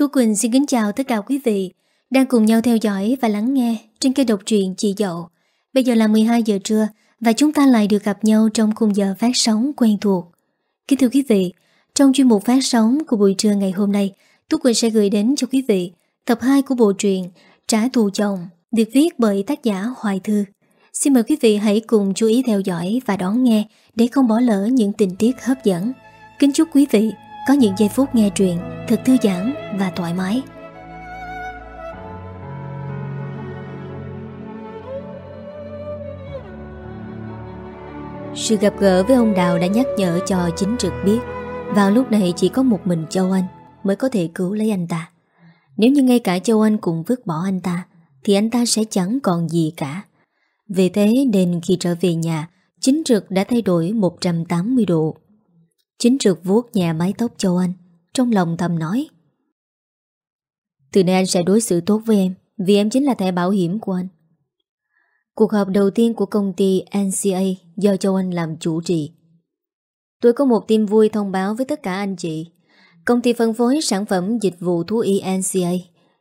Tú Quỳnh xin kính chào tất cả quý vị đang cùng nhau theo dõi và lắng nghe trên kênh độc truyện Chị Dậu. Bây giờ là 12 giờ trưa và chúng ta lại được gặp nhau trong khung giờ phát sóng quen thuộc. Kính thưa quý vị, trong chuyên mục phát sóng của buổi trưa ngày hôm nay, Tú Quỳnh sẽ gửi đến cho quý vị tập 2 của bộ truyện Trả thù chồng được viết bởi tác giả Hoài Thư. Xin mời quý vị hãy cùng chú ý theo dõi và đón nghe để không bỏ lỡ những tình tiết hấp dẫn. Kính chúc quý vị có những giây phút nghe truyện thật thư giãn và thoải mái. Sự gặp gỡ với ông Đào đã nhắc nhở cho chính trực biết vào lúc này chỉ có một mình Châu Anh mới có thể cứu lấy anh ta. Nếu như ngay cả Châu Anh cũng vứt bỏ anh ta thì anh ta sẽ chẳng còn gì cả. Vì thế nên khi trở về nhà, chính trực đã thay đổi 180 độ. Chính trực vuốt nhà mái tóc cho Anh, trong lòng thầm nói. Từ nay anh sẽ đối xử tốt với em, vì em chính là thẻ bảo hiểm của anh. Cuộc họp đầu tiên của công ty NCA do Châu Anh làm chủ trì. Tôi có một tin vui thông báo với tất cả anh chị. Công ty phân phối sản phẩm dịch vụ thú y NCA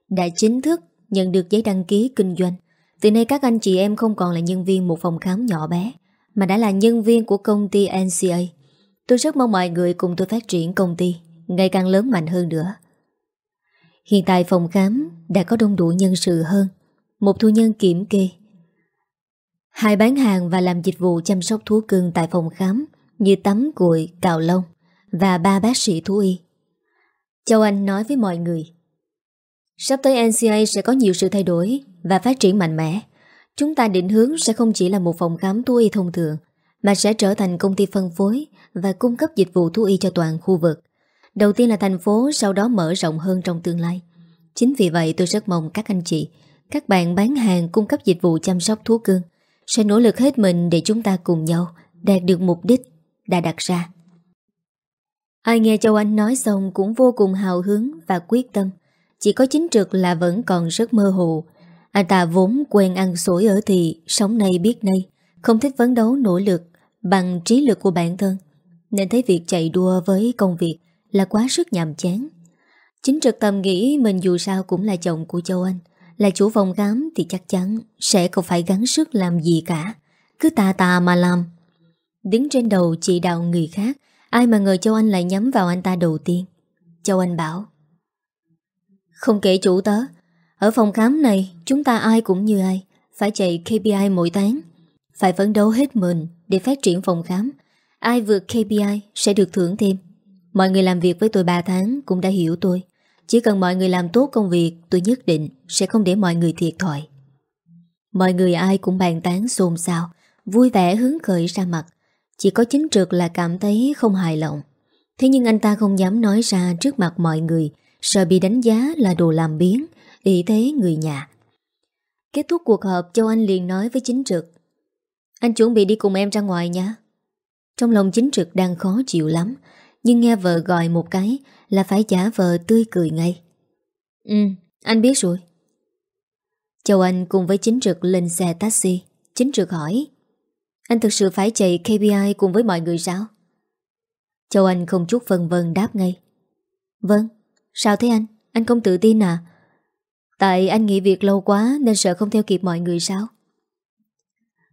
đã chính thức nhận được giấy đăng ký kinh doanh. Từ nay các anh chị em không còn là nhân viên một phòng khám nhỏ bé, mà đã là nhân viên của công ty NCA. Tôi rất mong mọi người cùng tôi phát triển công ty, ngày càng lớn mạnh hơn nữa. Hiện tại phòng khám đã có đông đủ nhân sự hơn, một thu nhân kiểm kê. Hai bán hàng và làm dịch vụ chăm sóc thú cưng tại phòng khám như tắm cuội, cào lông và ba bác sĩ thú y. Châu Anh nói với mọi người Sắp tới NCA sẽ có nhiều sự thay đổi và phát triển mạnh mẽ. Chúng ta định hướng sẽ không chỉ là một phòng khám thú y thông thường, mà sẽ trở thành công ty phân phối và cung cấp dịch vụ thú y cho toàn khu vực. Đầu tiên là thành phố, sau đó mở rộng hơn trong tương lai. Chính vì vậy tôi rất mong các anh chị, các bạn bán hàng cung cấp dịch vụ chăm sóc thú cưng sẽ nỗ lực hết mình để chúng ta cùng nhau đạt được mục đích đã đặt ra. Ai nghe Châu Anh nói xong cũng vô cùng hào hứng và quyết tâm. Chỉ có chính trực là vẫn còn rất mơ hồ. Anh ta vốn quen ăn sổi ở thị, sống nay biết nay, không thích vấn đấu nỗ lực bằng trí lực của bản thân. Nên thấy việc chạy đua với công việc là quá sức nhàm chán. Chính trực tâm nghĩ mình dù sao cũng là chồng của Châu Anh. Là chủ phòng khám thì chắc chắn sẽ không phải gắng sức làm gì cả. Cứ tà tà mà làm. Đứng trên đầu chỉ đạo người khác, ai mà ngờ Châu Anh lại nhắm vào anh ta đầu tiên. Châu Anh bảo Không kể chủ tớ, ở phòng khám này chúng ta ai cũng như ai, phải chạy KPI mỗi tháng. Phải phấn đấu hết mình để phát triển phòng khám. Ai vượt KPI sẽ được thưởng thêm. Mọi người làm việc với tôi 3 tháng cũng đã hiểu tôi. Chỉ cần mọi người làm tốt công việc, Tôi nhất định sẽ không để mọi người thiệt thòi Mọi người ai cũng bàn tán xôn xao, Vui vẻ hứng khởi ra mặt Chỉ có chính trực là cảm thấy không hài lòng Thế nhưng anh ta không dám nói ra trước mặt mọi người, Sợ bị đánh giá là đồ làm biến Ý thế người nhà Kết thúc cuộc họp, Châu Anh liền nói với chính trực anh chuẩn bị đi cùng em ra ngoài nha Trong lòng chính trực đang khó chịu lắm Nhưng nghe vợ gọi một cái là phải giả vờ tươi cười ngay. Ừ, anh biết rồi. Châu Anh cùng với chính trực lên xe taxi. Chính trực hỏi Anh thực sự phải chạy KPI cùng với mọi người sao? Châu Anh không chút vần vần đáp ngay Vâng, sao thế anh? Anh không tự tin à? Tại anh nghỉ việc lâu quá nên sợ không theo kịp mọi người sao?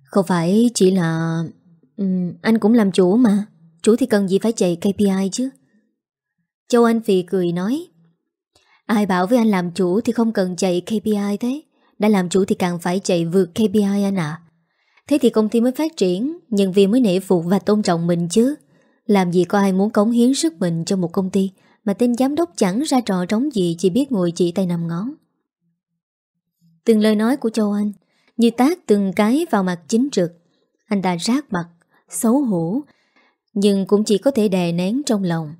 Không phải chỉ là... Um, anh cũng làm chủ mà. Chủ thì cần gì phải chạy KPI chứ? Châu Anh Phì cười nói Ai bảo với anh làm chủ thì không cần chạy KPI thế. Đã làm chủ thì càng phải chạy vượt KPI anh ạ. Thế thì công ty mới phát triển Nhân viên mới nể phục và tôn trọng mình chứ. Làm gì có ai muốn cống hiến sức mình cho một công ty Mà tên giám đốc chẳng ra trò trống gì Chỉ biết ngồi chỉ tay nằm ngón Từng lời nói của Châu Anh như tác từng cái vào mặt chính trực. Anh ta rác mặt, Xấu hổ, Nhưng cũng chỉ có thể đè nén trong lòng.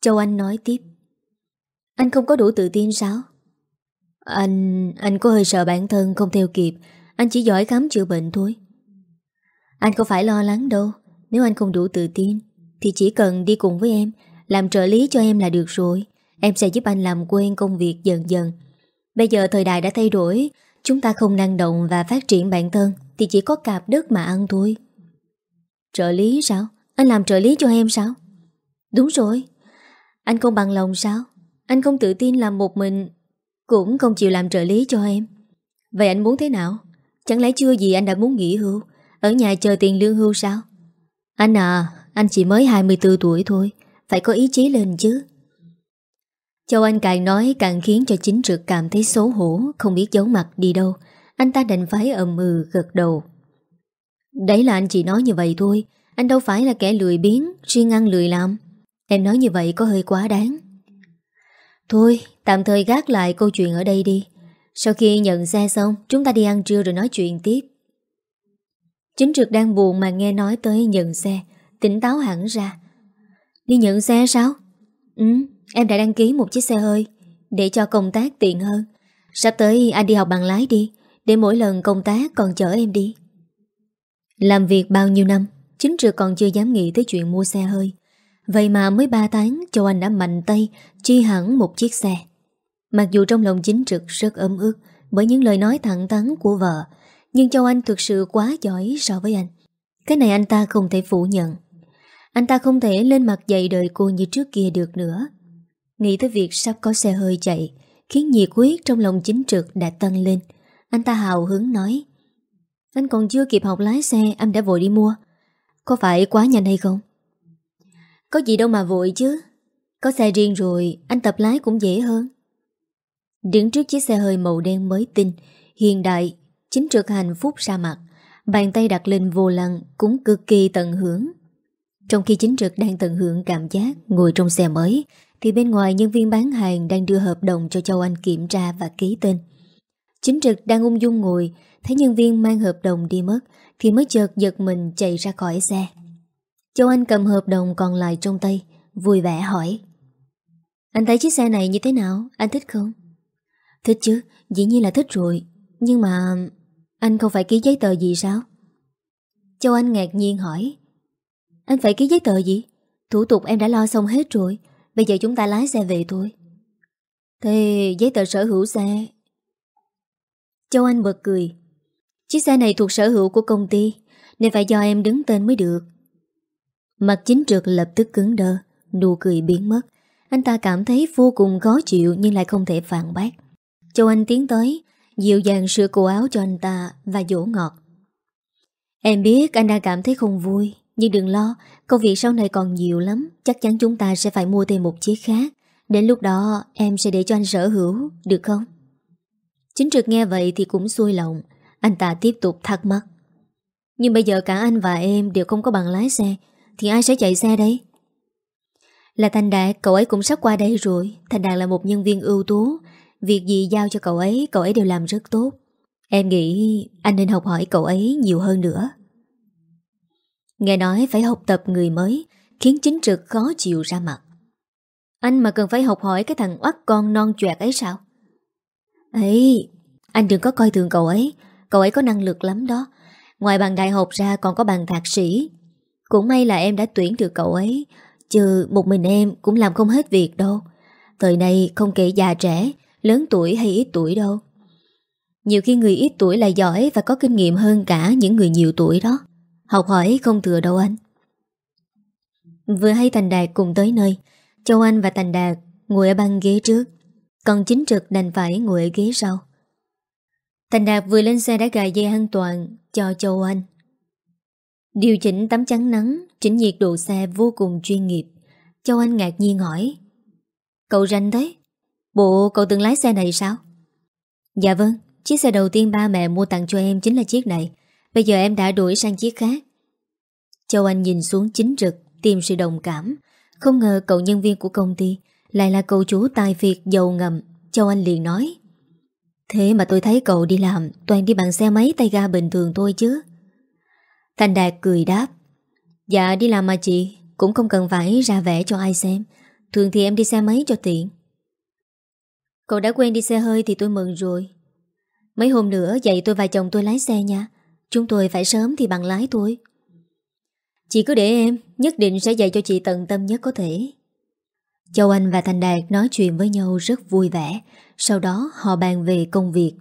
Châu Anh nói tiếp. Anh không có đủ tự tin sao? Anh... anh có hơi sợ bản thân không theo kịp. Anh chỉ giỏi khám chữa bệnh thôi. Anh không phải lo lắng đâu. Nếu anh không đủ tự tin, Thì chỉ cần đi cùng với em, Làm trợ lý cho em là được rồi. Em sẽ giúp anh làm quen công việc dần dần. Bây giờ thời đại đã thay đổi Chúng ta không năng động và phát triển bản thân Thì chỉ có cạp đất mà ăn thôi Trợ lý sao? Anh làm trợ lý cho em sao? Đúng rồi anh không bằng lòng sao? Anh không tự tin làm một mình Cũng không chịu làm trợ lý cho em Vậy anh muốn thế nào? Chẳng lẽ chưa gì anh đã muốn nghỉ hưu Ở nhà chờ tiền lương hưu sao? Anh à, anh chỉ mới 24 tuổi thôi Phải có ý chí lên chứ Châu Anh càng nói càng khiến cho chính trực cảm thấy xấu hổ Không biết giấu mặt đi đâu. Anh ta đành phải ầm ừ gật đầu. Đấy là anh chỉ nói như vậy thôi. Anh đâu phải là kẻ lười biếng Riêng ăn lười làm. Em nói như vậy có hơi quá đáng. Thôi tạm thời gác lại câu chuyện ở đây đi. Sau khi nhận xe xong Chúng ta đi ăn trưa rồi nói chuyện tiếp. Chính trực đang buồn mà nghe nói tới nhận xe. Tỉnh táo hẳn ra. Đi nhận xe sao? Ừ, em đã đăng ký một chiếc xe hơi Để cho công tác tiện hơn. Sắp tới anh đi học bằng lái đi, Để mỗi lần công tác còn chở em đi. Làm việc bao nhiêu năm, Chính trực còn chưa dám nghĩ tới chuyện mua xe hơi. Vậy mà mới 3 tháng, Châu Anh đã mạnh tay Chi hẳn một chiếc xe. Mặc dù trong lòng chính trực rất ấm ức Bởi những lời nói thẳng thắn của vợ, Nhưng Châu Anh thực sự quá giỏi so với anh. Cái này anh ta không thể phủ nhận. Anh ta không thể lên mặt dạy đời cô như trước kia được nữa. Nghĩ tới việc sắp có xe hơi chạy, Khiến nhiệt huyết trong lòng chính trực đã tăng lên. Anh ta hào hứng nói, Anh còn chưa kịp học lái xe, Anh đã vội đi mua. Có phải quá nhanh hay không? Có gì đâu mà vội chứ. Có xe riêng rồi, Anh tập lái cũng dễ hơn. Đứng trước chiếc xe hơi màu đen mới tinh, Hiện đại, Chính trực hạnh phúc ra mặt Bàn tay đặt lên vô lăng Cũng cực kỳ tận hưởng. Trong khi chính trực đang tận hưởng cảm giác Ngồi trong xe mới thì bên ngoài nhân viên bán hàng Đang đưa hợp đồng cho Châu Anh kiểm tra và ký tên Chính trực đang ung dung ngồi Thấy nhân viên mang hợp đồng đi mất Thì mới chợt giật mình chạy ra khỏi xe Châu Anh cầm hợp đồng còn lại trong tay Vui vẻ hỏi Anh thấy chiếc xe này như thế nào? Anh thích không? Thích chứ, dĩ nhiên là thích rồi Nhưng mà anh không phải ký giấy tờ gì sao? Châu Anh ngạc nhiên hỏi Anh phải ký giấy tờ gì? Thủ tục em đã lo xong hết rồi Bây giờ chúng ta lái xe về thôi. Thế giấy tờ sở hữu xe. Châu Anh bật cười. Chiếc xe này thuộc sở hữu của công ty, Nên phải do em đứng tên mới được. Mặt chính trực lập tức cứng đơ Nụ cười biến mất. Anh ta cảm thấy vô cùng khó chịu Nhưng lại không thể phản bác. Châu Anh tiến tới, Dịu dàng sửa cổ áo cho anh ta Và dỗ ngọt. Em biết anh đang cảm thấy không vui. Nhưng đừng lo Công việc sau này còn nhiều lắm Chắc chắn chúng ta sẽ phải mua thêm một chiếc khác. Đến lúc đó em sẽ để cho anh sở hữu Được không? Chính trực nghe vậy thì cũng xuôi lòng. Anh ta tiếp tục thắc mắc. Nhưng bây giờ cả anh và em đều không có bằng lái xe Thì ai sẽ chạy xe đây? Là Thành Đạt, cậu ấy cũng sắp qua đây rồi. Thành Đạt là một nhân viên ưu tú. Việc gì giao cho cậu ấy Cậu ấy đều làm rất tốt. Em nghĩ anh nên học hỏi cậu ấy nhiều hơn nữa. Nghe nói phải học tập người mới, Khiến chính trực khó chịu ra mặt. Anh mà cần phải học hỏi Cái thằng oắt con non choẹt ấy sao? Ấy Anh đừng có coi thường cậu ấy. Cậu ấy có năng lực lắm đó. Ngoài bằng đại học ra còn có bằng thạc sĩ. Cũng may là em đã tuyển được cậu ấy, Chứ một mình em cũng làm không hết việc đâu. Thời này không kể già trẻ, Lớn tuổi hay ít tuổi đâu. Nhiều khi người ít tuổi là giỏi Và có kinh nghiệm hơn cả những người nhiều tuổi đó. Học hỏi không thừa đâu anh. Vừa hay Thành Đạt cùng tới nơi Châu Anh và Thành Đạt ngồi ở băng ghế trước Còn chính trực đành phải ngồi ở ghế sau. Thành Đạt vừa lên xe đã gài dây an toàn cho Châu Anh. Điều chỉnh tấm chắn nắng Chỉnh nhiệt độ xe vô cùng chuyên nghiệp. Châu Anh ngạc nhiên hỏi Cậu rành thế? Bộ cậu từng lái xe này sao? Dạ vâng, chiếc xe đầu tiên ba mẹ mua tặng cho em chính là chiếc này. Bây giờ em đã đổi sang chiếc khác. Châu Anh nhìn xuống chính trực, tìm sự đồng cảm. Không ngờ cậu nhân viên của công ty lại là cậu chú tài phiệt giàu ngầm. Châu Anh liền nói. Thế mà tôi thấy cậu đi làm toàn đi bằng xe máy tay ga bình thường thôi chứ. Thành Đạt cười đáp. Dạ đi làm mà chị, cũng không cần phải ra vẽ cho ai xem. Thường thì em đi xe máy cho tiện. Cậu đã quen đi xe hơi thì tôi mừng rồi Mấy hôm nữa dạy tôi và chồng tôi lái xe nha Chúng tôi phải sớm thì bằng lái thôi Chị cứ để em, Nhất định sẽ dạy cho chị tận tâm nhất có thể. Châu Anh và Thành Đạt nói chuyện với nhau rất vui vẻ. Sau đó, họ bàn về công việc.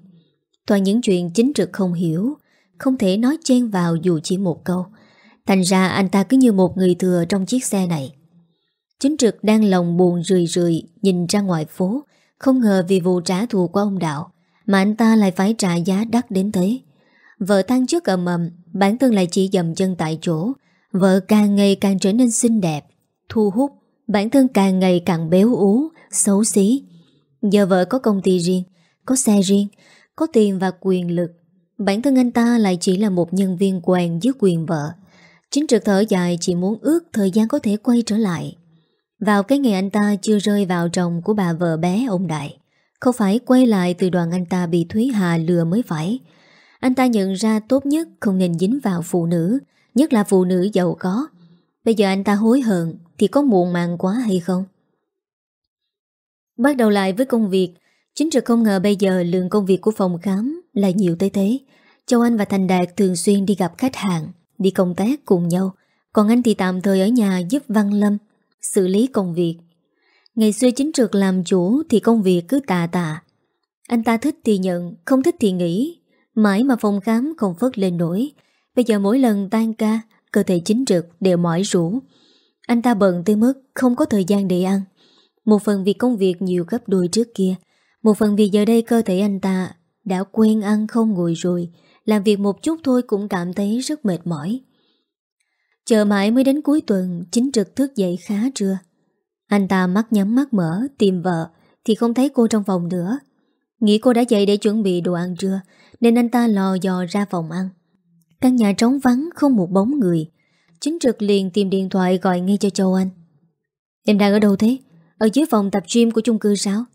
Toàn những chuyện chính trực không hiểu, Không thể nói chen vào dù chỉ một câu. Thành ra anh ta cứ như một người thừa trong chiếc xe này. Chính trực đang lòng buồn rười rười Nhìn ra ngoài phố, Không ngờ vì vụ trả thù của ông Đạo Mà anh ta lại phải trả giá đắt đến thế. Vợ tăng trước ầm ầm, Bản thân lại chỉ dầm chân tại chỗ. Vợ càng ngày càng trở nên xinh đẹp, Thu hút. Bản thân càng ngày càng béo ú, Xấu xí. Giờ vợ có công ty riêng, Có xe riêng, Có tiền và quyền lực. Bản thân anh ta lại chỉ là một nhân viên quen dưới quyền vợ. Chính trực thở dài chỉ muốn ước thời gian có thể quay trở lại. Vào cái ngày anh ta chưa rơi vào chồng của bà vợ bé ông Đại, Không phải quay lại từ đoàn anh ta bị Thúy Hà lừa mới phải. Anh ta nhận ra tốt nhất không nên dính vào phụ nữ, Nhất là phụ nữ giàu có. Bây giờ anh ta hối hận Thì có muộn màng quá hay không? Bắt đầu lại với công việc. Chính trực không ngờ bây giờ lượng công việc của phòng khám Là nhiều tới thế. Châu Anh và Thành Đạt thường xuyên đi gặp khách hàng, Đi công tác cùng nhau. Còn anh thì tạm thời ở nhà giúp Văn Lâm Xử lý công việc. Ngày xưa chính trực làm chủ Thì công việc cứ tà tà. Anh ta thích thì nhận, Không thích thì nghỉ. Mãi mà phòng khám không phớt lên nổi, Bây giờ mỗi lần tan ca, Cơ thể chính trực đều mỏi rũ. Anh ta bận tới mức không có thời gian để ăn. Một phần vì công việc nhiều gấp đôi trước kia, Một phần vì giờ đây cơ thể anh ta Đã quen ăn không ngồi rồi, Làm việc một chút thôi cũng cảm thấy rất mệt mỏi. Chờ mãi mới đến cuối tuần, Chính trực thức dậy khá trưa. Anh ta mắt nhắm mắt mở, Tìm vợ, Thì không thấy cô trong phòng nữa. Nghĩ cô đã dậy để chuẩn bị đồ ăn trưa nên anh ta lò dò ra phòng ăn. Căn nhà trống vắng không một bóng người. Chính trực liền tìm điện thoại gọi ngay cho Châu Anh. Em đang ở đâu thế? Ở dưới phòng tập gym của chung cư sao?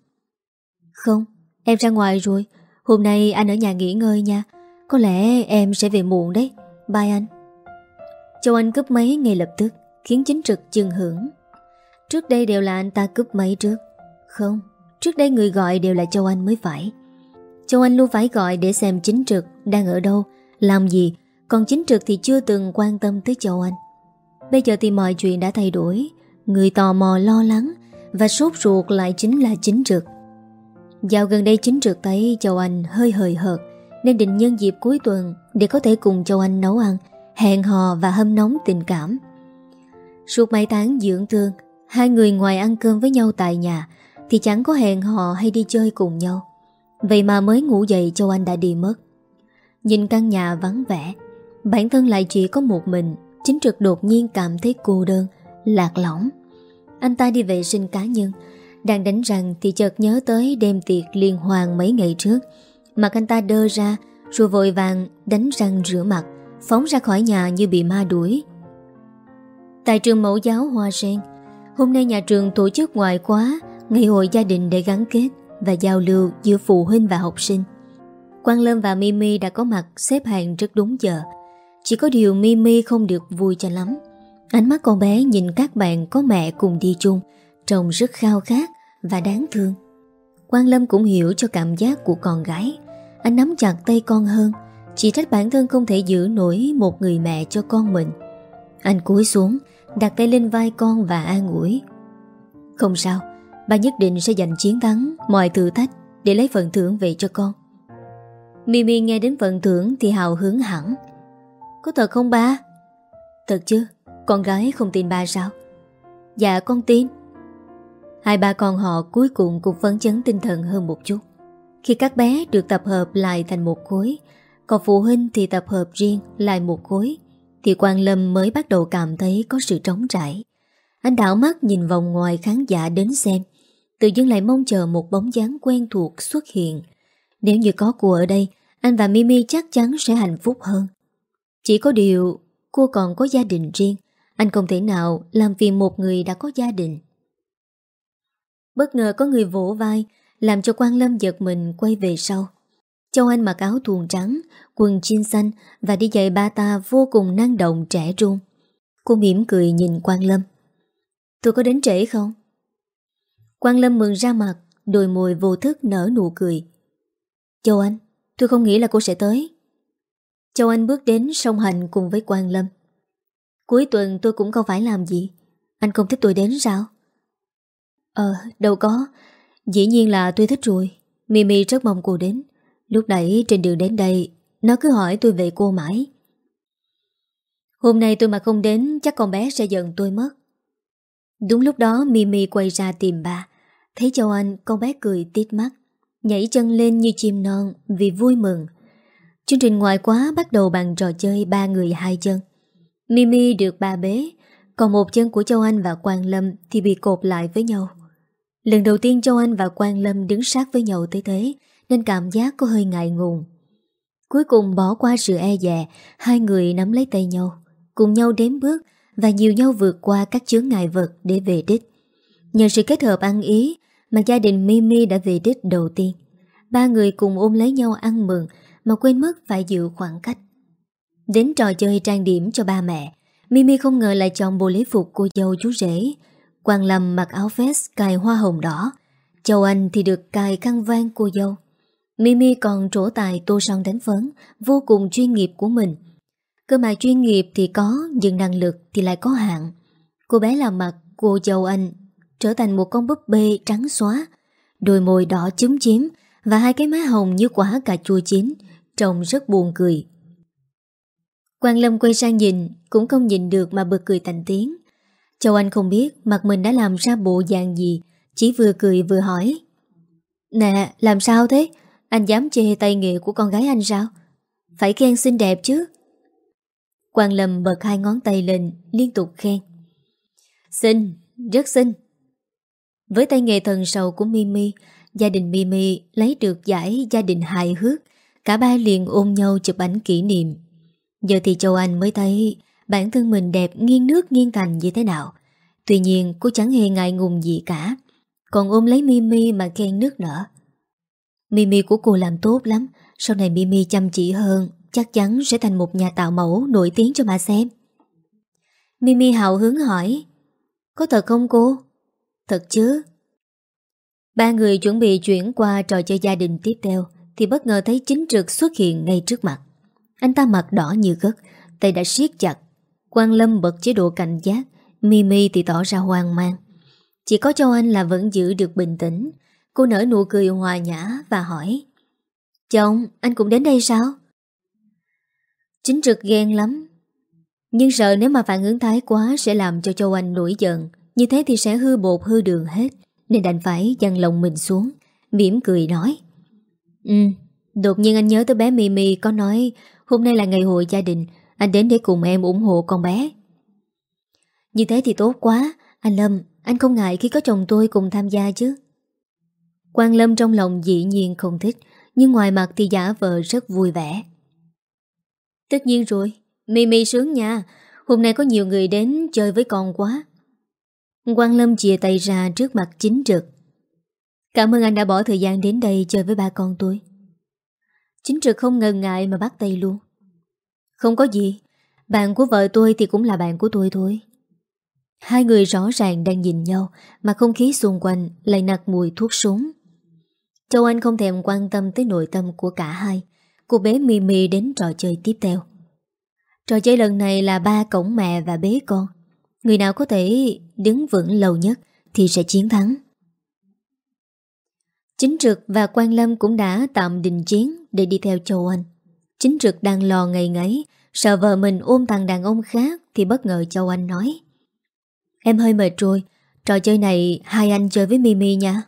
Không, em ra ngoài rồi. Hôm nay anh ở nhà nghỉ ngơi nha. Có lẽ em sẽ về muộn đấy. Bye anh. Châu Anh cướp máy ngay lập tức Khiến chính trực chừng hưởng. Trước đây đều là anh ta cướp máy trước. Không, trước đây người gọi đều là Châu Anh mới phải. Châu Anh luôn phải gọi để xem chính trực Đang ở đâu, làm gì? Còn chính trực thì chưa từng quan tâm tới Châu Anh. Bây giờ thì mọi chuyện đã thay đổi. Người tò mò lo lắng Và sốt ruột lại chính là chính trực. Dạo gần đây chính trực thấy Châu Anh hơi hời hợt Nên định nhân dịp cuối tuần Để có thể cùng Châu Anh nấu ăn Hẹn hò và hâm nóng tình cảm. Suốt mấy tháng dưỡng thương Hai người ngoài ăn cơm với nhau tại nhà Thì chẳng có hẹn hò hay đi chơi cùng nhau. Vậy mà mới ngủ dậy Châu Anh đã đi mất. Nhìn căn nhà vắng vẻ, Bản thân lại chỉ có một mình, Chính trực đột nhiên cảm thấy cô đơn, Lạc lõng. Anh ta đi vệ sinh cá nhân, Đang đánh răng thì chợt nhớ tới đêm tiệc liên hoàn mấy ngày trước. Mặt anh ta đơ ra, Rồi vội vàng đánh răng rửa mặt, Phóng ra khỏi nhà như bị ma đuổi. Tại trường mẫu giáo Hoa Sen, Hôm nay nhà trường tổ chức ngoại khóa Ngày hội gia đình để gắn kết. Và giao lưu giữa phụ huynh và học sinh. Quang Lâm và Mimi đã có mặt xếp hàng rất đúng giờ. Chỉ có điều Mimi không được vui cho lắm. Ánh mắt con bé nhìn các bạn có mẹ cùng đi chung, Trông rất khao khát và đáng thương. Quang Lâm cũng hiểu cho cảm giác của con gái. Anh nắm chặt tay con hơn, Chỉ trách bản thân không thể giữ nổi một người mẹ cho con mình. Anh cúi xuống, Đặt tay lên vai con và an ủi. Không sao Ba nhất định sẽ giành chiến thắng Mọi thử thách Để lấy phần thưởng về cho con Mimi nghe đến phần thưởng thì hào hứng hẳn có thật không ba? Thật chứ, con gái không tin ba sao? Dạ con tin. Hai ba con họ cuối cùng cũng phấn chấn tinh thần hơn một chút. Khi các bé được tập hợp lại thành một khối, còn phụ huynh thì tập hợp riêng lại một khối, thì Quang Lâm mới bắt đầu cảm thấy có sự trống trải. Anh đảo mắt nhìn vòng ngoài khán giả đến xem, tự dưng lại mong chờ một bóng dáng quen thuộc xuất hiện. Nếu như có cô ở đây, anh và Mimi chắc chắn sẽ hạnh phúc hơn. Chỉ có điều cô còn có gia đình riêng Anh không thể nào làm phiền một người đã có gia đình Bất ngờ có người vỗ vai Làm cho Quang Lâm giật mình quay về sau Châu Anh mặc áo thuồng trắng Quần jean xanh Và đi giày ba ta vô cùng năng động trẻ trung Cô mỉm cười nhìn Quang Lâm Tôi có đến trễ không? Quang Lâm mừng ra mặt, Đôi môi vô thức nở nụ cười. Châu Anh, Tôi không nghĩ là cô sẽ tới. Châu Anh bước đến song hành cùng với Quang Lâm. Cuối tuần tôi cũng không phải làm gì. Anh không thích tôi đến sao? Ờ đâu có. Dĩ nhiên là tôi thích rồi. Mimi rất mong cô đến. Lúc nãy trên đường đến đây, Nó cứ hỏi tôi về cô mãi. Hôm nay tôi mà không đến, Chắc con bé sẽ giận tôi mất. Đúng lúc đó, Mimi quay ra tìm bà. Thấy Châu Anh, con bé cười tít mắt, Nhảy chân lên như chim non Vì vui mừng. Chương trình ngoại quá bắt đầu bằng trò chơi ba người hai chân. Mimi được ba bế, Còn một chân của Châu Anh và Quang Lâm Thì bị cột lại với nhau. Lần đầu tiên Châu Anh và Quang Lâm đứng sát với nhau tới thế, Nên cảm giác có hơi ngại ngùng. Cuối cùng bỏ qua sự e dè, Hai người nắm lấy tay nhau, Cùng nhau đếm bước Và nhiều nhau vượt qua các chướng ngại vật để về đích. Nhờ sự kết hợp ăn ý Mà gia đình Mimi đã về đích đầu tiên. Ba người cùng ôm lấy nhau ăn mừng Mà quên mất phải giữ khoảng cách. Đến trò chơi trang điểm cho ba mẹ, Mimi không ngờ lại chọn bộ lễ phục cô dâu chú rể Quang Lâm mặc áo vest cài hoa hồng đỏ. Châu Anh thì được cài khăn vang cô dâu. Mimi còn trổ tài tô son đánh phấn, Vô cùng chuyên nghiệp của mình. Cơ mà chuyên nghiệp thì có, Nhưng năng lực thì lại có hạn. Cô bé làm mặt cô dâu anh Trở thành một con búp bê trắng xóa. Đôi môi đỏ chúm chím Và hai cái má hồng như quả cà chua chín Trông rất buồn cười. Quang Lâm quay sang nhìn Cũng không nhìn được mà bật cười thành tiếng. Châu Anh không biết mặt mình đã làm ra bộ dạng gì Chỉ vừa cười vừa hỏi. Nè làm sao thế? Anh dám chê tay nghề của con gái anh sao? Phải khen xinh đẹp chứ. Quang Lâm bật hai ngón tay lên Liên tục khen. Xinh, rất xinh. Với tay nghề thần sầu của Mimi Gia đình Mimi lấy được giải gia đình hài hước Cả ba liền ôm nhau chụp ảnh kỷ niệm Giờ thì Châu Anh mới thấy bản thân mình đẹp nghiêng nước nghiêng thành như thế nào. Tuy nhiên cô chẳng hề ngại ngùng gì cả. Còn ôm lấy Mimi mà khen nước nở. Mimi của cô làm tốt lắm. Sau này Mimi chăm chỉ hơn, chắc chắn sẽ thành một nhà tạo mẫu nổi tiếng cho mà xem. Mimi hào hứng hỏi. Có thật không cô? Thật chứ. Ba người chuẩn bị chuyển qua trò chơi gia đình tiếp theo thì bất ngờ thấy chính trực xuất hiện ngay trước mặt. Anh ta mặt đỏ như gất, tay đã siết chặt. Quang Lâm bật chế độ cảnh giác, Mimi thì tỏ ra hoang mang. Chỉ có Châu Anh là vẫn giữ được bình tĩnh. Cô nở nụ cười hòa nhã và hỏi Chồng, anh cũng đến đây sao? Chính trực ghen lắm. Nhưng sợ nếu mà phản ứng thái quá sẽ làm cho Châu Anh nổi giận. Như thế thì sẽ hư bột hư đường hết. Nên đành phải dằn lòng mình xuống. mỉm cười nói. Ừ, đột nhiên anh nhớ tới bé Mimi có nói Hôm nay là ngày hội gia đình Anh đến để cùng em ủng hộ con bé Như thế thì tốt quá Anh Lâm, anh không ngại khi có chồng tôi cùng tham gia chứ Quang Lâm trong lòng dĩ nhiên không thích Nhưng ngoài mặt thì giả vờ rất vui vẻ Tất nhiên rồi Mimi sướng nha Hôm nay có nhiều người đến chơi với con quá Quang Lâm chìa tay ra trước mặt chính trực. Cảm ơn anh đã bỏ thời gian đến đây chơi với ba con tôi. Chính trực không ngần ngại mà bắt tay luôn. Không có gì, Bạn của vợ tôi thì cũng là bạn của tôi thôi. Hai người rõ ràng đang nhìn nhau Mà không khí xung quanh lại nặc mùi thuốc súng. Châu Anh không thèm quan tâm tới nội tâm của cả hai. Cô bé mì mì đến trò chơi tiếp theo. Trò chơi lần này là ba cổng mẹ và bế con. Người nào có thể đứng vững lâu nhất Thì sẽ chiến thắng Chính trực và Quang Lâm cũng đã tạm đình chiến để đi theo Châu Anh. Chính trực đang lo ngày ngấy, sợ vợ mình ôm thằng đàn ông khác thì bất ngờ Châu Anh nói. Em hơi mệt rồi, trò chơi này hai anh chơi với Mimi nha.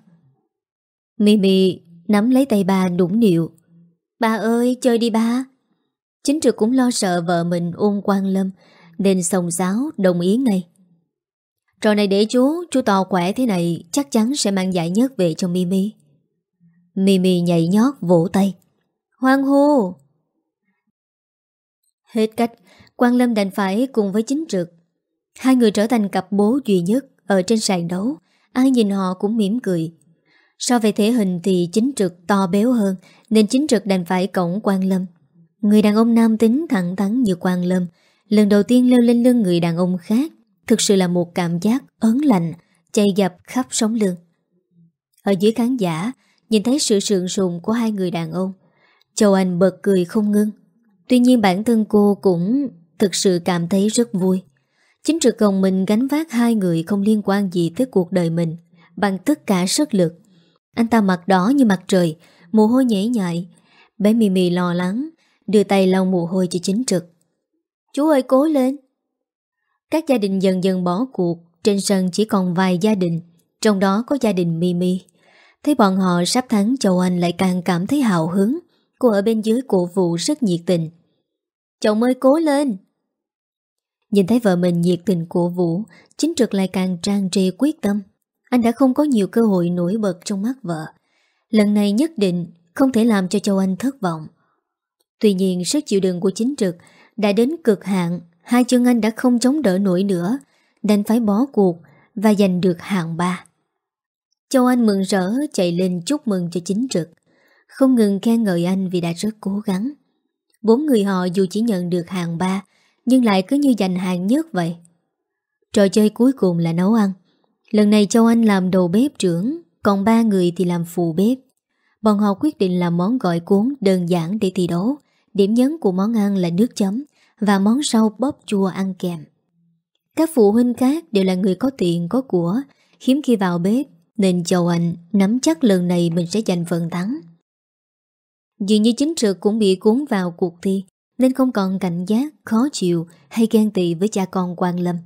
Mimi nắm lấy tay bà đủng điệu. Bà ơi, chơi đi ba. Chính trực cũng lo sợ vợ mình ôm Quang Lâm, nên sông giáo đồng ý ngay. Trò này để chú, chú to khỏe thế này chắc chắn sẽ mang giải nhất về cho Mimi. Mimi nhảy nhót vỗ tay. Hoang hô! Hết cách, Quang Lâm đành phải cùng với chính trực. Hai người trở thành cặp bố duy nhất ở trên sàn đấu. Ai nhìn họ cũng mỉm cười. So về thể hình thì chính trực to béo hơn nên chính trực đành phải cổng Quang Lâm. Người đàn ông nam tính thẳng thắn như Quang Lâm lần đầu tiên leo lên lưng người đàn ông khác, thực sự là một cảm giác ớn lạnh chạy dập khắp sống lưng. Ở dưới khán giả, nhìn thấy sự sượng sùng của hai người đàn ông, Châu Anh bật cười không ngưng. Tuy nhiên bản thân cô cũng thực sự cảm thấy rất vui. Chính trực gồng mình gánh vác hai người không liên quan gì tới cuộc đời mình, Bằng tất cả sức lực. Anh ta mặt đỏ như mặt trời, Mồ hôi nhảy nhại. Bé Mì Mì lo lắng, Đưa tay lau mồ hôi cho chính trực. Chú ơi, cố lên. Các gia đình dần dần bỏ cuộc, Trên sân chỉ còn vài gia đình, Trong đó có gia đình Mimi. Thấy bọn họ sắp thắng, Châu Anh lại càng cảm thấy hào hứng. Cô ở bên dưới cổ vụ rất nhiệt tình. Chồng ơi, cố lên. Nhìn thấy vợ mình nhiệt tình cổ vũ, Chính trực lại càng trang trề quyết tâm. Anh đã không có nhiều cơ hội nổi bật trong mắt vợ. Lần này nhất định Không thể làm cho Châu Anh thất vọng. Tuy nhiên, sức chịu đựng của chính trực đã đến cực hạn, Hai chân anh đã không chống đỡ nổi nữa, Đành phải bó cuộc Và giành được hạng ba. Châu Anh mừng rỡ, chạy lên chúc mừng cho chính trực. Không ngừng khen ngợi anh vì đã rất cố gắng. Bốn người họ dù chỉ nhận được hạng ba, Nhưng lại cứ như giành hạng nhất vậy. Trò chơi cuối cùng là nấu ăn. Lần này Châu Anh làm đầu bếp trưởng, Còn ba người thì làm phụ bếp. Bọn họ quyết định làm món gọi cuốn đơn giản để thi đấu. Điểm nhấn của món ăn là nước chấm Và món rau bóp chua ăn kèm. Các phụ huynh khác đều là người có tiền có của. Hiếm khi vào bếp Nên Châu Anh nắm chắc lần này mình sẽ giành phần thắng. Dường như chính trực cũng bị cuốn vào cuộc thi Nên không còn cảnh giác, khó chịu Hay ghen tị với cha con Quang Lâm.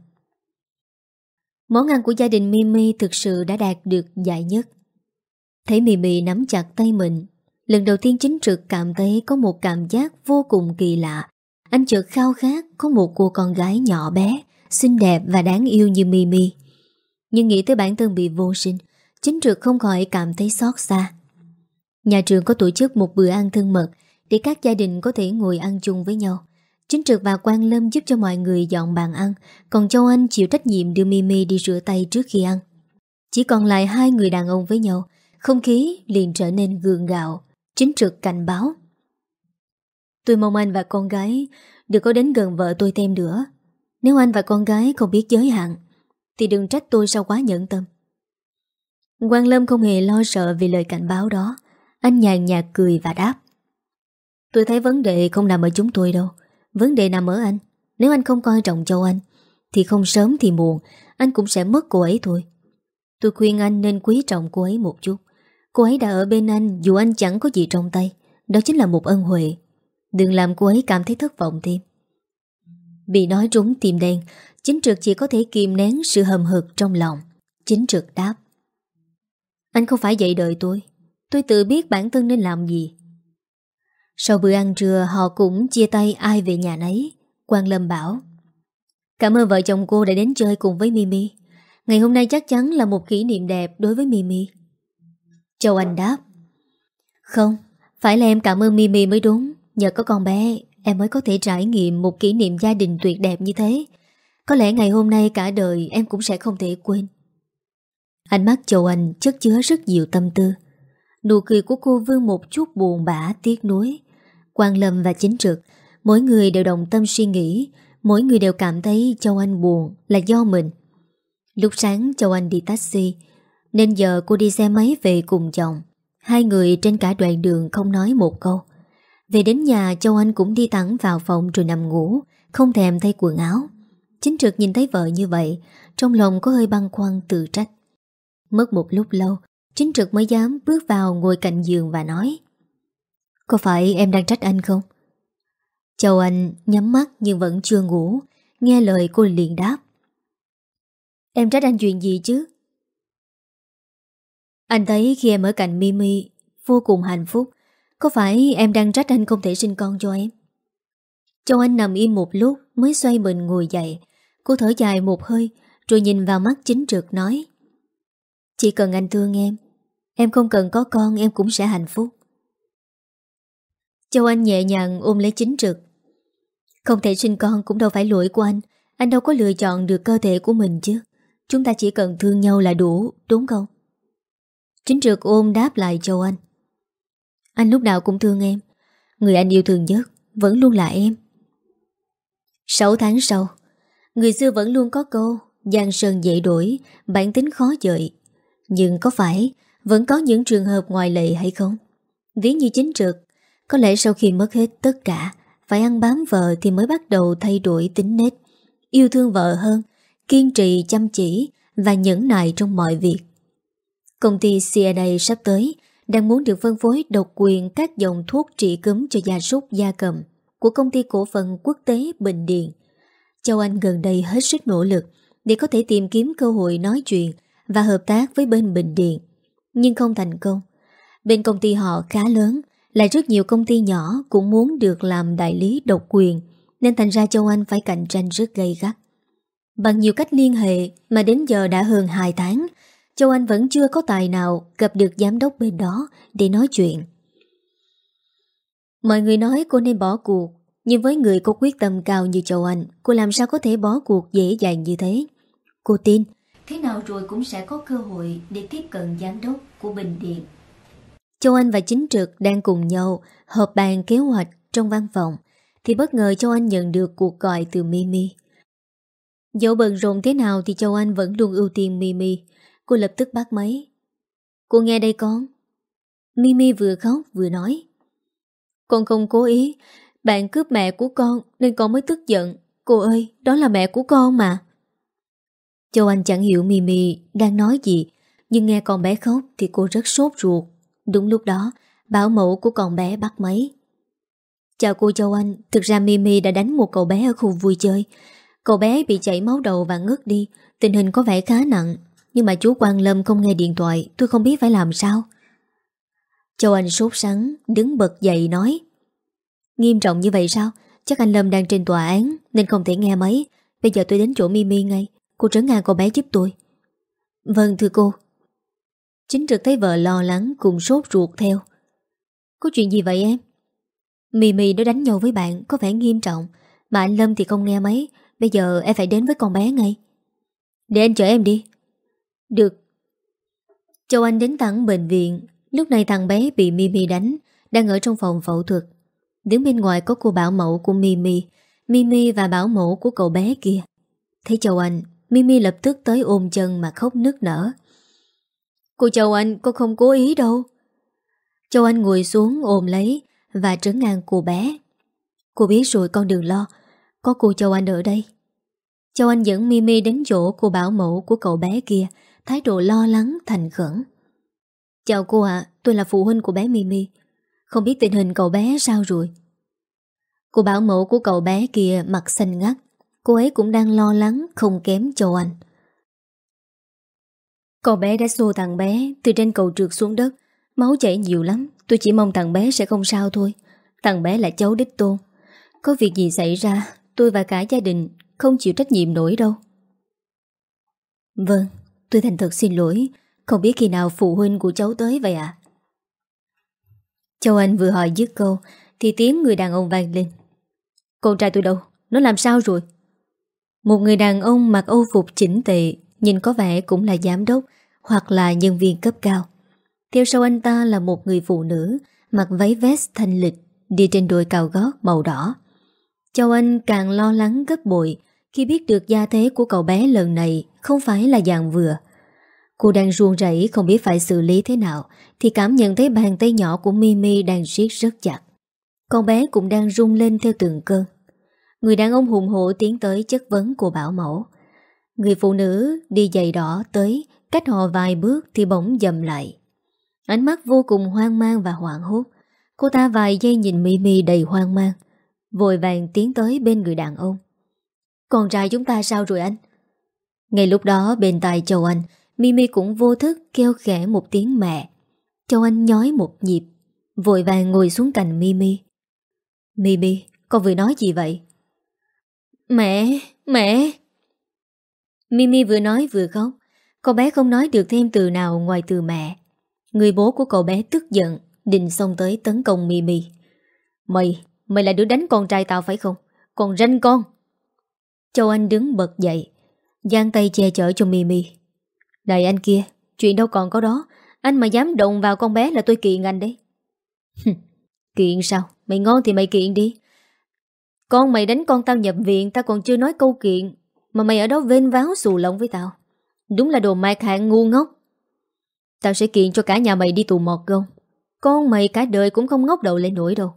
Món ăn của gia đình Mimi thực sự đã đạt được giải nhất. Thấy Mimi nắm chặt tay mình Lần đầu tiên chính trực cảm thấy có một cảm giác vô cùng kỳ lạ. Anh chợt khao khát có một cô con gái nhỏ bé, Xinh đẹp và đáng yêu như Mimi. Nhưng nghĩ tới bản thân bị vô sinh, Chính trực không khỏi cảm thấy xót xa. Nhà trường có tổ chức một bữa ăn thân mật Để các gia đình có thể ngồi ăn chung với nhau. Chính trực và Quang Lâm giúp cho mọi người dọn bàn ăn, Còn Châu Anh chịu trách nhiệm đưa Mimi đi rửa tay trước khi ăn. Chỉ còn lại hai người đàn ông với nhau, Không khí liền trở nên gượng gạo. Chính trực cảnh báo. Tôi mong anh và con gái Đừng có đến gần vợ tôi thêm nữa. Nếu anh và con gái không biết giới hạn, Thì đừng trách tôi sao quá nhẫn tâm. Quang Lâm không hề lo sợ Vì lời cảnh báo đó. Anh nhàn nhạt cười và đáp. Tôi thấy vấn đề không nằm ở chúng tôi đâu. Vấn đề nằm ở anh. Nếu anh không coi trọng Châu Anh, Thì không sớm thì muộn, Anh cũng sẽ mất cô ấy thôi. Tôi khuyên anh nên quý trọng cô ấy một chút. Cô ấy đã ở bên anh, dù anh chẳng có gì trong tay. Đó chính là một ân huệ. Đừng làm cô ấy cảm thấy thất vọng thêm. Bị nói trúng tim đen, Chính trực chỉ có thể kìm nén sự hầm hực trong lòng. Chính trực đáp, Anh không phải dạy đợi tôi. Tôi tự biết bản thân nên làm gì. Sau bữa ăn trưa, Họ cũng chia tay ai về nhà nấy. Quang Lâm bảo, Cảm ơn vợ chồng cô đã đến chơi cùng với Mimi. Ngày hôm nay chắc chắn là một kỷ niệm đẹp đối với Mimi. Châu Anh đáp. Không, phải là em cảm ơn Mimi mới đúng. Nhờ có con bé Em mới có thể trải nghiệm một kỷ niệm gia đình tuyệt đẹp như thế. Có lẽ ngày hôm nay cả đời Em cũng sẽ không thể quên. Ánh mắt Châu Anh chất chứa rất nhiều tâm tư. Nụ cười của cô vương một chút buồn bã tiếc nuối. Quang Lâm và Chính Trực Mỗi người đều đồng tâm suy nghĩ. Mỗi người đều cảm thấy Châu Anh buồn Là do mình. Lúc sáng Châu Anh đi taxi nên giờ cô đi xe máy về cùng chồng Hai người trên cả đoạn đường không nói một câu Về đến nhà, Châu Anh cũng đi thẳng vào phòng rồi nằm ngủ, Không thèm thay quần áo Chính trực nhìn thấy vợ như vậy, Trong lòng có hơi băng khoăn tự trách Mất một lúc lâu, Chính trực mới dám bước vào ngồi cạnh giường và nói, Có phải em đang trách anh không? Châu Anh nhắm mắt nhưng vẫn chưa ngủ, Nghe lời cô liền đáp, Em trách anh chuyện gì chứ? Anh thấy khi em ở cạnh Mimi, Vô cùng hạnh phúc. Có phải em đang trách anh không thể sinh con cho em? Châu Anh nằm im một lúc, Mới xoay mình ngồi dậy. Cô thở dài một hơi, Rồi nhìn vào mắt chính trực nói, Chỉ cần anh thương em Em không cần có con, em cũng sẽ hạnh phúc. Châu Anh nhẹ nhàng ôm lấy chính trực. Không thể sinh con cũng đâu phải lỗi của anh. Anh đâu có lựa chọn được cơ thể của mình chứ. Chúng ta chỉ cần thương nhau là đủ, Đúng không? Chính trực ôm đáp lại Châu Anh. Anh lúc nào cũng thương em. Người anh yêu thương nhất Vẫn luôn là em. 6 tháng sau, Người xưa vẫn luôn có câu, Giang sơn dễ đổi, Bản tính khó dợi Nhưng có phải Vẫn có những trường hợp ngoài lệ hay không? Ví như chính trực, Có lẽ sau khi mất hết tất cả, Phải ăn bám vợ thì mới bắt đầu thay đổi tính nết, Yêu thương vợ hơn, Kiên trì chăm chỉ Và nhẫn nại trong mọi việc. Công ty CNA sắp tới đang muốn được phân phối độc quyền các dòng thuốc trị cấm cho gia súc gia cầm của công ty cổ phần quốc tế Bình Điền. Châu Anh gần đây hết sức nỗ lực để có thể tìm kiếm cơ hội nói chuyện và hợp tác với bên Bình Điền, Nhưng không thành công. Bên công ty họ khá lớn, lại rất nhiều công ty nhỏ cũng muốn được làm đại lý độc quyền, nên thành ra Châu Anh phải cạnh tranh rất gây gắt. Bằng nhiều cách liên hệ mà đến giờ đã hơn 2 tháng, Châu Anh vẫn chưa có tài nào gặp được giám đốc bên đó để nói chuyện. Mọi người nói cô nên bỏ cuộc, nhưng với người có quyết tâm cao như Châu Anh, cô làm sao có thể bỏ cuộc dễ dàng như thế? Cô tin, thế nào rồi cũng sẽ có cơ hội để tiếp cận giám đốc của Bình Điện. Châu Anh và Chính Trực đang cùng nhau họp bàn kế hoạch trong văn phòng, thì bất ngờ Châu Anh nhận được cuộc gọi từ Mimi. Dẫu bận rộn thế nào thì Châu Anh vẫn luôn ưu tiên Mimi. Cô lập tức bắt máy. Cô nghe đây con. Mimi vừa khóc vừa nói. Con không cố ý. Bạn cướp mẹ của con nên con mới tức giận. Cô ơi, đó là mẹ của con mà. Châu Anh chẳng hiểu Mimi đang nói gì. Nhưng nghe con bé khóc thì cô rất sốt ruột. Đúng lúc đó, bảo mẫu của con bé bắt máy. Chào cô Châu Anh, thực ra Mimi đã đánh một cậu bé ở khu vui chơi. Cậu bé bị chảy máu đầu và ngất đi, tình hình có vẻ khá nặng, nhưng mà chú Quang Lâm không nghe điện thoại, tôi không biết phải làm sao. Châu Anh sốt sắng, đứng bật dậy nói. Nghiêm trọng như vậy sao? Chắc anh Lâm đang trên tòa án nên không thể nghe máy. Bây giờ tôi đến chỗ Mimi ngay, cô trấn ngang cô bé giúp tôi. Vâng thưa cô. Chính trực thấy vợ lo lắng cùng sốt ruột theo. Có chuyện gì vậy em? Mimi nó đánh nhau với bạn có vẻ nghiêm trọng Mà anh Lâm thì không nghe mấy Bây giờ em phải đến với con bé ngay Để anh chở em đi được. Châu Anh đến thẳng bệnh viện. Lúc này thằng bé bị Mimi đánh, Đang ở trong phòng phẫu thuật. Đứng bên ngoài có cô bảo mẫu của Mimi Mimi và bảo mẫu của cậu bé kia. Thấy Châu Anh Mimi lập tức tới ôm chân mà khóc nức nở. Cô Châu Anh Cô không cố ý đâu. Châu Anh ngồi xuống ôm lấy Và trấn ngang cô bé. Cô biết rồi, con đừng lo. Có cô Châu Anh ở đây. Châu Anh dẫn Mimi đến chỗ cô bảo mẫu của cậu bé kia. Thái độ lo lắng thành khẩn. Chào cô ạ Tôi là phụ huynh của bé Mimi. Không biết tình hình cậu bé sao rồi? Cô bảo mẫu của cậu bé kia mặt xanh ngắt. Cô ấy cũng đang lo lắng Không kém Châu Anh. Cậu bé đã xô thằng bé Từ trên cầu trượt xuống đất. Máu chảy nhiều lắm Tôi chỉ mong thằng bé sẽ không sao thôi. Thằng bé là cháu đích tôn. Có việc gì xảy ra Tôi và cả gia đình không chịu trách nhiệm nổi đâu. Vâng Tôi thành thật xin lỗi. Không biết khi nào phụ huynh của cháu tới vậy ạ? Châu Anh vừa hỏi dứt câu, Thì tiếng người đàn ông vang lên. Con trai tôi đâu? Nó làm sao rồi? Một người đàn ông mặc âu phục chỉnh tệ Nhìn có vẻ cũng là giám đốc Hoặc là nhân viên cấp cao. Theo sau anh ta là một người phụ nữ, Mặc váy vest thanh lịch, Đi trên đôi cao gót màu đỏ. Châu Anh càng lo lắng gấp bội khi biết được gia thế của cậu bé lần này Không phải là dạng vừa. Cô đang ruông rảy không biết phải xử lý thế nào Thì cảm nhận thấy bàn tay nhỏ của Mimi đang siết rất chặt. Con bé cũng đang rung lên theo từng cơn. Người đàn ông hùng hổ tiến tới chất vấn của bảo mẫu. Người phụ nữ đi giày đỏ tới, Cách họ vài bước thì bỗng dầm lại. Ánh mắt vô cùng hoang mang và hoảng hốt. Cô ta vài giây nhìn Mimi đầy hoang mang, Vội vàng tiến tới bên người đàn ông. Con trai chúng ta sao rồi anh? Ngay lúc đó bên tai Châu Anh Mimi cũng vô thức kêu khẽ một tiếng mẹ. Châu Anh nhói một nhịp Vội vàng ngồi xuống cạnh Mimi. Mimi, con vừa nói gì vậy? Mẹ, mẹ! Mimi vừa nói vừa khóc. Cậu bé không nói được thêm từ nào ngoài từ mẹ. Người bố của cậu bé tức giận Định xông tới tấn công Mimi. Mày, mày là đứa đánh con trai tao phải không? Còn ranh con! Châu Anh đứng bật dậy giang tay che chở cho Mimi Này anh kia, chuyện đâu còn có đó. Anh mà dám động vào con bé là tôi kiện anh đấy. Kiện sao? Mày ngon thì mày kiện đi. Con mày đánh con tao nhập viện Tao còn chưa nói câu kiện Mà mày ở đó vên váo xù lông với tao. Đúng là đồ mai hạng ngu ngốc. Tao sẽ kiện cho cả nhà mày đi tù mọt gông Con mày cả đời cũng không ngốc đầu lên nổi đâu.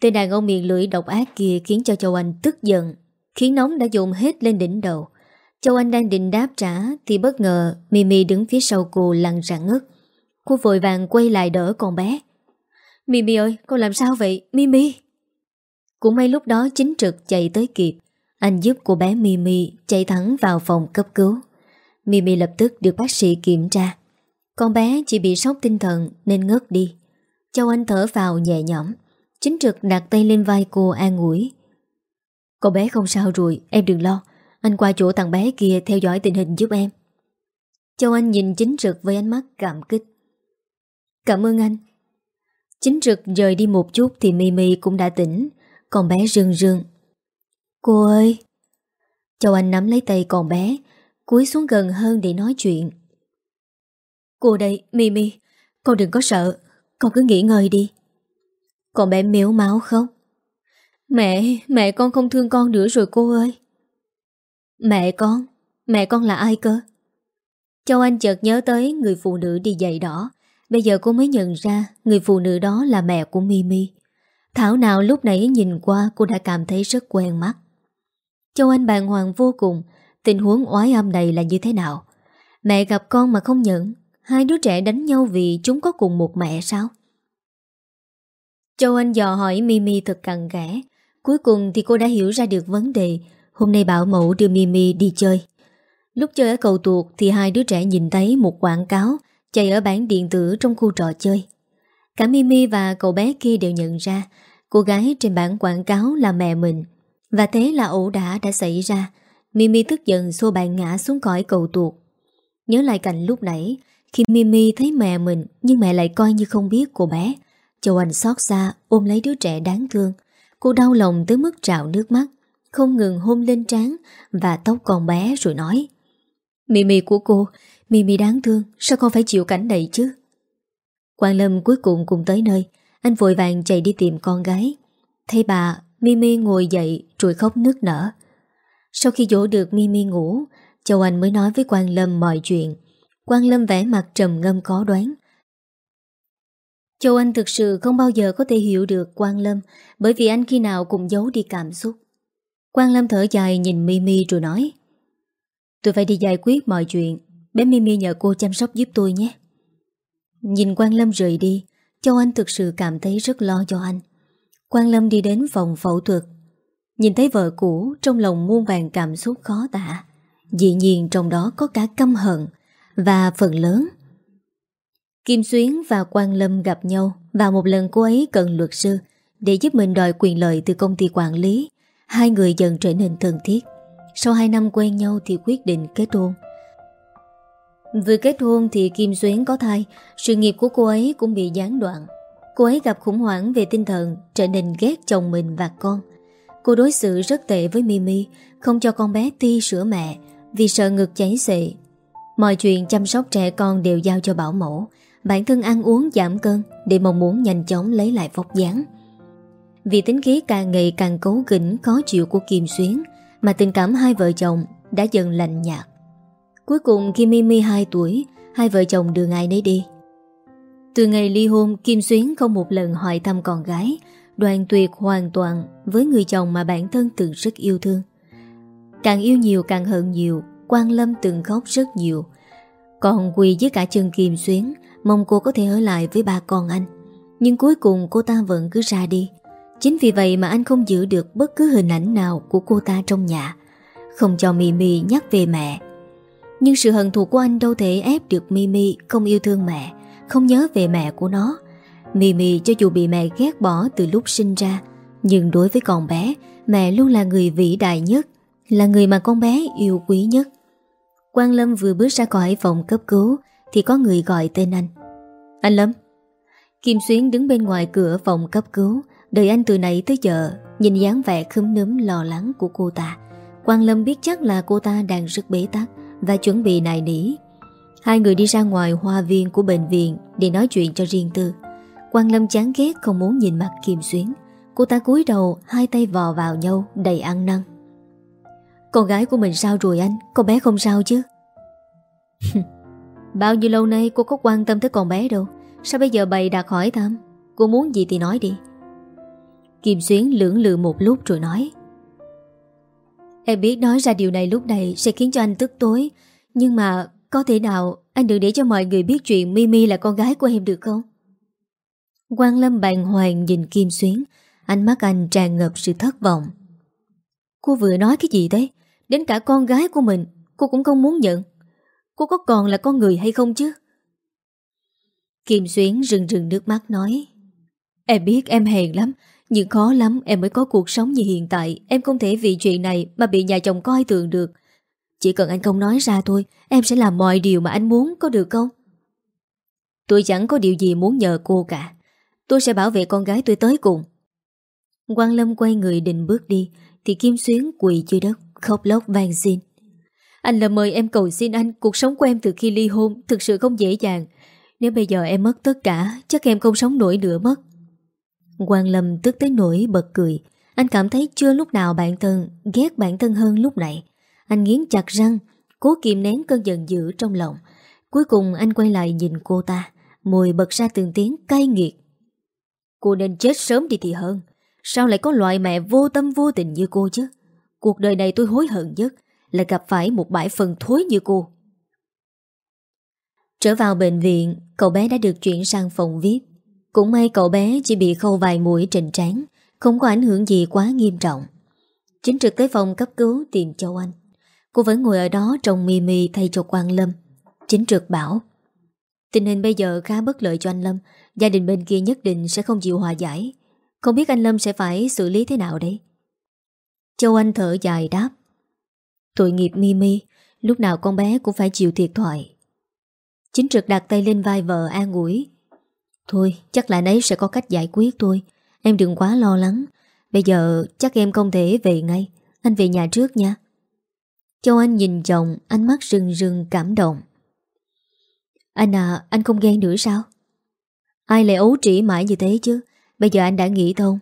Tên đàn ông miệng lưỡi độc ác kia Khiến cho Châu Anh tức giận. Khiến nóng đã dồn hết lên đỉnh đầu Châu Anh đang định đáp trả Thì bất ngờ Mimi đứng phía sau cô lăn rạn ngất Cô vội vàng quay lại đỡ con bé Mimi ơi, con làm sao vậy Mimi Cũng may lúc đó chính trực chạy tới kịp Anh giúp cô bé Mimi chạy thẳng vào phòng cấp cứu. Mimi lập tức được bác sĩ kiểm tra. Con bé chỉ bị sốc tinh thần nên ngất đi. Châu Anh thở vào nhẹ nhõm. Chính trực đặt tay lên vai cô an ủi. Con bé không sao rồi, em đừng lo. Anh qua chỗ thằng bé kia theo dõi tình hình giúp em. Châu Anh nhìn chính trực với ánh mắt cảm kích. Cảm ơn anh. Chính trực rời đi một chút thì Mimi cũng đã tỉnh, còn bé rưng rưng. Cô ơi! Châu Anh nắm lấy tay con bé, cúi xuống gần hơn để nói chuyện. Cô đây, Mimi, con đừng có sợ, con cứ nghỉ ngơi đi. Con bé miếu máu khóc. Mẹ, mẹ con không thương con nữa rồi cô ơi. Mẹ con? Mẹ con là ai cơ? Châu Anh chợt nhớ tới người phụ nữ đi giày đỏ. Bây giờ cô mới nhận ra người phụ nữ đó là mẹ của Mimi. Thảo nào lúc nãy nhìn qua cô đã cảm thấy rất quen mắt. Châu Anh bàng hoàng vô cùng, tình huống oái âm này là như thế nào? Mẹ gặp con mà không nhận, hai đứa trẻ đánh nhau vì chúng có cùng một mẹ sao? Châu Anh dò hỏi Mimi thật cằn kẽ. Cuối cùng thì cô đã hiểu ra được vấn đề. Hôm nay bảo mẫu đưa Mimi đi chơi. Lúc chơi ở cầu tuột thì hai đứa trẻ nhìn thấy một quảng cáo chạy ở bản điện tử trong khu trò chơi. Cả Mimi và cậu bé kia đều nhận ra cô gái trên bản quảng cáo là mẹ mình. Và thế là ẩu đả đã xảy ra. Mimi tức giận xô bạn ngã xuống khỏi cầu tuột. Nhớ lại cảnh lúc nãy, khi Mimi thấy mẹ mình nhưng mẹ lại coi như không biết cô bé. Châu Anh xót xa ôm lấy đứa trẻ đáng thương. Cô đau lòng tới mức trào nước mắt, không ngừng hôn lên trán và tóc con bé rồi nói. Mimi của cô, Mimi đáng thương, sao con phải chịu cảnh này chứ? Quang Lâm cuối cùng cùng tới nơi, anh vội vàng chạy đi tìm con gái. Thấy bà, Mimi ngồi dậy rồi khóc nức nở. Sau khi dỗ được Mimi ngủ, Châu Anh mới nói với Quang Lâm mọi chuyện. Quang Lâm vẽ mặt trầm ngâm có đoán. Châu Anh thực sự không bao giờ có thể hiểu được Quang Lâm, bởi vì anh khi nào cũng giấu đi cảm xúc. Quang Lâm thở dài nhìn Mimi rồi nói, Tôi phải đi giải quyết mọi chuyện. Bé Mimi nhờ cô chăm sóc giúp tôi nhé. Nhìn Quang Lâm rời đi, Châu Anh thực sự cảm thấy rất lo cho anh. Quang Lâm đi đến phòng phẫu thuật. Nhìn thấy vợ cũ, Trong lòng muôn vàng cảm xúc khó tả. Dĩ nhiên trong đó có cả căm hận Và phần lớn Kim Xuyến và Quang Lâm gặp nhau Và một lần cô ấy cần luật sư Để giúp mình đòi quyền lợi từ công ty quản lý. Hai người dần trở nên thân thiết. Sau hai năm quen nhau thì quyết định kết hôn. Vừa kết hôn thì Kim Xuyến có thai, Sự nghiệp của cô ấy cũng bị gián đoạn. Cô ấy gặp khủng hoảng về tinh thần, Trở nên ghét chồng mình và con. Cô đối xử rất tệ với Mimi, Không cho con bé ti sữa mẹ Vì sợ ngực cháy xệ. Mọi chuyện chăm sóc trẻ con đều giao cho bảo mẫu. Bản thân ăn uống giảm cân Để mong muốn nhanh chóng lấy lại vóc dáng. Vì tính khí càng ngày càng cấu kỉnh Khó chịu của Kim Xuyến, Mà tình cảm hai vợ chồng đã dần lạnh nhạt. Cuối cùng khi Mimi 2 tuổi, Hai vợ chồng đưa ai nấy đi. Từ ngày ly hôn, Kim Xuyến không một lần hỏi thăm con gái, Đoàn tuyệt hoàn toàn Với người chồng mà bản thân từng rất yêu thương. Càng yêu nhiều càng hận nhiều Quang Lâm từng khóc rất nhiều. Còn quỳ với cả chân Kim Xuyến Mong cô có thể ở lại với ba con anh. Nhưng cuối cùng cô ta vẫn cứ ra đi. Chính vì vậy mà anh không giữ được bất cứ hình ảnh nào của cô ta trong nhà. Không cho Mimi nhắc về mẹ. Nhưng sự hận thù của anh đâu thể ép được Mimi không yêu thương mẹ, Không nhớ về mẹ của nó. Mimi cho dù bị mẹ ghét bỏ từ lúc sinh ra, Nhưng đối với con bé, Mẹ luôn là người vĩ đại nhất, Là người mà con bé yêu quý nhất. Quang Lâm vừa bước ra khỏi phòng cấp cứu thì có người gọi tên anh. Anh Lâm. Kim Xuyến đứng bên ngoài cửa phòng cấp cứu, Đợi anh từ nãy tới giờ, Nhìn dáng vẻ khấm núm lo lắng của cô ta. Quang Lâm biết chắc là cô ta đang rất bế tắc Và chuẩn bị nài nỉ. Hai người đi ra ngoài hoa viên của bệnh viện Để nói chuyện cho riêng tư. Quang Lâm chán ghét không muốn nhìn mặt Kim Xuyến. Cô ta cúi đầu, Hai tay vò vào nhau, đầy ăn năn. Con gái của mình sao rồi anh? Con bé không sao chứ? Bao nhiêu lâu nay cô có quan tâm tới con bé đâu? Sao bây giờ bày đặt hỏi thăm? Cô muốn gì thì nói đi. Kim Xuyến lưỡng lự một lúc rồi nói. Em biết nói ra điều này lúc này Sẽ khiến cho anh tức tối. Nhưng mà có thể nào Anh đừng để cho mọi người biết chuyện Mimi là con gái của em được không? Quang Lâm bàng hoàng nhìn Kim Xuyến. Ánh mắt anh tràn ngập sự thất vọng. Cô vừa nói cái gì đấy Đến cả con gái của mình, Cô cũng không muốn nhận. Cô có còn là con người hay không chứ? Kim Xuyến rừng rừng nước mắt nói. Em biết em hèn lắm, Nhưng khó lắm em mới có cuộc sống như hiện tại. Em không thể vì chuyện này Mà bị nhà chồng coi thường được. Chỉ cần anh không nói ra thôi, Em sẽ làm mọi điều mà anh muốn, có được không? Tôi chẳng có điều gì muốn nhờ cô cả. Tôi sẽ bảo vệ con gái tôi tới cùng. Quang Lâm quay người định bước đi, Thì Kim Xuyến quỳ dưới đất, Khóc lóc vang xin. Anh là mời em cầu xin anh, Cuộc sống của em từ khi ly hôn Thực sự không dễ dàng. Nếu bây giờ em mất tất cả, Chắc em không sống nổi nữa mất. Quang Lâm tức tới nỗi bật cười. Anh cảm thấy chưa lúc nào bản thân Ghét bản thân hơn lúc này. Anh nghiến chặt răng, Cố kìm nén cơn giận dữ trong lòng. Cuối cùng anh quay lại nhìn cô ta mùi bật ra từng tiếng cay nghiệt. Cô nên chết sớm đi thì hơn. Sao lại có loại mẹ vô tâm vô tình như cô chứ? Cuộc đời này tôi hối hận nhất. Là gặp phải một bãi phần thối như cô. Trở vào bệnh viện, Cậu bé đã được chuyển sang phòng VIP Cũng may cậu bé chỉ bị khâu vài mũi trình trán, Không có ảnh hưởng gì quá nghiêm trọng. Chính trực tới phòng cấp cứu tìm Châu Anh. Cô vẫn ngồi ở đó trông mì mì thay cho Quang Lâm. Chính trực bảo, Tình hình bây giờ khá bất lợi cho anh Lâm. Gia đình bên kia nhất định sẽ không chịu hòa giải. Không biết anh Lâm sẽ phải xử lý thế nào đấy. Châu Anh thở dài đáp Tội nghiệp Mimi Lúc nào con bé cũng phải chịu thiệt thoại Chính trực đặt tay lên vai vợ an ủi. Thôi, chắc là nấy sẽ có cách giải quyết thôi. Em đừng quá lo lắng. Bây giờ chắc em không thể về ngay. Anh về nhà trước nha. Châu Anh nhìn chồng, Ánh mắt rừng rừng cảm động. Anh à anh không ghen nữa sao? Ai lại ấu trĩ mãi như thế chứ? Bây giờ anh đã nghĩ thông.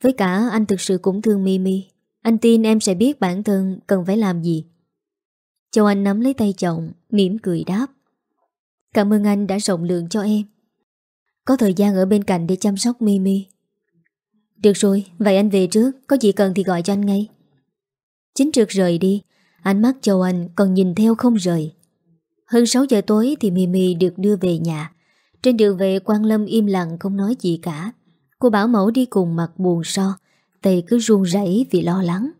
Với cả anh thực sự cũng thương Mimi anh tin em sẽ biết bản thân cần phải làm gì. Châu Anh nắm lấy tay chồng, mỉm cười đáp. Cảm ơn anh đã rộng lượng cho em. Có thời gian ở bên cạnh để chăm sóc Mimi. Được rồi, Vậy anh về trước, Có gì cần thì gọi cho anh ngay. Chính trực rời đi, Ánh mắt Châu Anh còn nhìn theo không rời. Hơn 6 giờ tối thì Mimi được đưa về nhà. Trên đường về, Quang Lâm im lặng không nói gì cả. Cô bảo mẫu đi cùng mặt buồn so. Tay cứ run rẩy vì lo lắng.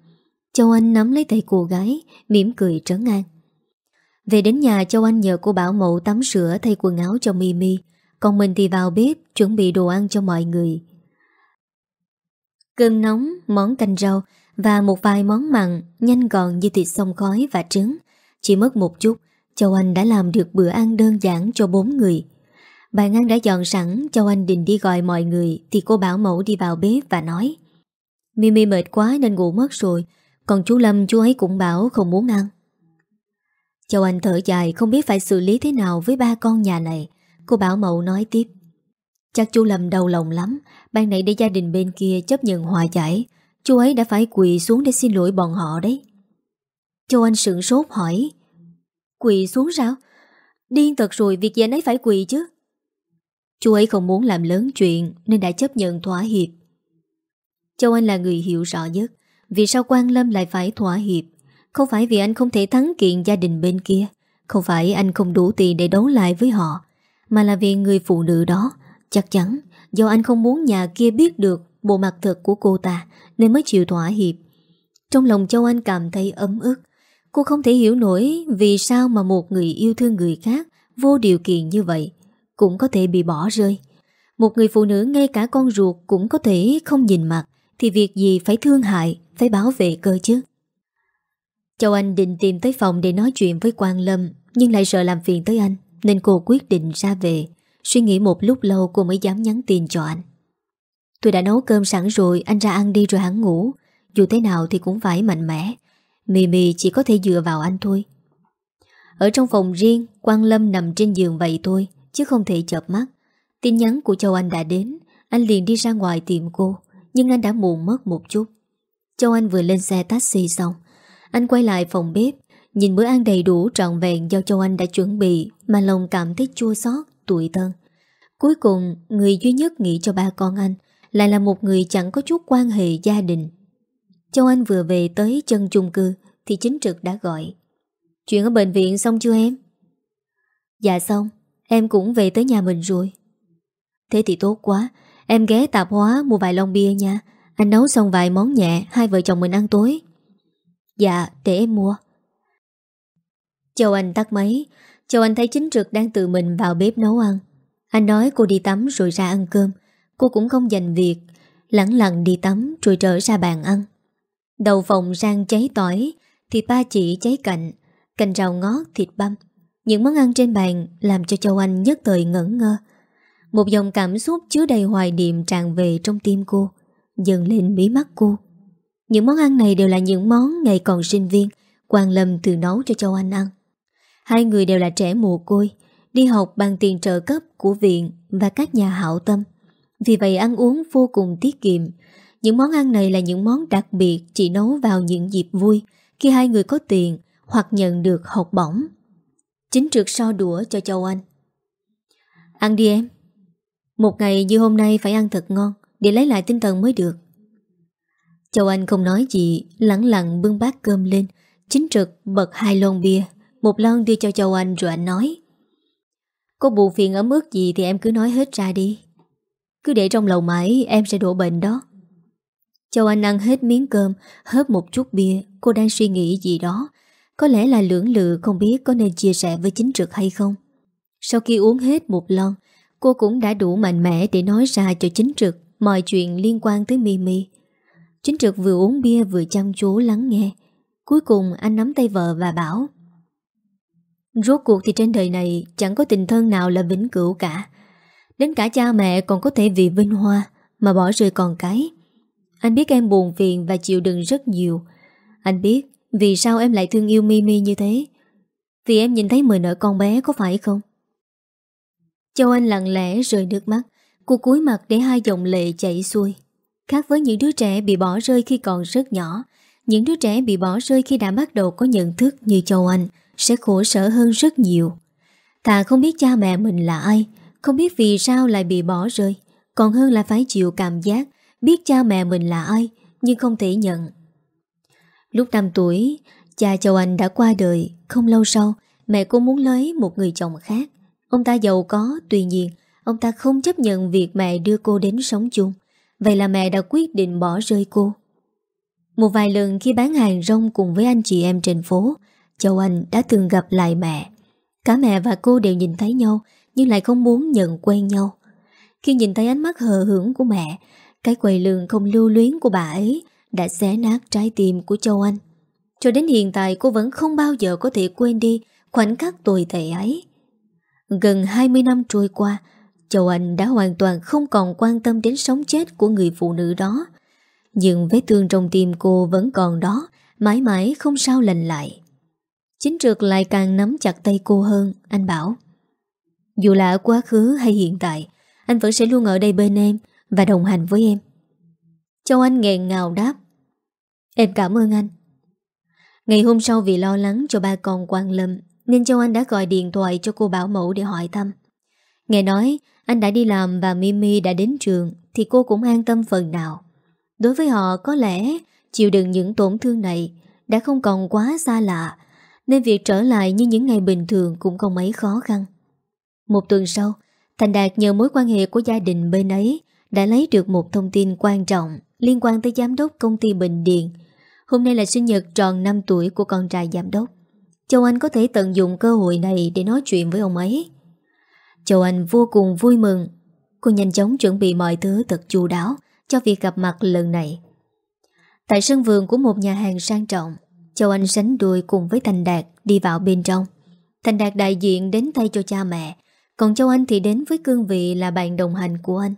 Châu Anh nắm lấy tay cô gái mỉm cười trấn an. Về đến nhà Châu Anh nhờ cô bảo mẫu tắm sữa thay quần áo cho Mimi. Còn mình thì vào bếp chuẩn bị đồ ăn cho mọi người. Cơm nóng, món canh rau Và một vài món mặn Nhanh gọn như thịt xông khói và trứng. Chỉ mất một chút Châu Anh đã làm được bữa ăn đơn giản cho bốn người. Bàn ăn đã dọn sẵn Châu Anh định đi gọi mọi người Thì cô bảo mẫu đi vào bếp và nói Mimi mệt quá nên ngủ mất rồi. Còn chú Lâm, chú ấy cũng bảo không muốn ăn. Châu Anh thở dài, Không biết phải xử lý thế nào với ba con nhà này. Cô bảo mậu nói tiếp. Chắc chú Lâm đau lòng lắm. Ban nãy để gia đình bên kia chấp nhận hòa giải. Chú ấy đã phải quỳ xuống để xin lỗi bọn họ đấy. Châu Anh sửng sốt hỏi. Quỳ xuống sao? Điên thật rồi, việc gì anh ấy phải quỳ chứ? Chú ấy không muốn làm lớn chuyện Nên đã chấp nhận thỏa hiệp. Châu Anh là người hiểu rõ nhất. Vì sao Quang Lâm lại phải thỏa hiệp? Không phải vì anh không thể thắng kiện gia đình bên kia. Không phải anh không đủ tiền để đấu lại với họ, Mà là vì người phụ nữ đó. Chắc chắn, Do anh không muốn nhà kia biết được Bộ mặt thật của cô ta, Nên mới chịu thỏa hiệp. Trong lòng Châu Anh cảm thấy ấm ức. Cô không thể hiểu nổi Vì sao mà một người yêu thương người khác Vô điều kiện như vậy cũng có thể bị bỏ rơi. Một người phụ nữ ngay cả con ruột cũng có thể không nhìn mặt thì việc gì phải thương hại, phải bảo vệ cơ chứ. Châu Anh định tìm tới phòng để nói chuyện với Quang Lâm nhưng lại sợ làm phiền tới anh nên cô quyết định ra về. Suy nghĩ một lúc lâu cô mới dám nhắn tin cho anh. Tôi đã nấu cơm sẵn rồi, anh ra ăn đi rồi hắn ngủ. Dù thế nào thì cũng phải mạnh mẽ. Mì mì chỉ có thể dựa vào anh thôi. Ở trong phòng riêng, Quang Lâm nằm trên giường vậy thôi chứ không thể chợp mắt. Tin nhắn của Châu Anh đã đến, anh liền đi ra ngoài tìm cô, nhưng anh đã muộn mất một chút. Châu Anh vừa lên xe taxi xong, anh quay lại phòng bếp, nhìn bữa ăn đầy đủ trọn vẹn do Châu Anh đã chuẩn bị mà lòng cảm thấy chua xót, tủi thân. Cuối cùng, người duy nhất nghĩ cho ba con anh lại là một người chẳng có chút quan hệ gia đình. Châu Anh vừa về tới chân chung cư thì chính trực đã gọi. Chuyện ở bệnh viện xong chưa em? Dạ xong, Em cũng về tới nhà mình rồi Thế thì tốt quá Em ghé tạp hóa, mua vài lon bia nha. Anh nấu xong vài món nhẹ, Hai vợ chồng mình ăn tối. Dạ để em mua. Châu Anh tắt máy. Châu Anh thấy chính trực đang tự mình vào bếp nấu ăn. Anh nói cô đi tắm rồi ra ăn cơm. Cô cũng không dành việc Lặng lặng đi tắm rồi trở ra bàn ăn. Đầu phòng rang cháy tỏi, Thịt ba chỉ cháy cạnh, Cành rau ngót, thịt băm. Những món ăn trên bàn Làm cho Châu Anh nhất thời ngẩn ngơ. Một dòng cảm xúc chứa đầy hoài niệm tràn về trong tim cô Dần lên mí mắt cô. Những món ăn này đều là những món ngày còn sinh viên Quang Lâm từ nấu cho Châu Anh ăn. Hai người đều là trẻ mồ côi, Đi học bằng tiền trợ cấp của viện Và các nhà hảo tâm. Vì vậy ăn uống vô cùng tiết kiệm. Những món ăn này là những món đặc biệt Chỉ nấu vào những dịp vui, Khi hai người có tiền Hoặc nhận được học bổng. Chính trực so đũa cho Châu Anh. Ăn đi em. Một ngày như hôm nay phải ăn thật ngon Để lấy lại tinh thần mới được. Châu Anh không nói gì Lặng lặng bưng bát cơm lên, Chính trực bật hai lon bia, một lon đưa cho Châu Anh rồi anh nói. Có buồn phiền ấm ức gì thì em cứ nói hết ra đi. Cứ để trong lòng mãi, em sẽ đổ bệnh đó. Châu Anh ăn hết miếng cơm, Hớp một chút bia, Cô đang suy nghĩ gì đó. Có lẽ là lưỡng lự, không biết có nên chia sẻ với chính trực hay không. Sau khi uống hết một lon Cô cũng đã đủ mạnh mẽ để nói ra cho chính trực Mọi chuyện liên quan tới Mimi Chính trực vừa uống bia vừa chăm chú lắng nghe Cuối cùng, anh nắm tay vợ và bảo, Rốt cuộc thì trên đời này chẳng có tình thân nào là vĩnh cửu cả. Đến cả cha mẹ còn có thể vì vinh hoa mà bỏ rơi con cái. Anh biết em buồn phiền và chịu đựng rất nhiều. Anh biết vì sao em lại thương yêu Mimi như thế. Vì em nhìn thấy mười nợ con bé có phải không? Châu Anh lặng lẽ rơi nước mắt. Cô cúi mặt để hai dòng lệ chảy xuôi. Khác với những đứa trẻ bị bỏ rơi khi còn rất nhỏ, những đứa trẻ bị bỏ rơi khi đã bắt đầu có nhận thức như Châu Anh – sẽ khổ sở hơn rất nhiều. Thà không biết cha mẹ mình là ai, không biết vì sao lại bị bỏ rơi, còn hơn là phải chịu cảm giác biết cha mẹ mình là ai, nhưng không thể nhận. Lúc 5 tuổi, cha Châu Anh đã qua đời, không lâu sau, mẹ cô muốn lấy một người chồng khác. Ông ta giàu có, tuy nhiên, ông ta không chấp nhận việc mẹ đưa cô đến sống chung. Vậy là mẹ đã quyết định bỏ rơi cô. Một vài lần khi bán hàng rong cùng với anh chị em trên phố, Châu Anh đã từng gặp lại mẹ Cả mẹ và cô đều nhìn thấy nhau Nhưng lại không muốn nhận quen nhau Khi nhìn thấy ánh mắt hờ hưởng của mẹ Cái quầy lường không lưu luyến của bà ấy Đã xé nát trái tim của Châu Anh Cho đến hiện tại cô vẫn không bao giờ có thể quên đi Khoảnh khắc tồi tệ ấy Gần 20 năm trôi qua, Châu Anh đã hoàn toàn không còn quan tâm đến sống chết của người phụ nữ đó. Nhưng vết thương trong tim cô vẫn còn đó, Mãi mãi không sao lành lại. Chính trượt lại càng nắm chặt tay cô hơn, Anh bảo. Dù là quá khứ hay hiện tại, Anh vẫn sẽ luôn ở đây bên em Và đồng hành với em. Châu Anh nghẹn ngào đáp. Em cảm ơn anh. Ngày hôm sau vì lo lắng cho ba con Quang Lâm nên Châu Anh đã gọi điện thoại cho cô bảo mẫu để hỏi thăm Nghe nói anh đã đi làm và Mimi đã đến trường Thì cô cũng an tâm phần nào Đối với họ có lẽ chịu đựng những tổn thương này đã không còn quá xa lạ nên việc trở lại như những ngày bình thường cũng không mấy khó khăn. Một tuần sau, Thành Đạt nhờ mối quan hệ của gia đình bên ấy đã lấy được một thông tin quan trọng liên quan tới giám đốc công ty Bình Điện. Hôm nay là sinh nhật tròn 5 tuổi của con trai giám đốc. Châu Anh có thể tận dụng cơ hội này để nói chuyện với ông ấy. Châu Anh vô cùng vui mừng. Cô nhanh chóng chuẩn bị mọi thứ thật chu đáo cho việc gặp mặt lần này. Tại sân vườn của một nhà hàng sang trọng, Châu Anh sánh đuôi cùng với Thành Đạt đi vào bên trong. Thành Đạt đại diện đến tay cho cha mẹ, còn Châu Anh thì đến với cương vị là bạn đồng hành của anh.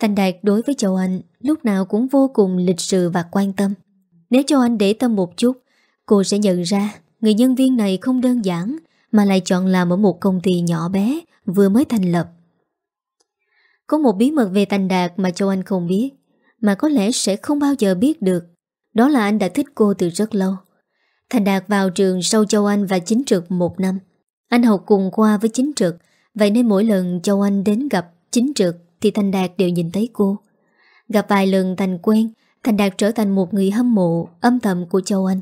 Thành Đạt đối với Châu Anh lúc nào cũng vô cùng lịch sự và quan tâm. Nếu Châu Anh để tâm một chút, cô sẽ nhận ra người nhân viên này không đơn giản mà lại chọn làm ở một công ty nhỏ bé vừa mới thành lập. Có một bí mật về Thành Đạt mà Châu Anh không biết, mà có lẽ sẽ không bao giờ biết được. Đó là anh đã thích cô từ rất lâu Thành Đạt vào trường sau Châu Anh và Chính Trực một năm Anh học cùng khoa với Chính Trực Vậy nên mỗi lần Châu Anh đến gặp Chính Trực Thì Thành Đạt đều nhìn thấy cô Gặp vài lần Thành quen Thành Đạt trở thành một người hâm mộ Âm thầm của Châu Anh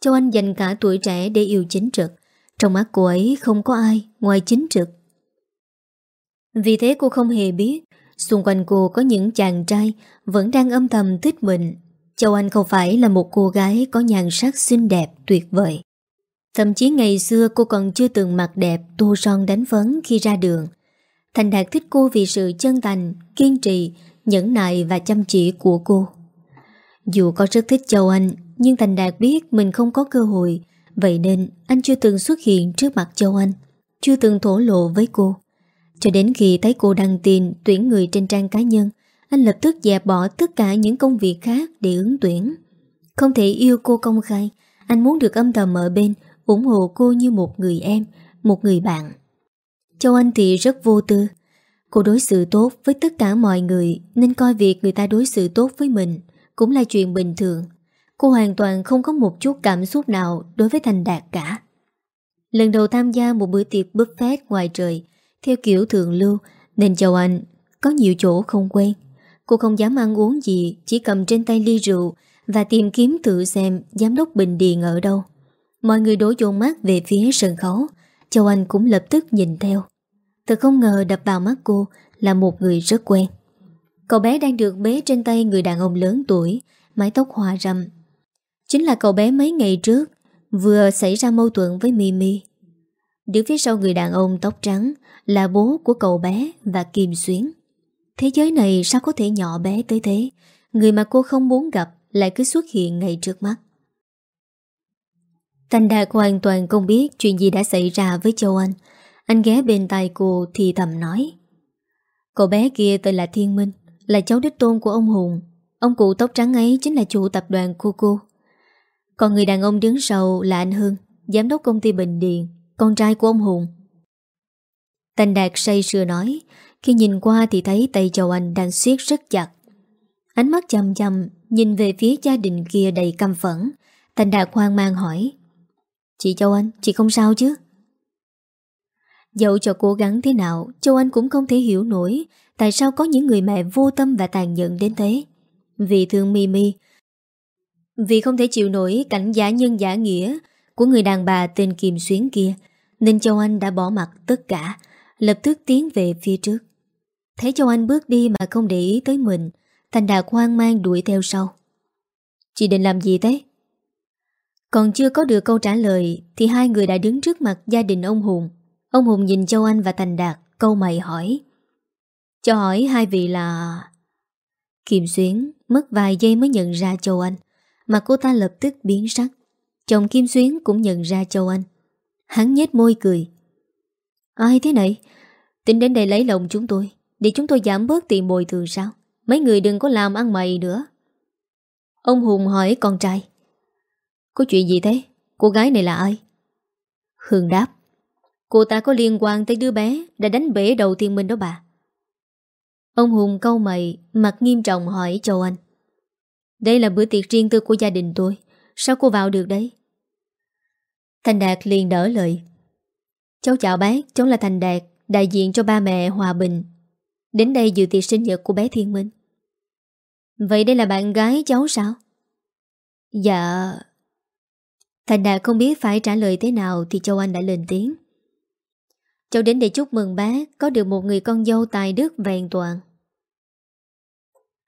Châu Anh dành cả tuổi trẻ để yêu Chính Trực Trong mắt cô ấy không có ai Ngoài Chính Trực Vì thế cô không hề biết Xung quanh cô có những chàng trai Vẫn đang âm thầm thích mình Châu Anh không phải là một cô gái có nhan sắc xinh đẹp tuyệt vời. Thậm chí ngày xưa cô còn chưa từng mặc đẹp tô son đánh phấn khi ra đường. Thành Đạt thích cô vì sự chân thành, kiên trì, nhẫn nại và chăm chỉ của cô. Dù có rất thích Châu Anh, nhưng Thành Đạt biết mình không có cơ hội, vậy nên anh chưa từng xuất hiện trước mặt Châu Anh, chưa từng thổ lộ với cô. Cho đến khi thấy cô đăng tin tuyển người trên trang cá nhân, anh lập tức dẹp bỏ tất cả những công việc khác để ứng tuyển. Không thể yêu cô công khai, anh muốn được âm thầm ở bên, ủng hộ cô như một người em, một người bạn. Châu Anh thì rất vô tư. Cô đối xử tốt với tất cả mọi người nên coi việc người ta đối xử tốt với mình cũng là chuyện bình thường. Cô hoàn toàn không có một chút cảm xúc nào đối với Thành Đạt cả. Lần đầu tham gia một bữa tiệc buffet ngoài trời, theo kiểu thượng lưu, nên Châu Anh có nhiều chỗ không quen. Cô không dám ăn uống gì, chỉ cầm trên tay ly rượu và tìm kiếm tự xem giám đốc Bình Điền ở đâu. Mọi người đổ dồn mắt về phía sân khấu, Châu Anh cũng lập tức nhìn theo. Thật không ngờ đập vào mắt cô là một người rất quen. Cậu bé đang được bế trên tay người đàn ông lớn tuổi, mái tóc hòa rầm, Chính là cậu bé mấy ngày trước, vừa xảy ra mâu thuẫn với Mimi. Đứng phía sau người đàn ông tóc trắng là bố của cậu bé và Kim Xuyến. Thế giới này sao có thể nhỏ bé tới thế? Người mà cô không muốn gặp Lại cứ xuất hiện ngay trước mắt. Thành Đạt hoàn toàn không biết Chuyện gì đã xảy ra với Châu Anh. Anh ghé bên tay cô thì thầm nói, Cậu bé kia tên là Thiên Minh, Là cháu đích tôn của ông Hùng. Ông cụ tóc trắng ấy chính là chủ tập đoàn của còn người đàn ông đứng sau là anh Hưng Giám đốc công ty Bình Điền Con trai của ông Hùng. Thành Đạt say sưa nói khi nhìn qua thì thấy tay Châu Anh đang siết rất chặt. Ánh mắt chầm chầm Nhìn về phía gia đình kia đầy căm phẫn. Thành Đạt hoang mang hỏi Chị Châu Anh, chị không sao chứ? Dẫu cho cố gắng thế nào Châu Anh cũng không thể hiểu nổi Tại sao có những người mẹ vô tâm và tàn nhẫn đến thế. Vì thương Mimi vì không thể chịu nổi cảnh giả nhân giả nghĩa Của người đàn bà tên Kim Xuyến kia, Nên Châu Anh đã bỏ mặt tất cả, Lập tức tiến về phía trước. Thấy Châu Anh bước đi mà không để ý tới mình, Thành Đạt hoang mang đuổi theo sau. Chị định làm gì thế? Còn chưa có được câu trả lời Thì hai người đã đứng trước mặt gia đình ông Hùng. Ông Hùng nhìn Châu Anh và Thành Đạt, Câu mày hỏi. Cho hỏi hai vị là... Kim Xuyến mất vài giây mới nhận ra Châu Anh. Mà cô ta lập tức biến sắc. Chồng Kim Xuyến cũng nhận ra Châu Anh. Hắn nhếch môi cười. Ai thế này? Tính đến đây lấy lòng chúng tôi. Để chúng tôi giảm bớt tiền bồi thường sao? Mấy người đừng có làm ăn mày nữa. Ông Hùng hỏi con trai. Có chuyện gì thế? Cô gái này là ai? Hương đáp. Cô ta có liên quan tới đứa bé Đã đánh bể đầu tiên mình đó bà. Ông Hùng câu mày, Mặt nghiêm trọng hỏi Châu Anh. Đây là bữa tiệc riêng tư của gia đình tôi. Sao cô vào được đấy? Thành Đạt liền đỡ lời. Cháu chào bác, Cháu là Thành Đạt, Đại diện cho ba mẹ Hòa Bình. Đến đây dự tiệc sinh nhật của bé Thiên Minh. Vậy đây là bạn gái cháu sao? Dạ. Thành Đạt không biết phải trả lời thế nào Thì Châu Anh đã lên tiếng. Cháu đến để chúc mừng bác, Có được một người con dâu tài đức vẹn toàn.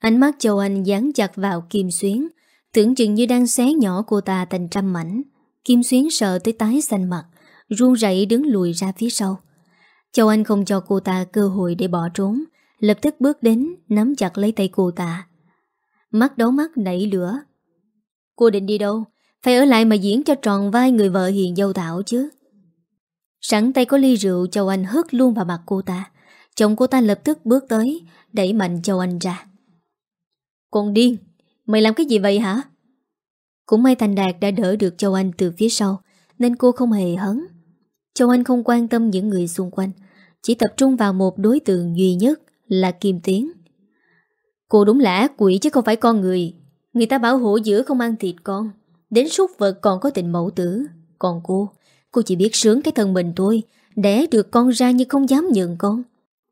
Ánh mắt Châu Anh dán chặt vào Kim Xuyến. Tưởng chừng như đang xé nhỏ cô ta thành trăm mảnh. Kim Xuyến sợ tới tái xanh mặt, Run rẩy đứng lùi ra phía sau. Châu Anh không cho cô ta cơ hội để bỏ trốn, Lập tức bước đến, Nắm chặt lấy tay cô ta. Mắt đấu mắt nảy lửa. Cô định đi đâu? Phải ở lại mà diễn cho tròn vai người vợ hiền dâu thảo chứ. Sẵn tay có ly rượu, Châu Anh hất luôn vào mặt cô ta. Chồng cô ta lập tức bước tới, Đẩy mạnh Châu Anh ra. Con điên Mày làm cái gì vậy hả Cũng may Thành Đạt đã đỡ được Châu Anh từ phía sau Nên cô không hề hấn Châu Anh không quan tâm những người xung quanh Chỉ tập trung vào một đối tượng duy nhất là Kim Tiến. Cô đúng là ác quỷ chứ không phải con người. Người ta bảo hổ giữa không ăn thịt con. Đến súc vật còn có tình mẫu tử. Còn cô, cô chỉ biết sướng cái thân mình thôi. Đẻ được con ra nhưng không dám nhận con.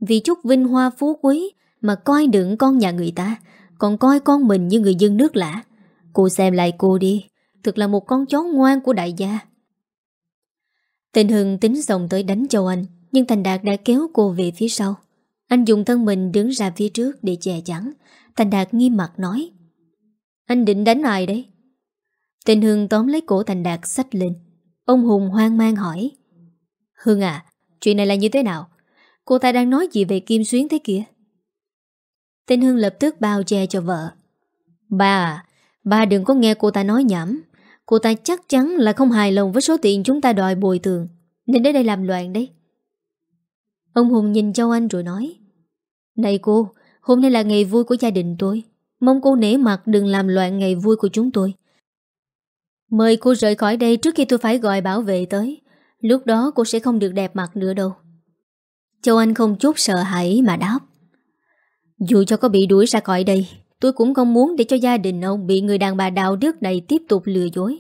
Vì chút vinh hoa phú quý mà coi đựng con nhà người ta. Còn coi con mình như người dân nước lạ. Cô xem lại cô đi. Thực là một con chó ngoan của đại gia. Tình Hưng tính xong tới đánh Châu Anh, Nhưng Thành Đạt đã kéo cô về phía sau anh dùng thân mình đứng ra phía trước để che chắn Thành Đạt nghiêm mặt nói, Anh định đánh ai đấy Tên hưng tóm lấy cổ Thành Đạt sách lên Ông Hùng hoang mang hỏi Hương à Chuyện này là như thế nào Cô ta đang nói gì về Kim Xuyến thế kia Tên Hương lập tức bao che cho vợ. Bà, bà đừng có nghe cô ta nói nhảm. Cô ta chắc chắn là không hài lòng với số tiền chúng ta đòi bồi thường. Nên đến đây làm loạn đấy. Ông Hùng nhìn Châu Anh rồi nói Này cô Hôm nay là ngày vui của gia đình tôi. Mong cô nể mặt đừng làm loạn ngày vui của chúng tôi. Mời cô rời khỏi đây trước khi tôi phải gọi bảo vệ tới. Lúc đó cô sẽ không được đẹp mặt nữa đâu. Châu Anh không chút sợ hãi mà đáp dù cho có bị đuổi ra khỏi đây, Tôi cũng không muốn để cho gia đình ông Bị người đàn bà đạo đức này tiếp tục lừa dối.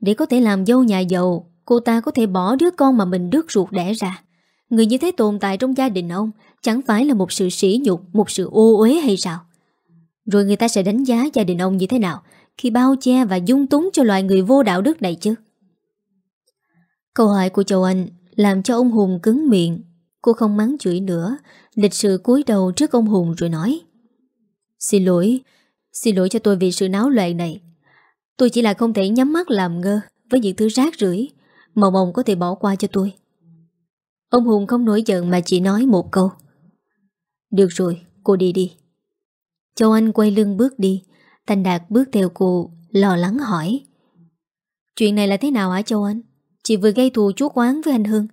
Để có thể làm dâu nhà giàu, Cô ta có thể bỏ đứa con mà mình đứt ruột đẻ ra. Người như thế tồn tại trong gia đình ông Chẳng phải là một sự sỉ nhục, Một sự ô uế hay sao? Rồi người ta sẽ đánh giá gia đình ông như thế nào Khi bao che và dung túng cho loài người vô đạo đức này chứ? Câu hỏi của Châu Anh Làm cho ông Hùng cứng miệng. Cô không mắng chửi nữa. Lịch sự cúi đầu trước ông Hùng rồi nói Xin lỗi Xin lỗi cho tôi vì sự náo loạn này. Tôi chỉ là không thể nhắm mắt làm ngơ Với những thứ rác rưởi. Mộng ông có thể bỏ qua cho tôi. Ông Hùng không nổi giận mà chỉ nói một câu Được rồi, cô đi đi. Châu Anh quay lưng bước đi. Thành Đạt bước theo cô Lo lắng hỏi Chuyện này là thế nào hả Châu Anh? Chị vừa gây thù chuốc oán với anh Hưng.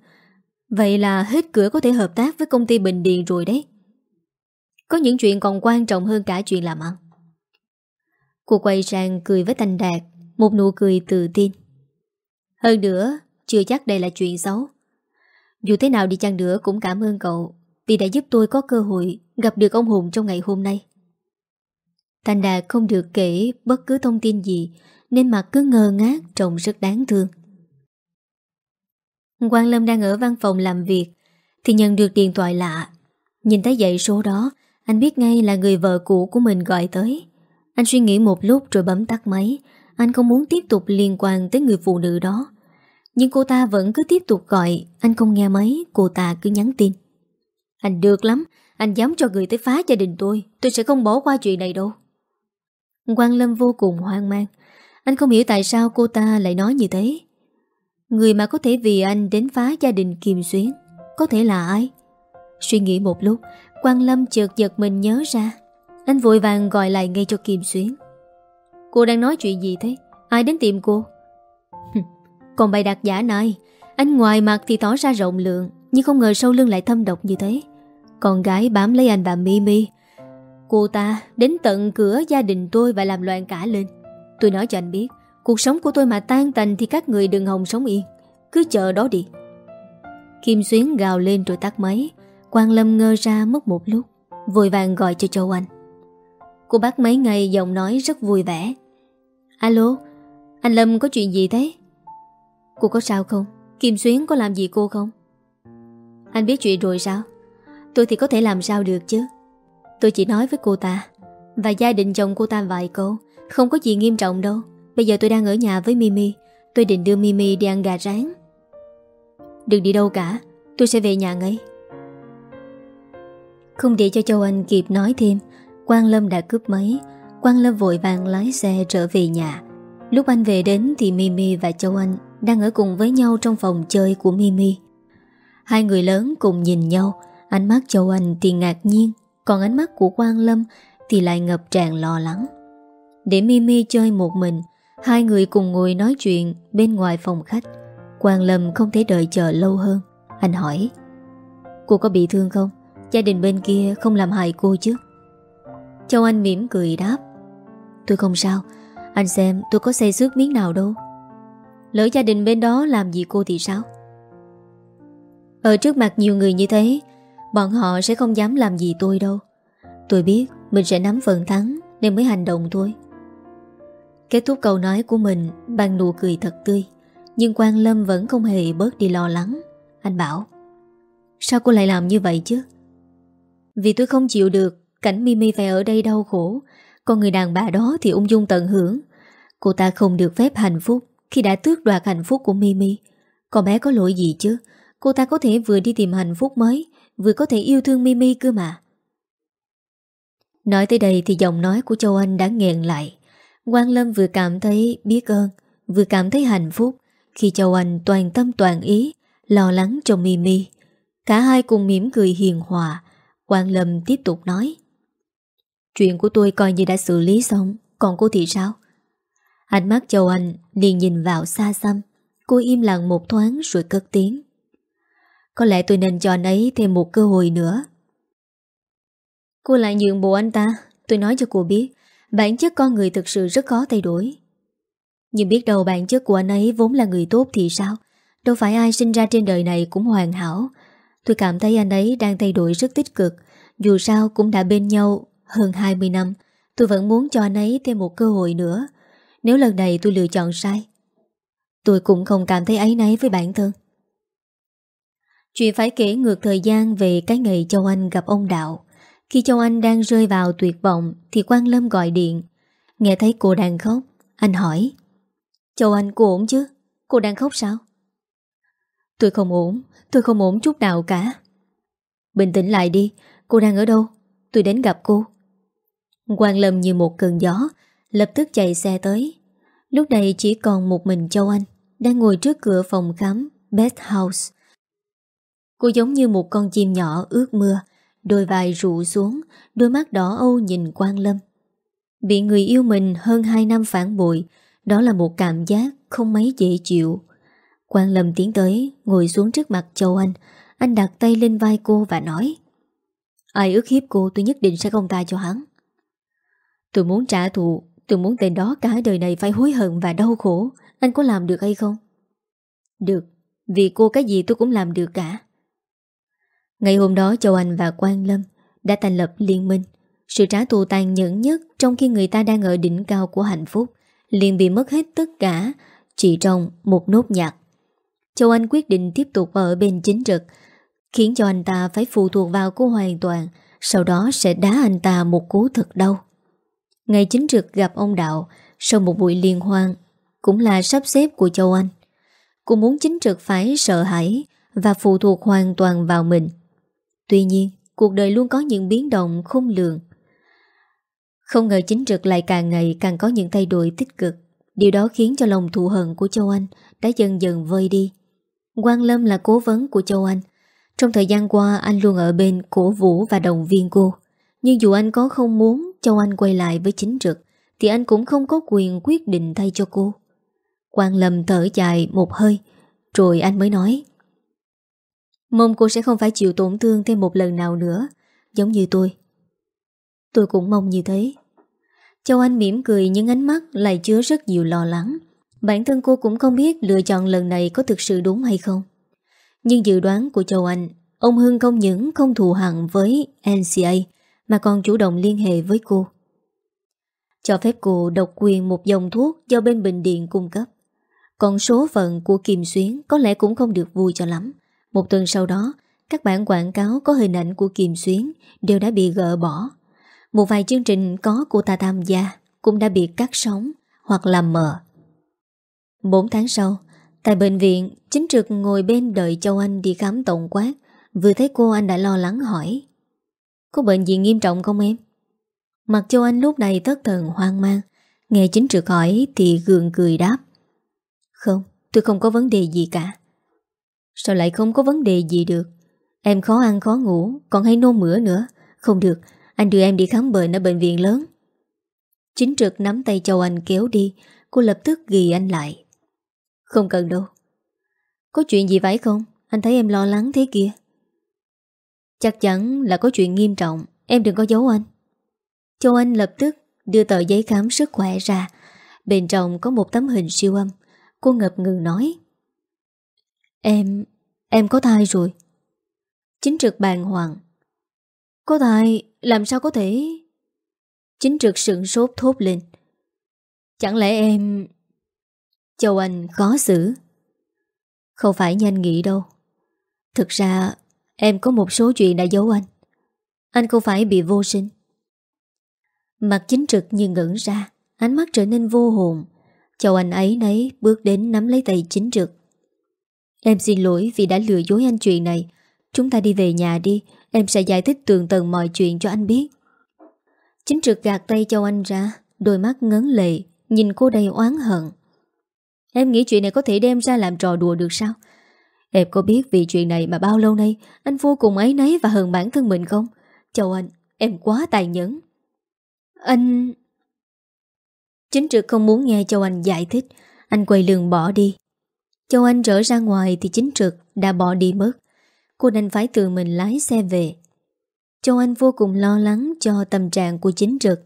Vậy là hết cửa có thể hợp tác với công ty Bình Điền rồi đấy. Có những chuyện còn quan trọng hơn cả chuyện làm ăn. Cô quay sang cười với Thành Đạt, Một nụ cười tự tin. Hơn nữa, Chưa chắc đây là chuyện xấu. Dù thế nào đi chăng nữa cũng cảm ơn cậu Vì đã giúp tôi có cơ hội Gặp được ông Hùng trong ngày hôm nay. Thành Đạt không được kể Bất cứ thông tin gì Nên mặt cứ ngơ ngác, trông rất đáng thương. Quang Lâm đang ở văn phòng làm việc, Thì nhận được điện thoại lạ. Nhìn thấy dãy số đó, Anh biết ngay là người vợ cũ của mình gọi tới. Anh suy nghĩ một lúc rồi bấm tắt máy. Anh không muốn tiếp tục liên quan tới người phụ nữ đó. Nhưng cô ta vẫn cứ tiếp tục gọi, Anh không nghe mấy Cô ta cứ nhắn tin. Anh được lắm, Anh dám cho người tới phá gia đình tôi Tôi sẽ không bỏ qua chuyện này đâu. Quang Lâm vô cùng hoang mang. Anh không hiểu tại sao cô ta lại nói như thế. Người mà có thể vì anh đến phá gia đình Kim Xuyến, Có thể là ai? Suy nghĩ một lúc, Quang Lâm chợt giật mình nhớ ra. Anh vội vàng gọi lại ngay cho Kim Xuyến. Cô đang nói chuyện gì thế? Ai đến tìm cô? Còn bài đặt giả này. Anh ngoài mặt thì tỏ ra rộng lượng, Nhưng không ngờ sâu lưng lại thâm độc như thế. Con gái bám lấy anh và Mimi Cô ta đến tận cửa gia đình tôi Và làm loạn cả lên. Tôi nói cho anh biết Cuộc sống của tôi mà tan tành Thì các người đừng hồng sống yên. Cứ chờ đó đi. Kim Xuyến gào lên rồi tắt máy. Quang Lâm ngơ ra mất một lúc, Vội vàng gọi cho Châu Anh. Cô bác mấy ngày giọng nói rất vui vẻ. Alo, Anh Lâm có chuyện gì thế? Cô có sao không? Kim Xuyến có làm gì cô không? Anh biết chuyện rồi sao? Tôi thì có thể làm sao được chứ? Tôi chỉ nói với cô ta. Và gia đình chồng cô ta vài câu, Không có gì nghiêm trọng đâu. Bây giờ tôi đang ở nhà với Mimi. Tôi định đưa Mimi đi ăn gà rán. Đừng đi đâu cả Tôi sẽ về nhà ngay. Không để cho Châu Anh kịp nói thêm Quang Lâm đã cướp máy. Quang Lâm vội vàng lái xe trở về nhà. Lúc anh về đến thì Mimi và Châu Anh đang ở cùng với nhau trong phòng chơi của Mimi. Hai người lớn cùng nhìn nhau, ánh mắt Châu Anh thì ngạc nhiên, còn ánh mắt của Quang Lâm thì lại ngập tràn lo lắng. Để Mimi chơi một mình, hai người cùng ngồi nói chuyện bên ngoài phòng khách. Quang Lâm không thể đợi chờ lâu hơn. Anh hỏi, cô có bị thương không? Gia đình bên kia không làm hại cô chứ? Châu Anh mỉm cười đáp, tôi không sao, anh xem tôi có xây xước miếng nào đâu. Lỡ gia đình bên đó làm gì cô thì sao Ở trước mặt nhiều người như thế Bọn họ sẽ không dám làm gì tôi đâu Tôi biết mình sẽ nắm phần thắng Nên mới hành động thôi Kết thúc câu nói của mình Bằng nụ cười thật tươi Nhưng Quang Lâm vẫn không hề bớt đi lo lắng Anh bảo Sao cô lại làm như vậy chứ Vì tôi không chịu được Cảnh Mimi phải ở đây đau khổ Còn người đàn bà đó thì ung dung tận hưởng Cô ta không được phép hạnh phúc khi đã tước đoạt hạnh phúc của Mimi. Còn bé có lỗi gì chứ? Cô ta có thể vừa đi tìm hạnh phúc mới, vừa có thể yêu thương Mimi cơ mà. Nói tới đây thì giọng nói của Châu Anh đã nghẹn lại. Quang Lâm vừa cảm thấy biết ơn, Vừa cảm thấy hạnh phúc Khi Châu Anh toàn tâm toàn ý Lo lắng cho Mimi. Cả hai cùng mỉm cười hiền hòa. Quang Lâm tiếp tục nói, Chuyện của tôi coi như đã xử lý xong, Còn cô thì sao? Ánh mắt Châu Anh liền nhìn vào xa xăm. Cô im lặng một thoáng rồi cất tiếng, Có lẽ tôi nên cho anh ấy thêm một cơ hội nữa. Cô lại nhượng bộ anh ta, Tôi nói cho cô biết. Bản chất con người thực sự rất khó thay đổi. Nhưng biết đâu bản chất của anh ấy vốn là người tốt thì sao? Đâu phải ai sinh ra trên đời này cũng hoàn hảo. Tôi cảm thấy anh ấy đang thay đổi rất tích cực. Dù sao cũng đã bên nhau hơn 20 năm, Tôi vẫn muốn cho anh ấy thêm một cơ hội nữa. Nếu lần này tôi lựa chọn sai, Tôi cũng không cảm thấy ấy nấy với bản thân. Chuyện phải kể ngược thời gian về cái ngày Châu Anh gặp ông Đạo. Khi Châu Anh đang rơi vào tuyệt vọng, Thì Quang Lâm gọi điện. Nghe thấy cô đang khóc, Anh hỏi, Châu Anh, cô ổn chứ? Cô đang khóc sao? Tôi không ổn, Tôi không ổn chút nào cả. Bình tĩnh lại đi, Cô đang ở đâu? Tôi đến gặp cô. Quang Lâm như một cơn gió, Lập tức chạy xe tới. Lúc này chỉ còn một mình Châu Anh Đang ngồi trước cửa phòng khám Best House. Cô giống như một con chim nhỏ ướt mưa Đôi vai rụ xuống, Đôi mắt đỏ âu nhìn Quang Lâm. Bị người yêu mình hơn 2 năm phản bội, Đó là một cảm giác không mấy dễ chịu. Quang Lâm tiến tới, Ngồi xuống trước mặt Châu Anh. Anh đặt tay lên vai cô và nói, Ai ước hiếp cô tôi nhất định sẽ không ta cho hắn. Tôi muốn trả thù, Tôi muốn tên đó cả đời này phải hối hận và đau khổ. Anh có làm được hay không? Được, Vì cô cái gì tôi cũng làm được cả. Ngày hôm đó, Châu Anh và Quang Lâm Đã thành lập liên minh. Sự trả thù tàn nhẫn nhất Trong khi người ta đang ở đỉnh cao của hạnh phúc liền bị mất hết tất cả, Chỉ trong một nốt nhạc. Châu Anh quyết định tiếp tục ở bên chính trực, Khiến cho anh ta phải phụ thuộc vào cô hoàn toàn, Sau đó sẽ đá anh ta một cú thật đau. Ngày chính trực gặp ông Đạo Sau một buổi liên hoan Cũng là sắp xếp của Châu Anh. Cô muốn chính trực phải sợ hãi Và phụ thuộc hoàn toàn vào mình. Tuy nhiên, Cuộc đời luôn có những biến động không lường. Không ngờ chính trực lại càng ngày Càng có những thay đổi tích cực. Điều đó khiến cho lòng thù hận của Châu Anh Đã dần dần vơi đi. Quang Lâm là cố vấn của Châu Anh. Trong thời gian qua, anh luôn ở bên cổ vũ và đồng viên cô. Nhưng dù anh có không muốn Châu Anh quay lại với chính trực, Thì anh cũng không có quyền quyết định thay cho cô. Quang Lâm thở dài một hơi, Rồi anh mới nói Mong cô sẽ không phải chịu tổn thương thêm một lần nào nữa Giống như tôi Tôi cũng mong như thế Châu Anh mỉm cười nhưng ánh mắt lại chứa rất nhiều lo lắng Bản thân cô cũng không biết lựa chọn lần này có thực sự đúng hay không. Nhưng dự đoán của Châu Anh, ông Hưng không những không thù hẳn với NCA mà còn chủ động liên hệ với cô. Cho phép cô độc quyền một dòng thuốc do bên Bình Điện cung cấp. Còn số phận của Kim Xuyến có lẽ cũng không được vui cho lắm. Một tuần sau đó, các bản quảng cáo có hình ảnh của Kim Xuyến đều đã bị gỡ bỏ. Một vài chương trình có cô ta tham gia cũng đã bị cắt sóng hoặc làm mờ. 4 tháng sau, tại bệnh viện, chính trực ngồi bên đợi Châu Anh đi khám tổng quát. Vừa thấy cô anh đã lo lắng hỏi. Có bệnh gì nghiêm trọng không em? Mặt Châu Anh lúc này tất thần hoang mang. Nghe chính trực hỏi thì gượng cười đáp. Không, tôi không có vấn đề gì cả. Sao lại không có vấn đề gì được? Em khó ăn khó ngủ, còn hay nôn mửa nữa. Không được, anh đưa em đi khám bệnh ở bệnh viện lớn. Chính trực nắm tay Châu Anh kéo đi, cô lập tức ghi anh lại. Không cần đâu. Có chuyện gì phải không? Anh thấy em lo lắng thế kia. Chắc chắn là có chuyện nghiêm trọng. Em đừng có giấu anh. Châu Anh lập tức đưa tờ giấy khám sức khỏe ra. Bên trong có một tấm hình siêu âm. Cô ngập ngừng nói. Em... em có thai rồi. Chính trực bàng hoàng. Có thai... làm sao có thể... Chính trực sững sốt thốt lên. Chẳng lẽ em... Châu Anh khó xử? Không phải nhanh nghĩ đâu. Thực ra, Em có một số chuyện đã giấu anh. Anh không phải bị vô sinh. Mặt chính trực như ngẩn ra, Ánh mắt trở nên vô hồn. Châu anh ấy nấy bước đến nắm lấy tay chính trực. Em xin lỗi vì đã lừa dối anh chuyện này. Chúng ta đi về nhà đi, Em sẽ giải thích tường tầng mọi chuyện cho anh biết. Chính trực gạt tay Châu Anh ra, Đôi mắt ngấn lệ, Nhìn cô đầy oán hận. Em nghĩ chuyện này có thể đem ra làm trò đùa được sao? Em có biết vì chuyện này mà bao lâu nay Anh vô cùng ấy nấy và hờn bản thân mình không? Châu anh, Em quá tài nhẫn. Anh Chính trực không muốn nghe Châu Anh giải thích. Anh quay lường bỏ đi. Châu Anh trở ra ngoài thì chính trực đã bỏ đi mất. Cô đành phải tự mình lái xe về. Châu Anh vô cùng lo lắng cho tâm trạng của chính trực.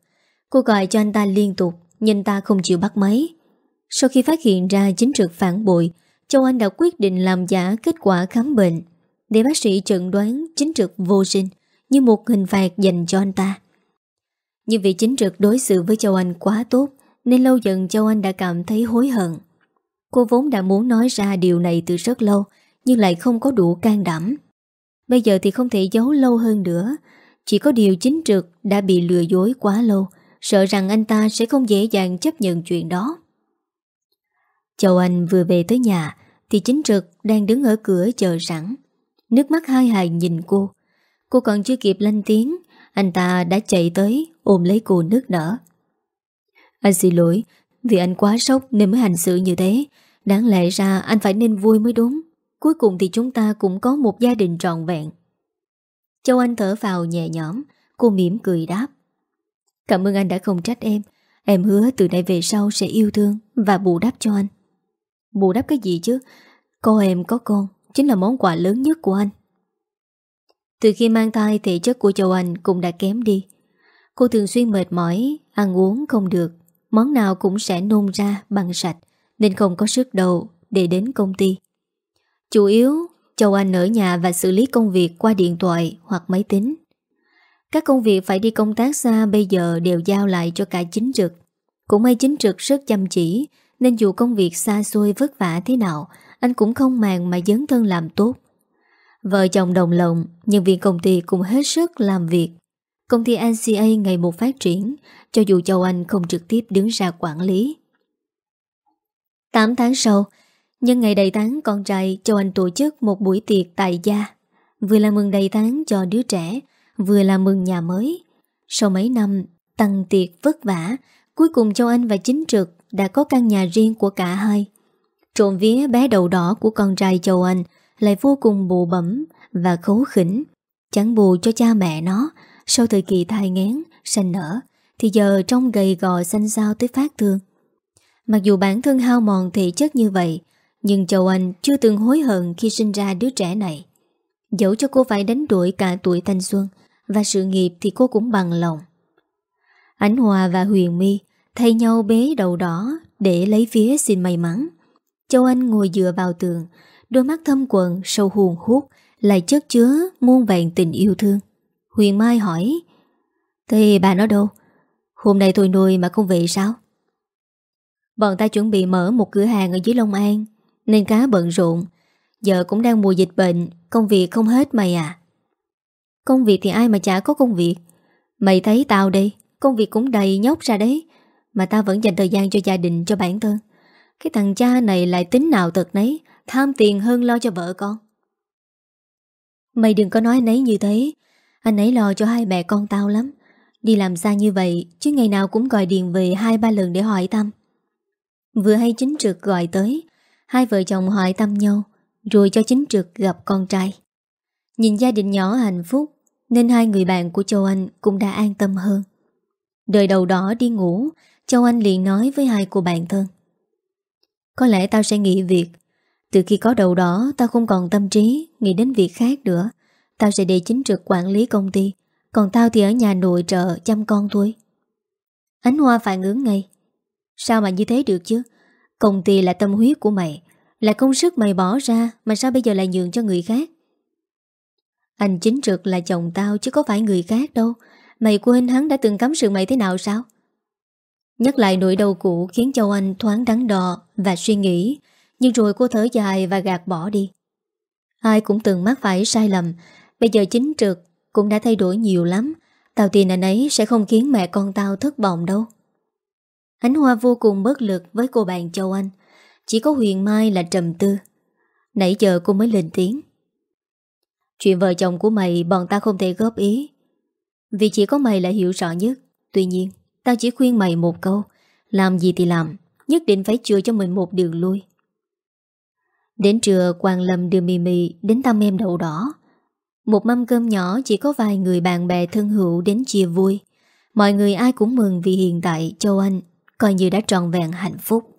Cô gọi cho anh ta liên tục, Nhưng ta không chịu bắt máy. Sau khi phát hiện ra chính trực phản bội, Châu Anh đã quyết định làm giả kết quả khám bệnh. Để bác sĩ chẩn đoán chính trực vô sinh Như một hình phạt dành cho anh ta. Nhưng vì chính trực đối xử với Châu Anh quá tốt, Nên lâu dần Châu Anh đã cảm thấy hối hận. Cô vốn đã muốn nói ra điều này từ rất lâu, Nhưng lại không có đủ can đảm. Bây giờ thì không thể giấu lâu hơn nữa. Chỉ có điều chính trực đã bị lừa dối quá lâu, Sợ rằng anh ta sẽ không dễ dàng chấp nhận chuyện đó. Châu Anh vừa về tới nhà, Thì chính trực đang đứng ở cửa chờ sẵn. Nước mắt hai hài nhìn cô. Cô còn chưa kịp lên tiếng, Anh ta đã chạy tới ôm lấy cô nước nở. Anh xin lỗi vì anh quá sốc nên mới hành xử như thế. Đáng lẽ ra anh phải nên vui mới đúng. Cuối cùng thì chúng ta cũng có một gia đình trọn vẹn. Châu Anh thở vào nhẹ nhõm. Cô mỉm cười đáp. Cảm ơn anh đã không trách em. Em hứa từ nay về sau sẽ yêu thương Và bù đắp cho anh. Bù đắp cái gì chứ? Có em, có con. Chính là món quà lớn nhất của anh. Từ khi mang thai, thể chất của Châu Anh cũng đã kém đi. Cô thường xuyên mệt mỏi, Ăn uống không được. Món nào cũng sẽ nôn ra bằng sạch, Nên không có sức đầu để đến công ty. Chủ yếu, Châu Anh ở nhà và xử lý công việc qua điện thoại hoặc máy tính. Các công việc phải đi công tác xa bây giờ đều giao lại cho cả chính trực. Cũng may chính trực rất chăm chỉ, Nên dù công việc xa xôi vất vả thế nào, Anh cũng không màng mà dấn thân làm tốt. Vợ chồng đồng lòng, Nhân viên công ty cũng hết sức làm việc. Công ty NCA ngày một phát triển, Cho dù Châu Anh không trực tiếp đứng ra quản lý. 8 tháng sau, Nhân ngày đầy tháng con trai Châu Anh tổ chức một buổi tiệc tại gia. Vừa là mừng đầy tháng cho đứa trẻ, Vừa là mừng nhà mới. Sau mấy năm, tăng tiệc vất vả, Cuối cùng Châu Anh và Chính Trực Đã có căn nhà riêng của cả hai. Trộn vía bé đầu đỏ của con trai Châu Anh Lại vô cùng bù bẩm Và khấu khỉnh. Chẳng bù cho cha mẹ nó sau thời kỳ thai ngán, sanh nở Thì giờ trong gầy gò xanh xao tới phát thương. Mặc dù bản thân hao mòn thể chất như vậy Nhưng Châu Anh chưa từng hối hận khi sinh ra đứa trẻ này. Dẫu cho cô phải đánh đuổi cả tuổi thanh xuân Và sự nghiệp thì cô cũng bằng lòng. Ánh Hòa và Huyền My Thay nhau bế đầu đỏ Để lấy phía xin may mắn. Châu Anh ngồi dựa vào tường Đôi mắt thâm quần sâu hùn hút Lại chất chứa muôn vàng tình yêu thương. Huyền Mai hỏi. Thì bà nó đâu? Hôm nay tôi nuôi mà không về sao? Bọn ta chuẩn bị mở một cửa hàng ở dưới Long An, Nên cá bận rộn. Giờ cũng đang mùa dịch bệnh, Công việc không hết mày à? Công việc thì ai mà chả có công việc? Mày thấy tao đây, Công việc cũng đầy nhóc ra đấy, Mà tao vẫn dành thời gian cho gia đình, cho bản thân. Cái thằng cha này lại tính nào tật nấy, Tham tiền hơn lo cho vợ con. Mày đừng có nói nấy như thế anh ấy lo cho hai mẹ con tao lắm. Đi làm xa như vậy, Chứ ngày nào cũng gọi điện về hai ba lần để hỏi tâm. Vừa hay chính trực gọi tới, Hai vợ chồng hỏi tâm nhau, Rồi cho chính trực gặp con trai. Nhìn gia đình nhỏ hạnh phúc, Nên hai người bạn của Châu Anh Cũng đã an tâm hơn. Đời đầu đỏ đi ngủ, Châu Anh liền nói với hai cô bạn thân. Có lẽ tao sẽ nghỉ việc. Từ khi có đầu đỏ, Tao không còn tâm trí Nghĩ đến việc khác nữa. Tao sẽ để chính trực quản lý công ty, Còn tao thì ở nhà nội trợ chăm con thôi. Ánh Hoa phản ứng ngay. Sao mà như thế được chứ? Công ty là tâm huyết của mày, Là công sức mày bỏ ra Mà sao bây giờ lại nhường cho người khác? Anh chính trực là chồng tao Chứ có phải người khác đâu. Mày quên hắn đã từng cắm sự mày thế nào sao? Nhắc lại nỗi đau cũ Khiến Châu Anh thoáng đắn đo Và suy nghĩ, Nhưng rồi cô thở dài và gạt bỏ đi. Ai cũng từng mắc phải sai lầm Bây giờ chính trực Cũng đã thay đổi nhiều lắm. Tao tin anh ấy sẽ không khiến mẹ con tao thất vọng đâu. Ánh Hoa vô cùng bất lực với cô bạn Châu Anh. Chỉ có Huyền Mai là trầm tư. Nãy giờ cô mới lên tiếng. Chuyện vợ chồng của mày bọn ta không thể góp ý. Vì chỉ có mày là hiểu rõ nhất. Tuy nhiên, Tao chỉ khuyên mày một câu. Làm gì thì làm, Nhất định phải chừa cho mình một đường lui. Đến trưa, Quang Lâm đưa Mì Mì đến thăm em đậu đỏ. Một mâm cơm nhỏ chỉ có vài người bạn bè thân hữu đến chia vui. Mọi người ai cũng mừng vì hiện tại Châu Anh coi như đã tròn vẹn hạnh phúc.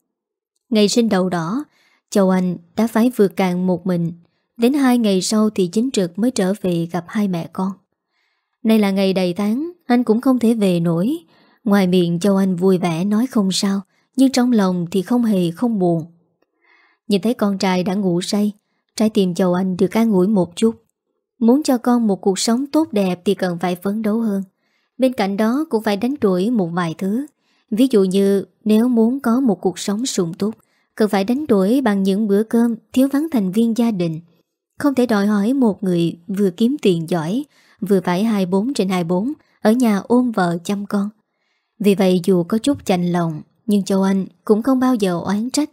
Ngày sinh đầu đỏ, Châu Anh đã phải vượt cạn một mình. Đến hai ngày sau thì chính trực mới trở về gặp hai mẹ con. Nay là ngày đầy tháng, Anh cũng không thể về nổi. Ngoài miệng Châu Anh vui vẻ nói không sao, Nhưng trong lòng thì không hề không buồn. Nhìn thấy con trai đã ngủ say, Trái tim Châu Anh được an ủi một chút. Muốn cho con một cuộc sống tốt đẹp Thì cần phải phấn đấu hơn. Bên cạnh đó cũng phải đánh đuổi một vài thứ. Ví dụ như nếu muốn có một cuộc sống sung túc, Cần phải đánh đuổi bằng những bữa cơm Thiếu vắng thành viên gia đình. Không thể đòi hỏi một người vừa kiếm tiền giỏi, Vừa phải 24 trên 24 Ở nhà ôm vợ chăm con. Vì vậy dù có chút chạnh lòng, Nhưng Châu Anh cũng không bao giờ oán trách.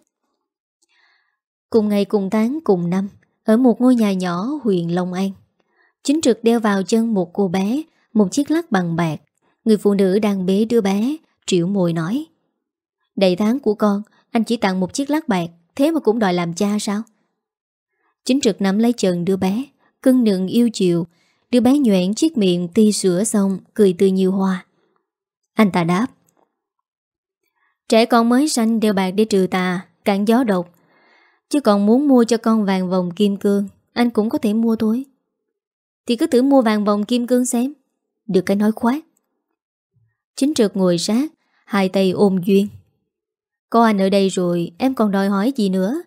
Cùng ngày cùng tháng, cùng năm, Ở một ngôi nhà nhỏ huyện Long An Chính trực đeo vào chân một cô bé, Một chiếc lắc bằng bạc. Người phụ nữ đang bế đứa bé, Triệu mồi nói, Đầy tháng của con, Anh chỉ tặng một chiếc lắc bạc, Thế mà cũng đòi làm cha sao? Chính trực nắm lấy chân đứa bé, Cưng nựng yêu chiều. Đứa bé nhoẹn chiếc miệng ti sữa xong, Cười tươi như hoa. Anh ta đáp, Trẻ con mới sanh đeo bạc để trừ tà Cản gió độc. Chứ còn muốn mua cho con vàng vòng kim cương, Anh cũng có thể mua thôi. Thì cứ thử mua vàng vòng kim cương xem. Được cái nói khoát Chính trực ngồi sát, Hai tay ôm Duyên. Có anh ở đây rồi, Em còn đòi hỏi gì nữa?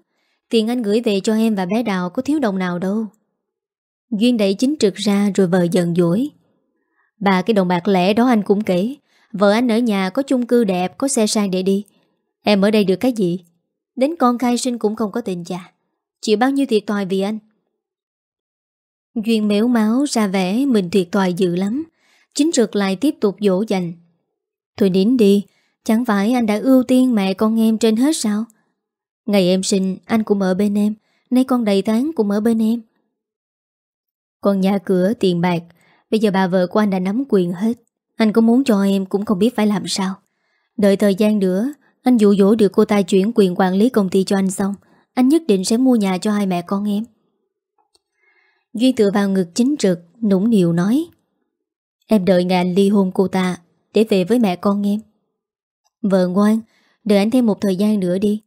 Tiền anh gửi về cho em và bé Đào Có thiếu đồng nào đâu. Duyên đẩy chính trực ra rồi vợ giận dỗi. Bà cái đồng bạc lẻ đó anh cũng kể. Vợ anh ở nhà có chung cư đẹp, Có xe sang để đi. Em ở đây được cái gì? Đến con khai sinh cũng không có tình cha Chịu bao nhiêu thiệt tòi vì anh? Duyên méo máu ra vẻ Mình thiệt tòi dữ lắm. Chính trực lại tiếp tục dỗ dành. Thôi nín đi, Chẳng phải anh đã ưu tiên mẹ con em trên hết sao? Ngày em sinh, Anh cũng ở bên em. Nay con đầy tháng cũng ở bên em. Còn nhà cửa tiền bạc. Bây giờ bà vợ của anh đã nắm quyền hết. Anh có muốn cho em cũng không biết phải làm sao. Đợi thời gian nữa, Anh dụ dỗ được cô ta chuyển quyền quản lý công ty cho anh xong. Anh nhất định sẽ mua nhà cho hai mẹ con em. Duy tựa vào ngực chính trực, Nũng niều nói. Em đợi ngày anh ly hôn cô ta Để về với mẹ con em. Vợ ngoan, Đợi anh thêm một thời gian nữa đi.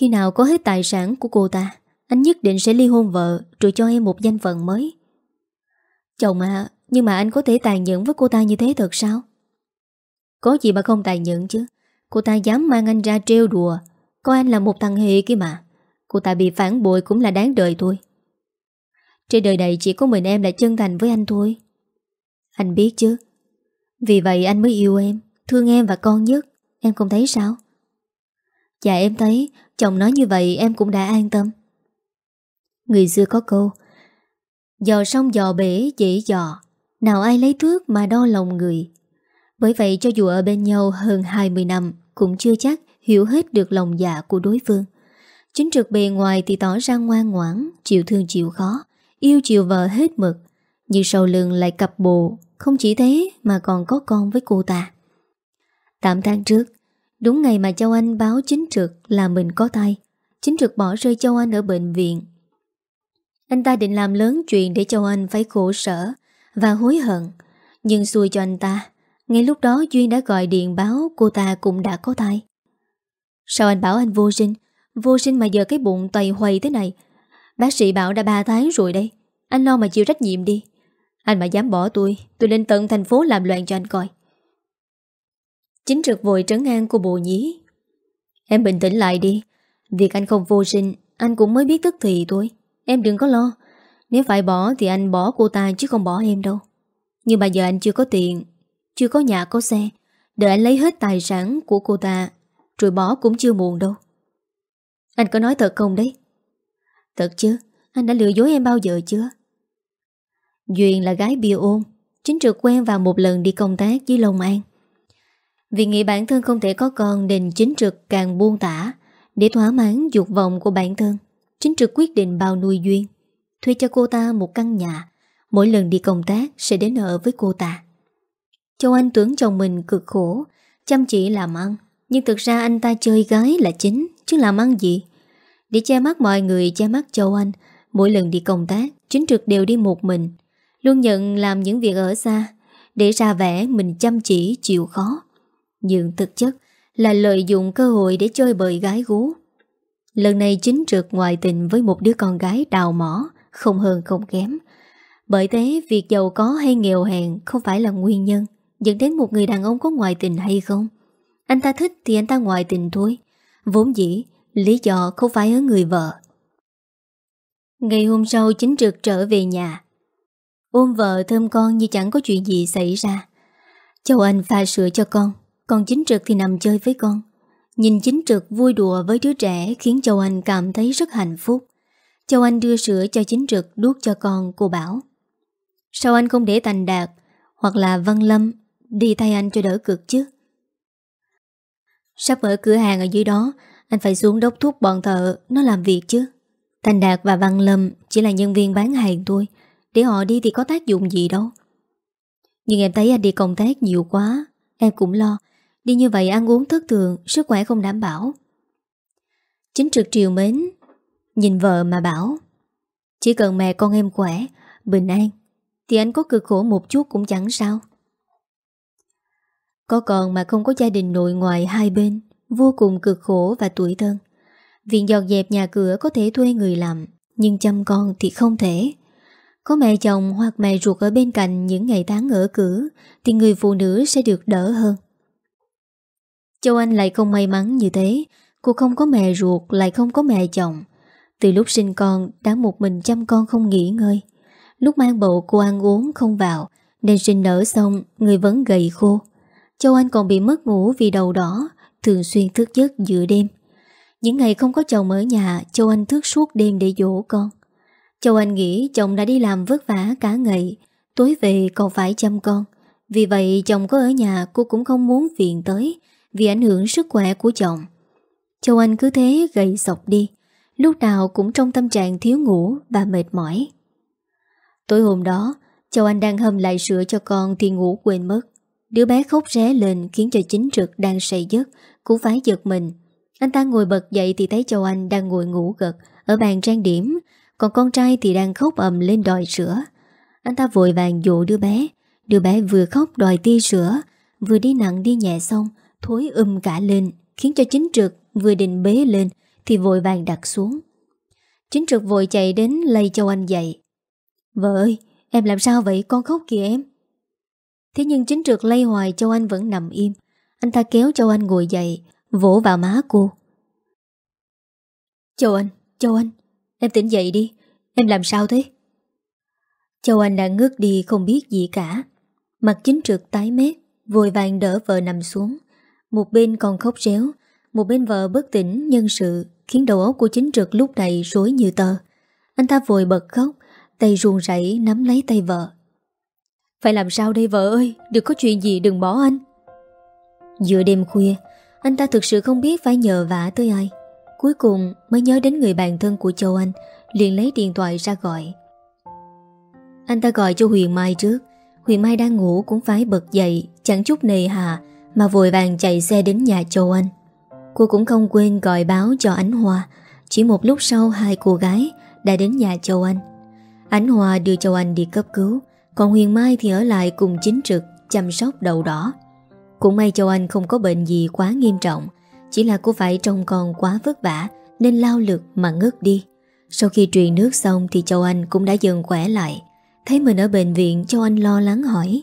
Khi nào có hết tài sản của cô ta, Anh nhất định sẽ ly hôn vợ Rồi cho em một danh phận mới. Chồng à Nhưng mà anh có thể tàn nhẫn với cô ta như thế thật sao? Có gì mà không tàn nhẫn chứ? Cô ta dám mang anh ra trêu đùa. Coi anh là một thằng hề kia mà. Cô ta bị phản bội cũng là đáng đời thôi. Trên đời này chỉ có mình em là chân thành với anh thôi. Anh biết chứ? Vì vậy anh mới yêu em, Thương em và con nhất. Em không thấy sao? Dạ em thấy. Chồng nói như vậy, em cũng đã an tâm. Người xưa có câu Dò sông dò bể, dễ dò Nào ai lấy thước mà đo lòng người. Bởi vậy, cho dù ở bên nhau hơn 20 năm, Cũng chưa chắc hiểu hết được lòng dạ của đối phương. Chính trực bề ngoài thì tỏ ra ngoan ngoãn, Chịu thương chịu khó. Yêu chiều vợ hết mực. Nhưng sau lưng lại cặp bộ. Không chỉ thế mà còn có con với cô ta. Tạm tháng trước, Đúng ngày mà Châu Anh báo chính trực là mình có tay Chính trực bỏ rơi Châu Anh ở bệnh viện. Anh ta định làm lớn chuyện để Châu Anh phải khổ sở Và hối hận. Nhưng xui cho anh ta, Ngay lúc đó Duyên đã gọi điện báo cô ta cũng đã có thai. Sao anh bảo anh vô sinh? Vô sinh mà giờ cái bụng tầy hoầy thế này? Bác sĩ bảo đã 3 tháng rồi đây. Anh lo mà chịu trách nhiệm đi. Anh mà dám bỏ tôi Tôi lên tận thành phố làm loạn cho anh coi. Chính trực vội trấn an cô bồ nhí. Em bình tĩnh lại đi. Việc anh không vô sinh, Anh cũng mới biết tức thì thôi. Em đừng có lo. Nếu phải bỏ thì anh bỏ cô ta chứ không bỏ em đâu. Nhưng mà giờ anh chưa có tiền, Chưa có nhà, có xe. Đợi anh lấy hết tài sản của cô ta, Rồi bỏ cũng chưa muộn đâu. Anh có nói thật không đấy? Thật chứ Anh đã lừa dối em bao giờ chưa Duyên là gái bia ôn, Chính trực quen vào một lần đi công tác với Long An vì nghĩ bản thân không thể có con nên chính trực càng buông tả để thỏa mãn dục vọng của bản thân. Chính trực quyết định bao nuôi Duyên, thuê cho cô ta một căn nhà, mỗi lần đi công tác sẽ đến ở với cô ta. Châu Anh tưởng chồng mình cực khổ, chăm chỉ làm ăn, Nhưng thực ra anh ta chơi gái là chính Chứ làm ăn gì để che mắt mọi người, che mắt Châu Anh Mỗi lần đi công tác, Chính trực đều đi một mình. Luôn nhận làm những việc ở xa. Để ra vẻ, mình chăm chỉ, chịu khó. Nhưng thực chất Là lợi dụng cơ hội để chơi bời gái gú. Lần này chính trực ngoại tình Với một đứa con gái đào mỏ, Không hơn không kém. Bởi thế, việc giàu có hay nghèo hèn Không phải là nguyên nhân Dẫn đến một người đàn ông có ngoại tình hay không. Anh ta thích thì anh ta ngoại tình thôi. Vốn dĩ Lý do không phải ở người vợ. Ngày hôm sau, chính trực trở về nhà. Ôm vợ thơm con như chẳng có chuyện gì xảy ra. Châu Anh pha sữa cho con, Còn chính trực thì nằm chơi với con. Nhìn chính trực vui đùa với đứa trẻ Khiến Châu Anh cảm thấy rất hạnh phúc. Châu Anh đưa sữa cho chính trực đút cho con, cô bảo. Sao anh không để Thành Đạt Hoặc là Văn Lâm Đi thay anh cho đỡ cực chứ? Sắp ở cửa hàng ở dưới đó anh phải xuống đốc thuốc bọn thợ, Nó làm việc chứ. Thành Đạt và Văn Lâm chỉ là nhân viên bán hàng thôi. Để họ đi thì có tác dụng gì đâu. Nhưng em thấy anh đi công tác nhiều quá, Em cũng lo. Đi như vậy ăn uống thất thường, Sức khỏe không đảm bảo. Chính trực triều mến, Nhìn vợ mà bảo, Chỉ cần mẹ con em khỏe, Bình an, Thì anh có cực khổ một chút cũng chẳng sao. Có còn mà không có gia đình nội ngoại hai bên Vô cùng cực khổ và tuổi thân. Viện dọn dẹp nhà cửa có thể thuê người làm, Nhưng chăm con thì không thể. Có mẹ chồng hoặc mẹ ruột ở bên cạnh những ngày tháng ở cử Thì người phụ nữ sẽ được đỡ hơn. Châu Anh lại không may mắn như thế. Cô không có mẹ ruột, lại không có mẹ chồng. Từ lúc sinh con, đã một mình chăm con không nghỉ ngơi. Lúc mang bầu cô ăn uống không vào, Nên sinh nở xong, người vẫn gầy khô. Châu Anh còn bị mất ngủ vì đầu đỏ. Thường xuyên thức giấc giữa đêm. Những ngày không có chồng ở nhà, Châu Anh thức suốt đêm để dỗ con. Châu Anh nghĩ chồng đã đi làm vất vả cả ngày, Tối về còn phải chăm con. Vì vậy, chồng có ở nhà, cô cũng không muốn phiền tới Vì ảnh hưởng sức khỏe của chồng. Châu Anh cứ thế gầy sọc đi, Lúc nào cũng trong tâm trạng thiếu ngủ và mệt mỏi. Tối hôm đó, Châu Anh đang hâm lại sữa cho con thì ngủ quên mất. Đứa bé khóc ré lên khiến cho chính trực đang say giấc Cũng phải giật mình. Anh ta ngồi bật dậy thì thấy Châu Anh đang ngồi ngủ gật Ở bàn trang điểm, Còn con trai thì đang khóc ầm lên đòi sữa. Anh ta vội vàng dụ đứa bé. Đứa bé vừa khóc đòi tia sữa, Vừa đi nặng đi nhẹ xong, Thối um cả lên, Khiến cho chính trực vừa định bế lên Thì vội vàng đặt xuống. Chính trực vội chạy đến lay Châu Anh dậy. Vợ ơi, Em làm sao vậy? Con khóc kìa em. Thế nhưng chính trực lay hoài Châu Anh vẫn nằm im. Anh ta kéo Châu Anh ngồi dậy Vỗ vào má cô. Châu Anh, Châu Anh Em tỉnh dậy đi. Em làm sao thế? Châu Anh đã ngước đi không biết gì cả. Mặt chính trực tái mét Vội vàng đỡ vợ nằm xuống. Một bên còn khóc réo Một bên vợ bất tỉnh nhân sự Khiến đầu óc của chính trực lúc này rối như tờ. Anh ta vội bật khóc Tay ruồn rảy nắm lấy tay vợ. Phải làm sao đây vợ ơi? Đừng có chuyện gì đừng bỏ anh. Giữa đêm khuya, anh ta thực sự không biết phải nhờ vả tới ai. Cuối cùng mới nhớ đến người bạn thân của Châu Anh, liền lấy điện thoại ra gọi. Anh ta gọi cho Huyền Mai trước. Huyền Mai đang ngủ cũng phải bật dậy, Chẳng chút nề hà Mà vội vàng chạy xe đến nhà Châu Anh. Cô cũng không quên gọi báo cho Ánh Hoa. Chỉ một lúc sau hai cô gái Đã đến nhà Châu Anh. Ánh Hoa đưa Châu Anh đi cấp cứu. Còn Huyền Mai thì ở lại cùng chính trực, Chăm sóc đầu đỏ. Cũng may Châu Anh không có bệnh gì quá nghiêm trọng, Chỉ là cô phải trông con quá vất vả, Nên lao lực mà ngất đi. Sau khi truyền nước xong thì Châu Anh cũng đã dần khỏe lại. Thấy mình ở bệnh viện, Châu Anh lo lắng hỏi,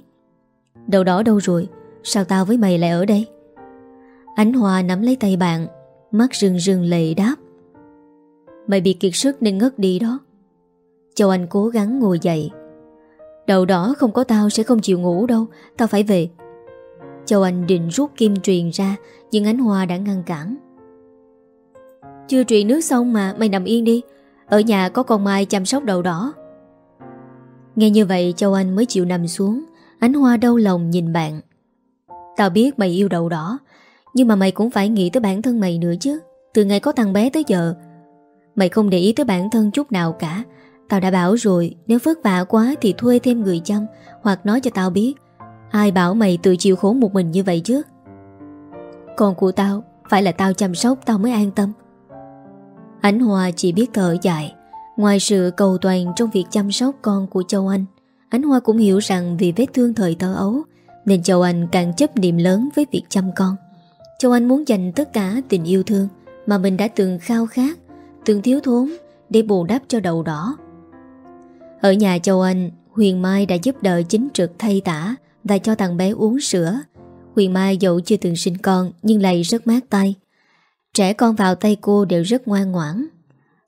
Đầu đó đâu rồi? Sao tao với mày lại ở đây? Ánh Hòa nắm lấy tay bạn, Mắt rừng rừng lệ đáp, Mày bị kiệt sức nên ngất đi đó. Châu Anh cố gắng ngồi dậy Đầu đó không có tao sẽ không chịu ngủ đâu, Tao phải về. Châu Anh định rút kim truyền ra, Nhưng ánh hoa đã ngăn cản. Chưa truyền nước xong mà, Mày nằm yên đi. Ở nhà có con Mai chăm sóc đầu đỏ Nghe như vậy, Châu Anh mới chịu nằm xuống. Ánh hoa đau lòng nhìn bạn. Tao biết mày yêu đầu đỏ Nhưng mà mày cũng phải nghĩ tới bản thân mày nữa chứ. Từ ngày có thằng bé tới giờ, Mày không để ý tới bản thân chút nào cả. Tao đã bảo rồi, Nếu vất vả quá thì thuê thêm người chăm, Hoặc nói cho tao biết. Ai bảo mày tự chịu khổ một mình như vậy chứ? Con của tao, Phải là tao chăm sóc tao mới an tâm. Ánh hòa chỉ biết thở dài. Ngoài sự cầu toàn trong việc chăm sóc con của Châu Anh, Ánh Hoa cũng hiểu rằng vì vết thương thời thơ ấu, Nên Châu Anh càng chấp niệm lớn với việc chăm con. Châu Anh muốn dành tất cả tình yêu thương Mà mình đã từng khao khát, Từng thiếu thốn Để bù đắp cho đầu đỏ. Ở nhà Châu Anh, Huyền Mai đã giúp đỡ chính trực thay tả Và cho thằng bé uống sữa. Huyền Mai dẫu chưa từng sinh con, Nhưng lại rất mát tay. Trẻ con vào tay cô đều rất ngoan ngoãn.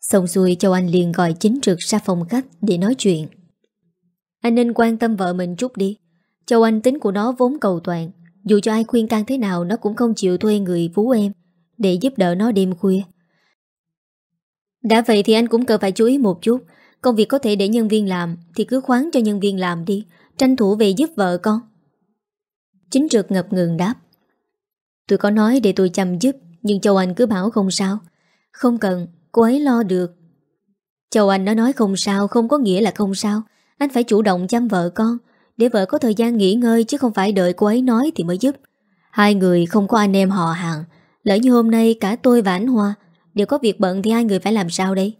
Xong xuôi, Châu Anh liền gọi chính trực ra phòng khách Để nói chuyện. Anh nên quan tâm vợ mình chút đi. Châu Anh tính của nó vốn cầu toàn. Dù cho ai khuyên can thế nào, Nó cũng không chịu thuê người vú em Để giúp đỡ nó đêm khuya. Đã vậy thì anh cũng cần phải chú ý một chút. Công việc có thể để nhân viên làm Thì cứ khoán cho nhân viên làm đi. Tranh thủ về giúp vợ con. Chính trực ngập ngừng đáp. Tôi có nói để tôi chăm giúp Nhưng Châu Anh cứ bảo không sao. Không cần, cô ấy lo được. Châu Anh nó nói không sao Không có nghĩa là không sao. Anh phải chủ động chăm vợ con Để vợ có thời gian nghỉ ngơi Chứ không phải đợi cô ấy nói thì mới giúp. Hai người không có anh em họ hàng Lỡ như hôm nay cả tôi và anh Hoa Đều có việc bận thì hai người phải làm sao đây?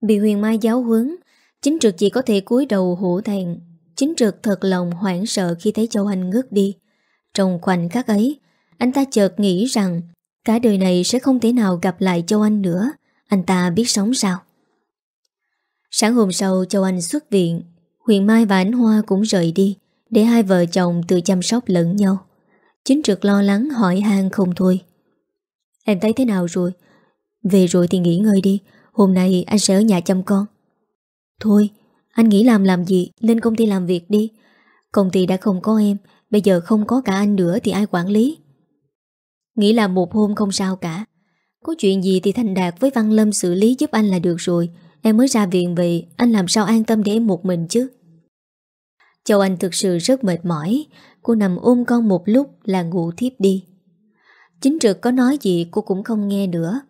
Bị huyền mai giáo huấn, Chính trực chỉ có thể cúi đầu hổ thẹn. Chính trực thật lòng hoảng sợ khi thấy Châu Anh ngất đi. Trong khoảnh khắc ấy, Anh ta chợt nghĩ rằng Cả đời này sẽ không thể nào gặp lại Châu Anh nữa. Anh ta biết sống sao? Sáng hôm sau, Châu Anh xuất viện. Huyền Mai và Ánh Hoa cũng rời đi, Để hai vợ chồng tự chăm sóc lẫn nhau. Chính trực lo lắng hỏi han không thôi. Em thấy thế nào rồi? Về rồi thì nghỉ ngơi đi. Hôm nay anh sẽ ở nhà chăm con. Thôi, anh nghĩ làm làm gì, Lên công ty làm việc đi. Công ty đã không có em, Bây giờ không có cả anh nữa thì ai quản lý? Nghĩ là một hôm không sao cả. Có chuyện gì thì Thành Đạt với Văn Lâm xử lý giúp anh là được rồi. Em mới ra viện về, Anh làm sao an tâm để em một mình chứ? Châu Anh thực sự rất mệt mỏi. Cô nằm ôm con một lúc là ngủ thiếp đi. Chính trực có nói gì cô cũng không nghe nữa.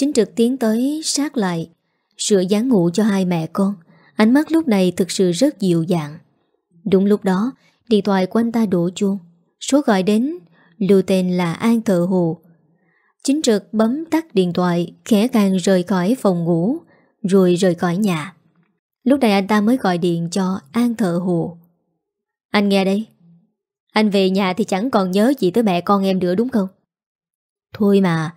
Chính trực tiến tới sát lại, Sửa dáng ngủ cho hai mẹ con. Ánh mắt lúc này thực sự rất dịu dàng. Đúng lúc đó, Điện thoại của anh ta đổ chuông. Số gọi đến, Lưu tên là An Thợ Hồ. Chính trực bấm tắt điện thoại, Khẽ càng rời khỏi phòng ngủ, Rồi rời khỏi nhà. Lúc này anh ta mới gọi điện cho An Thợ Hồ. Anh nghe đây. Anh về nhà thì chẳng còn nhớ gì tới mẹ con em nữa đúng không? Thôi mà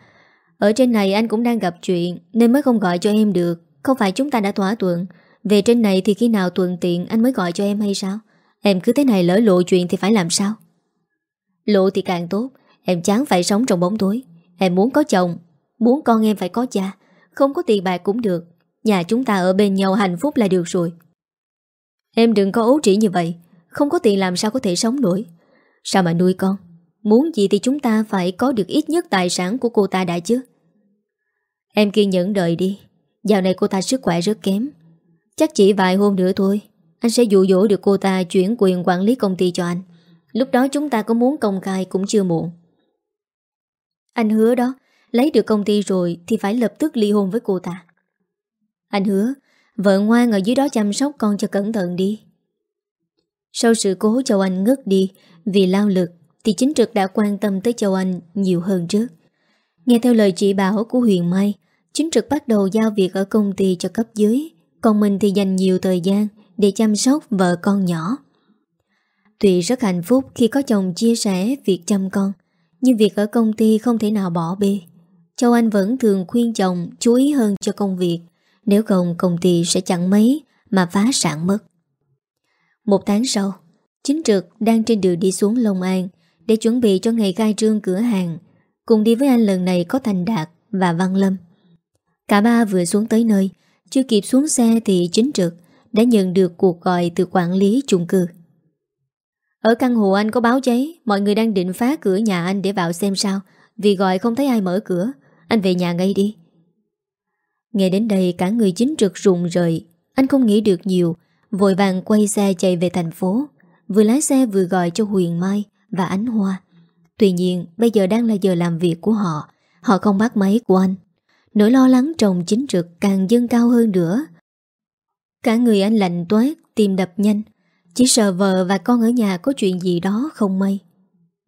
ở trên này anh cũng đang gặp chuyện, Nên mới không gọi cho em được. Không phải chúng ta đã thỏa thuận. Về trên này thì khi nào thuận tiện, anh mới gọi cho em hay sao? Em cứ thế này lỡ lộ chuyện thì phải làm sao? Lộ thì càng tốt. Em chán phải sống trong bóng tối. Em muốn có chồng. Muốn con em phải có cha. Không có tiền bạc cũng được. Nhà chúng ta ở bên nhau hạnh phúc là được rồi. Em đừng có ấu trĩ như vậy. Không có tiền làm sao có thể sống nổi. Sao mà nuôi con? Muốn gì thì chúng ta phải có được ít nhất tài sản của cô ta đã chứ. Em kiên nhẫn đợi đi. Dạo này cô ta sức khỏe rất kém. Chắc chỉ vài hôm nữa thôi, Anh sẽ dụ dỗ được cô ta chuyển quyền quản lý công ty cho anh. Lúc đó chúng ta có muốn công khai cũng chưa muộn. Anh hứa đó, Lấy được công ty rồi Thì phải lập tức ly hôn với cô ta. Anh hứa, Vợ ngoan ở dưới đó chăm sóc con cho cẩn thận đi. Sau sự cố Châu Anh ngất đi Vì lao lực Thì chính trực đã quan tâm tới Châu Anh Nhiều hơn trước. Nghe theo lời chỉ bảo của Huyền Mai Chính trực bắt đầu giao việc ở công ty cho cấp dưới, Còn mình thì dành nhiều thời gian Để chăm sóc vợ con nhỏ. Tuy rất hạnh phúc khi có chồng chia sẻ việc chăm con, Nhưng việc ở công ty không thể nào bỏ bê. Châu Anh vẫn thường khuyên chồng chú ý hơn cho công việc, Nếu không công ty sẽ chẳng mấy mà phá sản mất. Một tháng sau, Chính trực đang trên đường đi xuống Long An Để chuẩn bị cho ngày khai trương cửa hàng, Cùng đi với anh lần này có Thành Đạt và Văn Lâm. Cả ba vừa xuống tới nơi, Chưa kịp xuống xe thì chính trực Đã nhận được cuộc gọi từ quản lý chung cư. Ở căn hộ anh có báo cháy Mọi người đang định phá cửa nhà anh để vào xem sao, Vì gọi không thấy ai mở cửa, Anh về nhà ngay đi. Nghe đến đây cả người chính trực rụng rời, Anh không nghĩ được nhiều, Vội vàng quay xe chạy về thành phố, Vừa lái xe vừa gọi cho Huyền Mai Và Ánh Hoa. Tuy nhiên, bây giờ đang là giờ làm việc của họ Họ không bắt máy của anh. Nỗi lo lắng trong chính trực càng dâng cao hơn nữa. Cả người anh lạnh toát Tim đập nhanh. Chỉ sợ vợ và con ở nhà có chuyện gì đó không may.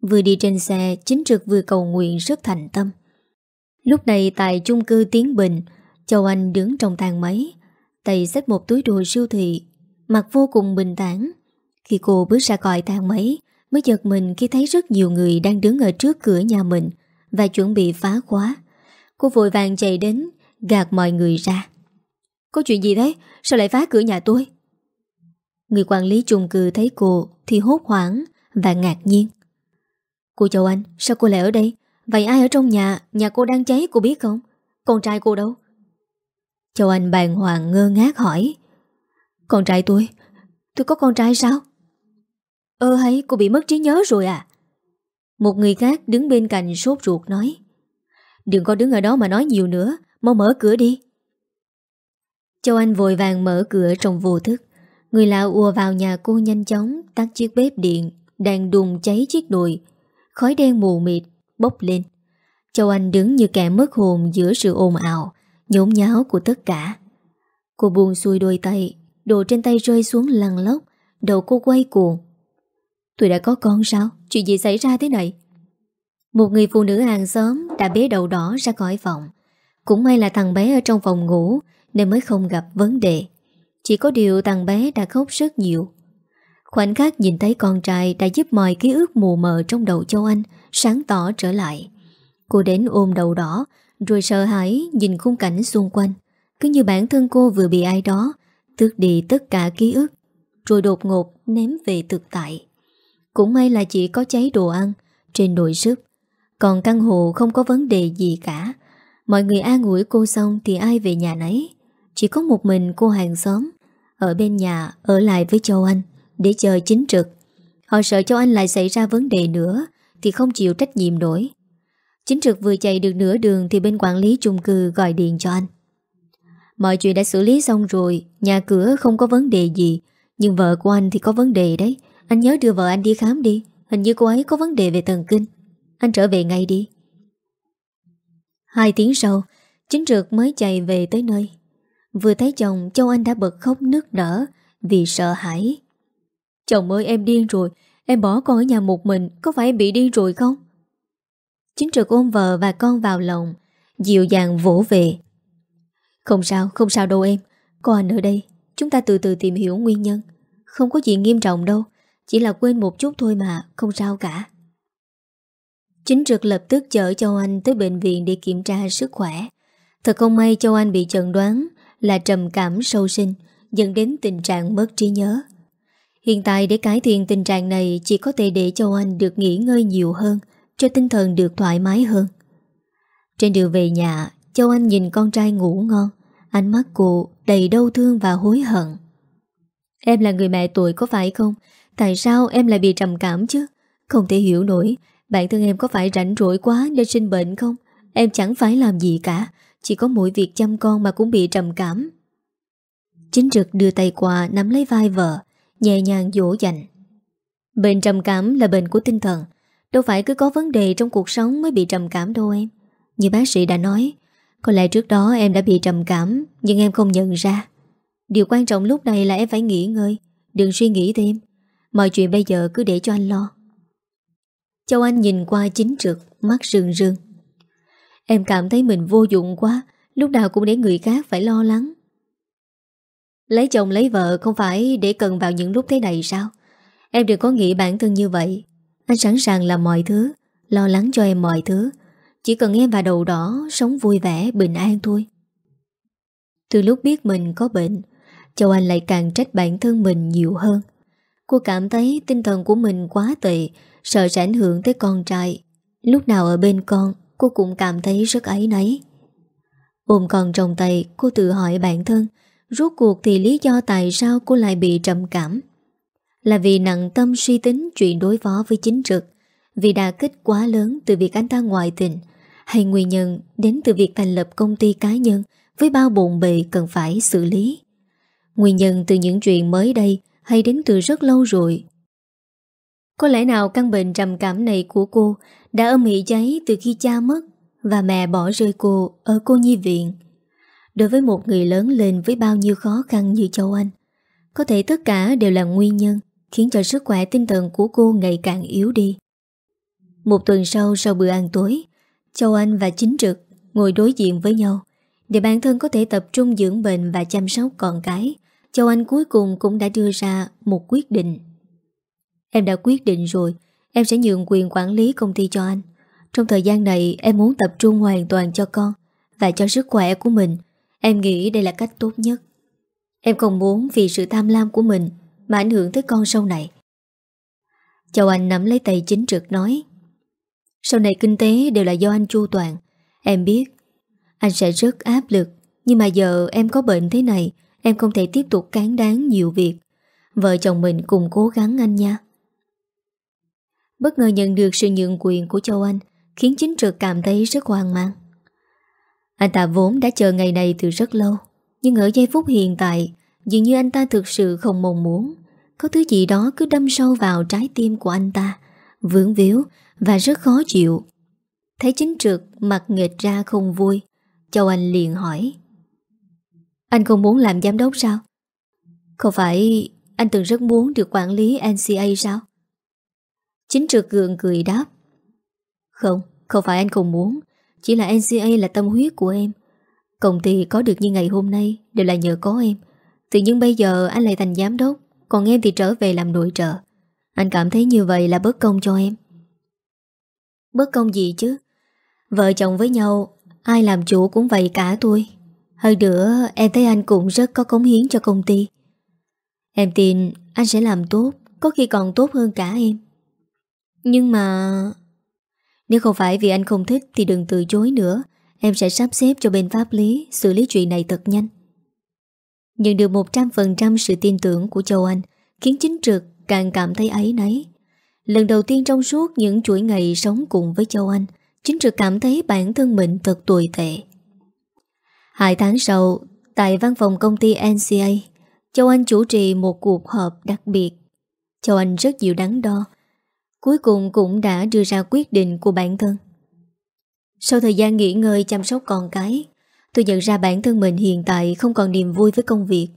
Vừa đi trên xe, Chính trực vừa cầu nguyện rất thành tâm. Lúc này tại chung cư Tiến Bình, Châu Anh đứng trong thang máy, Tay xách một túi đồ siêu thị, Mặt vô cùng bình tản Khi cô bước ra khỏi thang máy, Mới giật mình khi thấy rất nhiều người Đang đứng ở trước cửa nhà mình Và chuẩn bị phá khóa. Cô vội vàng chạy đến, Gạt mọi người ra Có chuyện gì thế? Sao lại phá cửa nhà tôi? Người quản lý chung cư thấy cô Thì hốt hoảng và ngạc nhiên Cô chào Anh, Sao cô lại ở đây? Vậy ai ở trong nhà Nhà cô đang cháy, cô biết không? Con trai cô đâu? Châu Anh bàng hoàng ngơ ngác hỏi Con trai tôi Tôi có con trai sao Ơ hay, cô bị mất trí nhớ rồi à Một người khác đứng bên cạnh sốt ruột nói Đừng có đứng ở đó mà nói nhiều nữa. Mau mở cửa đi. Châu Anh vội vàng mở cửa trong vô thức. Người lạ ùa vào nhà cô nhanh chóng, Tắt chiếc bếp điện, Đang đùng cháy chiếc đùi. Khói đen mù mịt bốc lên. Châu Anh đứng như kẻ mất hồn Giữa sự ồn ào, Nhốn nháo của tất cả. Cô buông xuôi đôi tay, Đồ trên tay rơi xuống lằn lóc, Đầu cô quay cuồng. Tôi đã có con sao? Chuyện gì xảy ra thế này? Một người phụ nữ hàng xóm đã bế đầu đỏ ra khỏi phòng. Cũng may là thằng bé ở trong phòng ngủ, nên mới không gặp vấn đề. Chỉ có điều thằng bé đã khóc rất nhiều. Khoảnh khắc nhìn thấy con trai đã giúp mọi ký ức mù mờ trong đầu Châu Anh sáng tỏ trở lại. Cô đến ôm đầu đỏ, rồi sợ hãi nhìn khung cảnh xung quanh. Cứ như bản thân cô vừa bị ai đó tước đi tất cả ký ức, rồi đột ngột ném về thực tại. Cũng may là chỉ có cháy đồ ăn trên nồi súp. Còn căn hộ không có vấn đề gì cả. Mọi người an ủi cô xong thì ai về nhà nấy. Chỉ có một mình cô hàng xóm ở bên nhà ở lại với Châu Anh để chờ chính trực. Họ sợ Châu Anh lại xảy ra vấn đề nữa thì không chịu trách nhiệm nổi. Chính trực vừa chạy được nửa đường thì bên quản lý chung cư gọi điện cho anh. Mọi chuyện đã xử lý xong rồi, nhà cửa không có vấn đề gì, nhưng vợ của anh thì có vấn đề đấy. Anh nhớ đưa vợ anh đi khám đi Hình như cô ấy có vấn đề về thần kinh anh trở về ngay đi. Hai tiếng sau Chính trực mới chạy về tới nơi. Vừa thấy chồng Châu Anh đã bật khóc nước nở Vì sợ hãi. Chồng ơi em điên rồi. Em bỏ con ở nhà một mình Có phải em bị điên rồi không? Chính trực ôm vợ và con vào lòng Dịu dàng vỗ về. Không sao, không sao đâu em. Có anh ở đây. Chúng ta từ từ tìm hiểu nguyên nhân. Không có gì nghiêm trọng đâu. Chỉ là quên một chút thôi mà Không sao cả. Chính trực lập tức chở Châu Anh tới bệnh viện để kiểm tra sức khỏe. Thật không may Châu Anh bị chẩn đoán là trầm cảm sâu sinh, dẫn đến tình trạng mất trí nhớ. Hiện tại để cải thiện tình trạng này chỉ có thể để Châu Anh được nghỉ ngơi nhiều hơn, cho tinh thần được thoải mái hơn. Trên đường về nhà, Châu Anh nhìn con trai ngủ ngon, ánh mắt cô đầy đau thương và hối hận. Em là người mẹ tuổi có phải không? Tại sao em lại bị trầm cảm chứ Không thể hiểu nổi Bản thân em có phải rảnh rỗi quá nên sinh bệnh không? Em chẳng phải làm gì cả, Chỉ có mỗi việc chăm con mà cũng bị trầm cảm. Chính trực đưa tay qua Nắm lấy vai vợ, Nhẹ nhàng dỗ dành. Bệnh trầm cảm là bệnh của tinh thần, Đâu phải cứ có vấn đề trong cuộc sống Mới bị trầm cảm đâu em. Như bác sĩ đã nói, Có lẽ trước đó em đã bị trầm cảm, Nhưng em không nhận ra. Điều quan trọng lúc này là em phải nghỉ ngơi, Đừng suy nghĩ thêm. Mọi chuyện bây giờ cứ để cho anh lo. Châu Anh nhìn qua chính trực Mắt rừng rừng Em cảm thấy mình vô dụng quá Lúc nào cũng để người khác phải lo lắng. Lấy chồng lấy vợ Không phải để cần vào những lúc thế này sao? Em đừng có nghĩ bản thân như vậy. Anh sẵn sàng làm mọi thứ Lo lắng cho em mọi thứ. Chỉ cần em và đầu đỏ Sống vui vẻ, bình an thôi. Từ lúc biết mình có bệnh Châu Anh lại càng trách bản thân mình nhiều hơn. Cô cảm thấy tinh thần của mình quá tệ Sợ sẽ ảnh hưởng tới con trai. Lúc nào ở bên con, Cô cũng cảm thấy rất ấy nấy Ôm con trong tay, Cô tự hỏi bản thân, Rốt cuộc thì lý do tại sao cô lại bị trầm cảm? Là vì nặng tâm suy tính Chuyện đối phó với chính trực, Vì đà kích quá lớn từ việc anh ta ngoại tình, Hay nguyên nhân đến từ việc thành lập công ty cá nhân Với bao bộn bề cần phải xử lý? Nguyên nhân từ những chuyện mới đây hay đến từ rất lâu rồi. Có lẽ nào căn bệnh trầm cảm này của cô đã âm ỉ cháy từ khi cha mất và mẹ bỏ rơi cô ở cô nhi viện. Đối với một người lớn lên với bao nhiêu khó khăn như Châu Anh, có thể tất cả đều là nguyên nhân khiến cho sức khỏe tinh thần của cô ngày càng yếu đi. Một tuần sau sau bữa ăn tối Châu Anh và Chính Trực ngồi đối diện với nhau Để bản thân có thể tập trung dưỡng bệnh và chăm sóc con cái Châu Anh cuối cùng cũng đã đưa ra một quyết định Em đã quyết định rồi. Em sẽ nhượng quyền quản lý công ty cho anh. Trong thời gian này, em muốn tập trung hoàn toàn cho con Và cho sức khỏe của mình. Em nghĩ đây là cách tốt nhất. Em không muốn vì sự tham lam của mình Mà ảnh hưởng tới con sau này. Châu Anh nắm lấy tay chính trực nói, Sau này kinh tế đều là do anh chu toàn, Em biết. Anh sẽ rất áp lực, Nhưng mà giờ em có bệnh thế này, Em không thể tiếp tục cán đáng nhiều việc. Vợ chồng mình cùng cố gắng anh nha. Bất ngờ nhận được sự nhượng quyền của Châu Anh, Khiến chính trực cảm thấy rất hoang mang Anh ta vốn đã chờ ngày này từ rất lâu, Nhưng ở giây phút hiện tại, Dường như anh ta thực sự không mong muốn Có thứ gì đó cứ đâm sâu vào trái tim của anh ta, Vướng víu Và rất khó chịu Thấy chính trực mặt nghịch ra không vui, Châu Anh liền hỏi, Anh không muốn làm giám đốc sao? Không phải anh từng rất muốn được quản lý NCA sao? Chính trực gượng cười đáp. Không, không phải anh không muốn. Chỉ là NCA là tâm huyết của em. Công ty có được như ngày hôm nay Đều là nhờ có em. Tự nhiên bây giờ anh lại thành giám đốc Còn em thì trở về làm nội trợ. Anh cảm thấy như vậy là bất công cho em. Bất công gì chứ? Vợ chồng với nhau Ai làm chủ cũng vậy cả tôi Hơn nữa em thấy anh cũng rất có cống hiến cho công ty. Em tin anh sẽ làm tốt Có khi còn tốt hơn cả em. Nhưng mà Nếu không phải vì anh không thích Thì đừng từ chối nữa. Em sẽ sắp xếp cho bên pháp lý Xử lý chuyện này thật nhanh. Nhận được 100% sự tin tưởng của Châu Anh, Khiến chính trực càng cảm thấy ấy nấy Lần đầu tiên trong suốt những chuỗi ngày sống cùng với Châu Anh, Chính trực cảm thấy bản thân mình thật tồi tệ. Hai tháng sau, Tại văn phòng công ty NCA Châu Anh chủ trì một cuộc họp đặc biệt. Châu Anh rất dịu đắn đo Cuối cùng cũng đã đưa ra quyết định của bản thân. Sau thời gian nghỉ ngơi chăm sóc con cái Tôi nhận ra bản thân mình hiện tại không còn niềm vui với công việc.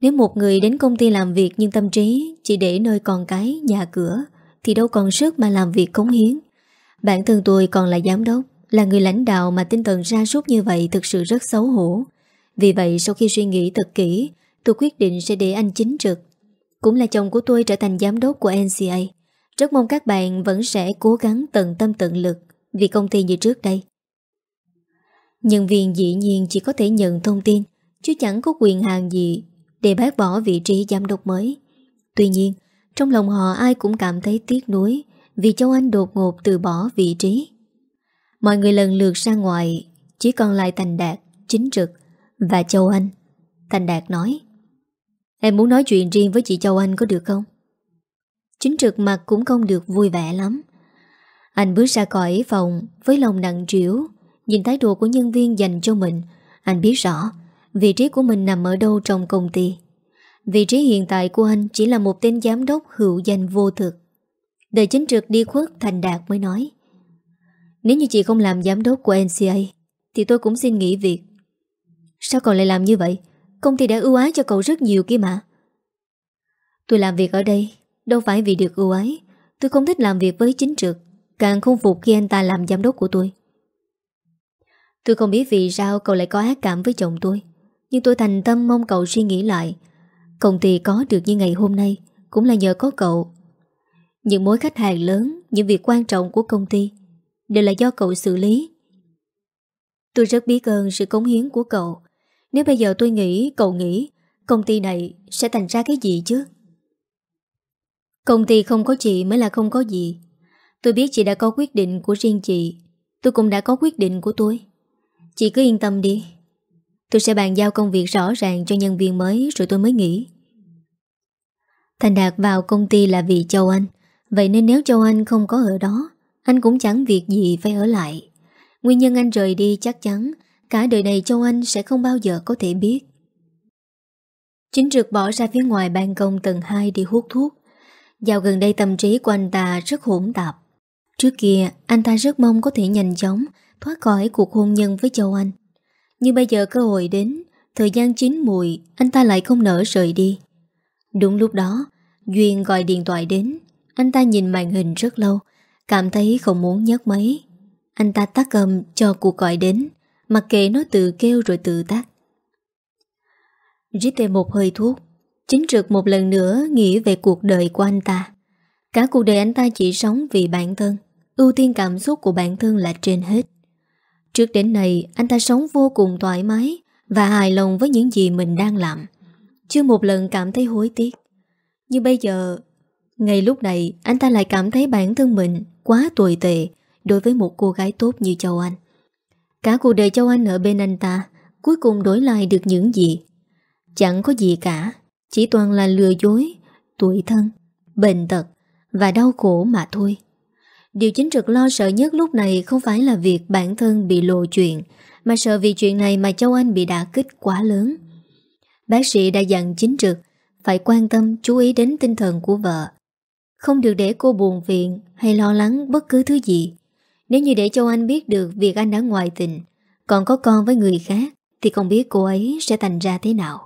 Nếu một người đến công ty làm việc nhưng tâm trí chỉ để nơi con cái, nhà cửa Thì đâu còn sức mà làm việc cống hiến. Bản thân tôi còn là giám đốc Là người lãnh đạo mà tinh thần ra sút như vậy thực sự rất xấu hổ. Vì vậy sau khi suy nghĩ thật kỹ Tôi quyết định sẽ để anh chính trực. Cũng là chồng của tôi trở thành giám đốc của NCA rất mong các bạn vẫn sẽ cố gắng tận tâm tận lực Vì công ty như trước đây. Nhân viên dĩ nhiên chỉ có thể nhận thông tin, Chứ chẳng có quyền hạn gì Để bác bỏ vị trí giám đốc mới. Tuy nhiên, Trong lòng họ ai cũng cảm thấy tiếc nuối Vì Châu Anh đột ngột từ bỏ vị trí. Mọi người lần lượt ra ngoài, Chỉ còn lại Thành Đạt, Chính Trực Và Châu Anh. Thành Đạt nói, Em muốn nói chuyện riêng với chị Châu Anh có được không? Chính trực mặt cũng không được vui vẻ lắm. Anh bước ra khỏi phòng, Với lòng nặng trĩu, Nhìn thái độ của nhân viên dành cho mình. Anh biết rõ, Vị trí của mình nằm ở đâu trong công ty. Vị trí hiện tại của anh Chỉ là một tên giám đốc hữu danh vô thực. Đợi chính trực đi khuất, Thành Đạt mới nói, Nếu như chị không làm giám đốc của NCA Thì tôi cũng xin nghỉ việc. Sao cậu lại làm như vậy? Công ty đã ưu ái cho cậu rất nhiều kia mà. Tôi làm việc ở đây Đâu phải vì được ưu ái. Tôi không thích làm việc với chính trực. Càng không phục khi anh ta làm giám đốc của tôi. Tôi không biết vì sao cậu lại có ác cảm với chồng tôi. Nhưng tôi thành tâm mong cậu suy nghĩ lại. Công ty có được như ngày hôm nay, Cũng là nhờ có cậu. Những mối khách hàng lớn, Những việc quan trọng của công ty, Đều là do cậu xử lý. Tôi rất biết ơn sự cống hiến của cậu. Nếu bây giờ tôi nghĩ, Cậu nghĩ, Công ty này sẽ thành ra cái gì chứ? Công ty không có chị mới là không có gì. Tôi biết chị đã có quyết định của riêng chị. Tôi cũng đã có quyết định của tôi. Chị cứ yên tâm đi. Tôi sẽ bàn giao công việc rõ ràng cho nhân viên mới Rồi tôi mới nghỉ. Thành Đạt vào công ty là vì Châu Anh. Vậy nên nếu Châu Anh không có ở đó, Anh cũng chẳng việc gì phải ở lại. Nguyên nhân anh rời đi chắc chắn Cả đời này Châu Anh sẽ không bao giờ có thể biết. Chính trực bỏ ra phía ngoài ban công tầng 2 đi hút thuốc. Dạo gần đây tâm trí của anh ta rất hỗn tạp. Trước kia anh ta rất mong có thể nhanh chóng thoát khỏi cuộc hôn nhân với Châu Anh. Nhưng bây giờ cơ hội đến, thời gian chín mùi, anh ta lại không nỡ rời đi. Đúng lúc đó, Duyên gọi điện thoại đến, anh ta nhìn màn hình rất lâu, Cảm thấy không muốn nhấc máy. Anh ta tắt âm cho cuộc gọi đến Mặc kệ nó tự kêu rồi tự tắt. Rít thêm một hơi thuốc. Chính trực một lần nữa nghĩ về cuộc đời của anh ta. Cả cuộc đời anh ta chỉ sống vì bản thân. Ưu tiên cảm xúc của bản thân là trên hết. Trước đến nay, anh ta sống vô cùng thoải mái Và hài lòng với những gì mình đang làm. Chưa một lần cảm thấy hối tiếc. Nhưng bây giờ, Ngay lúc này, anh ta lại cảm thấy bản thân mình Quá tồi tệ Đối với một cô gái tốt như Châu Anh. Cả cuộc đời Châu Anh ở bên anh ta, Cuối cùng đổi lại được những gì? Chẳng có gì cả. Chỉ toàn là lừa dối Tuổi thân, bệnh tật Và đau khổ mà thôi. Điều chính trực lo sợ nhất lúc này Không phải là việc bản thân bị lộ chuyện Mà sợ vì chuyện này mà Châu Anh bị đả kích quá lớn. Bác sĩ đã dặn chính trực Phải quan tâm chú ý đến tinh thần của vợ. Không được để cô buồn phiền Hay lo lắng bất cứ thứ gì. Nếu như để Châu Anh biết được Việc anh đã ngoại tình Còn có con với người khác Thì không biết cô ấy sẽ thành ra thế nào.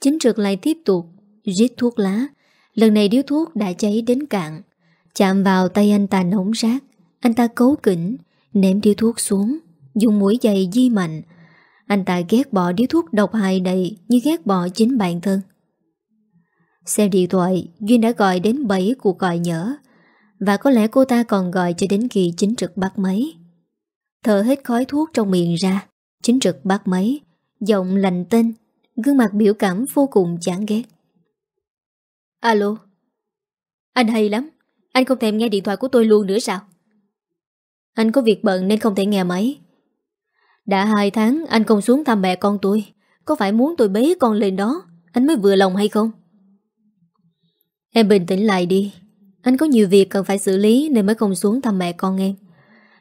Chính trực lại tiếp tục Rít thuốc lá. Lần này điếu thuốc đã cháy đến cạn. Chạm vào tay anh ta nóng rát. Anh ta cấu kỉnh, Ném điếu thuốc xuống, Dùng mũi giày di mạnh. Anh ta ghét bỏ điếu thuốc độc hại này Như ghét bỏ chính bản thân. Xem điện thoại, Duyên đã gọi đến 7 cuộc gọi nhỡ. Và có lẽ cô ta còn gọi cho đến khi chính trực bắt máy. Thở hết khói thuốc trong miệng ra, Chính trực bắt máy, Giọng lành tinh Gương mặt biểu cảm vô cùng chán ghét. Alo? Anh hay lắm. Anh không thèm nghe điện thoại của tôi luôn nữa sao? Anh có việc bận nên không thể nghe máy. Đã hai tháng anh không xuống thăm mẹ con tôi. Có phải muốn tôi bế con lên đó? Anh mới vừa lòng hay không? Em bình tĩnh lại đi. Anh có nhiều việc cần phải xử lý Nên mới không xuống thăm mẹ con em.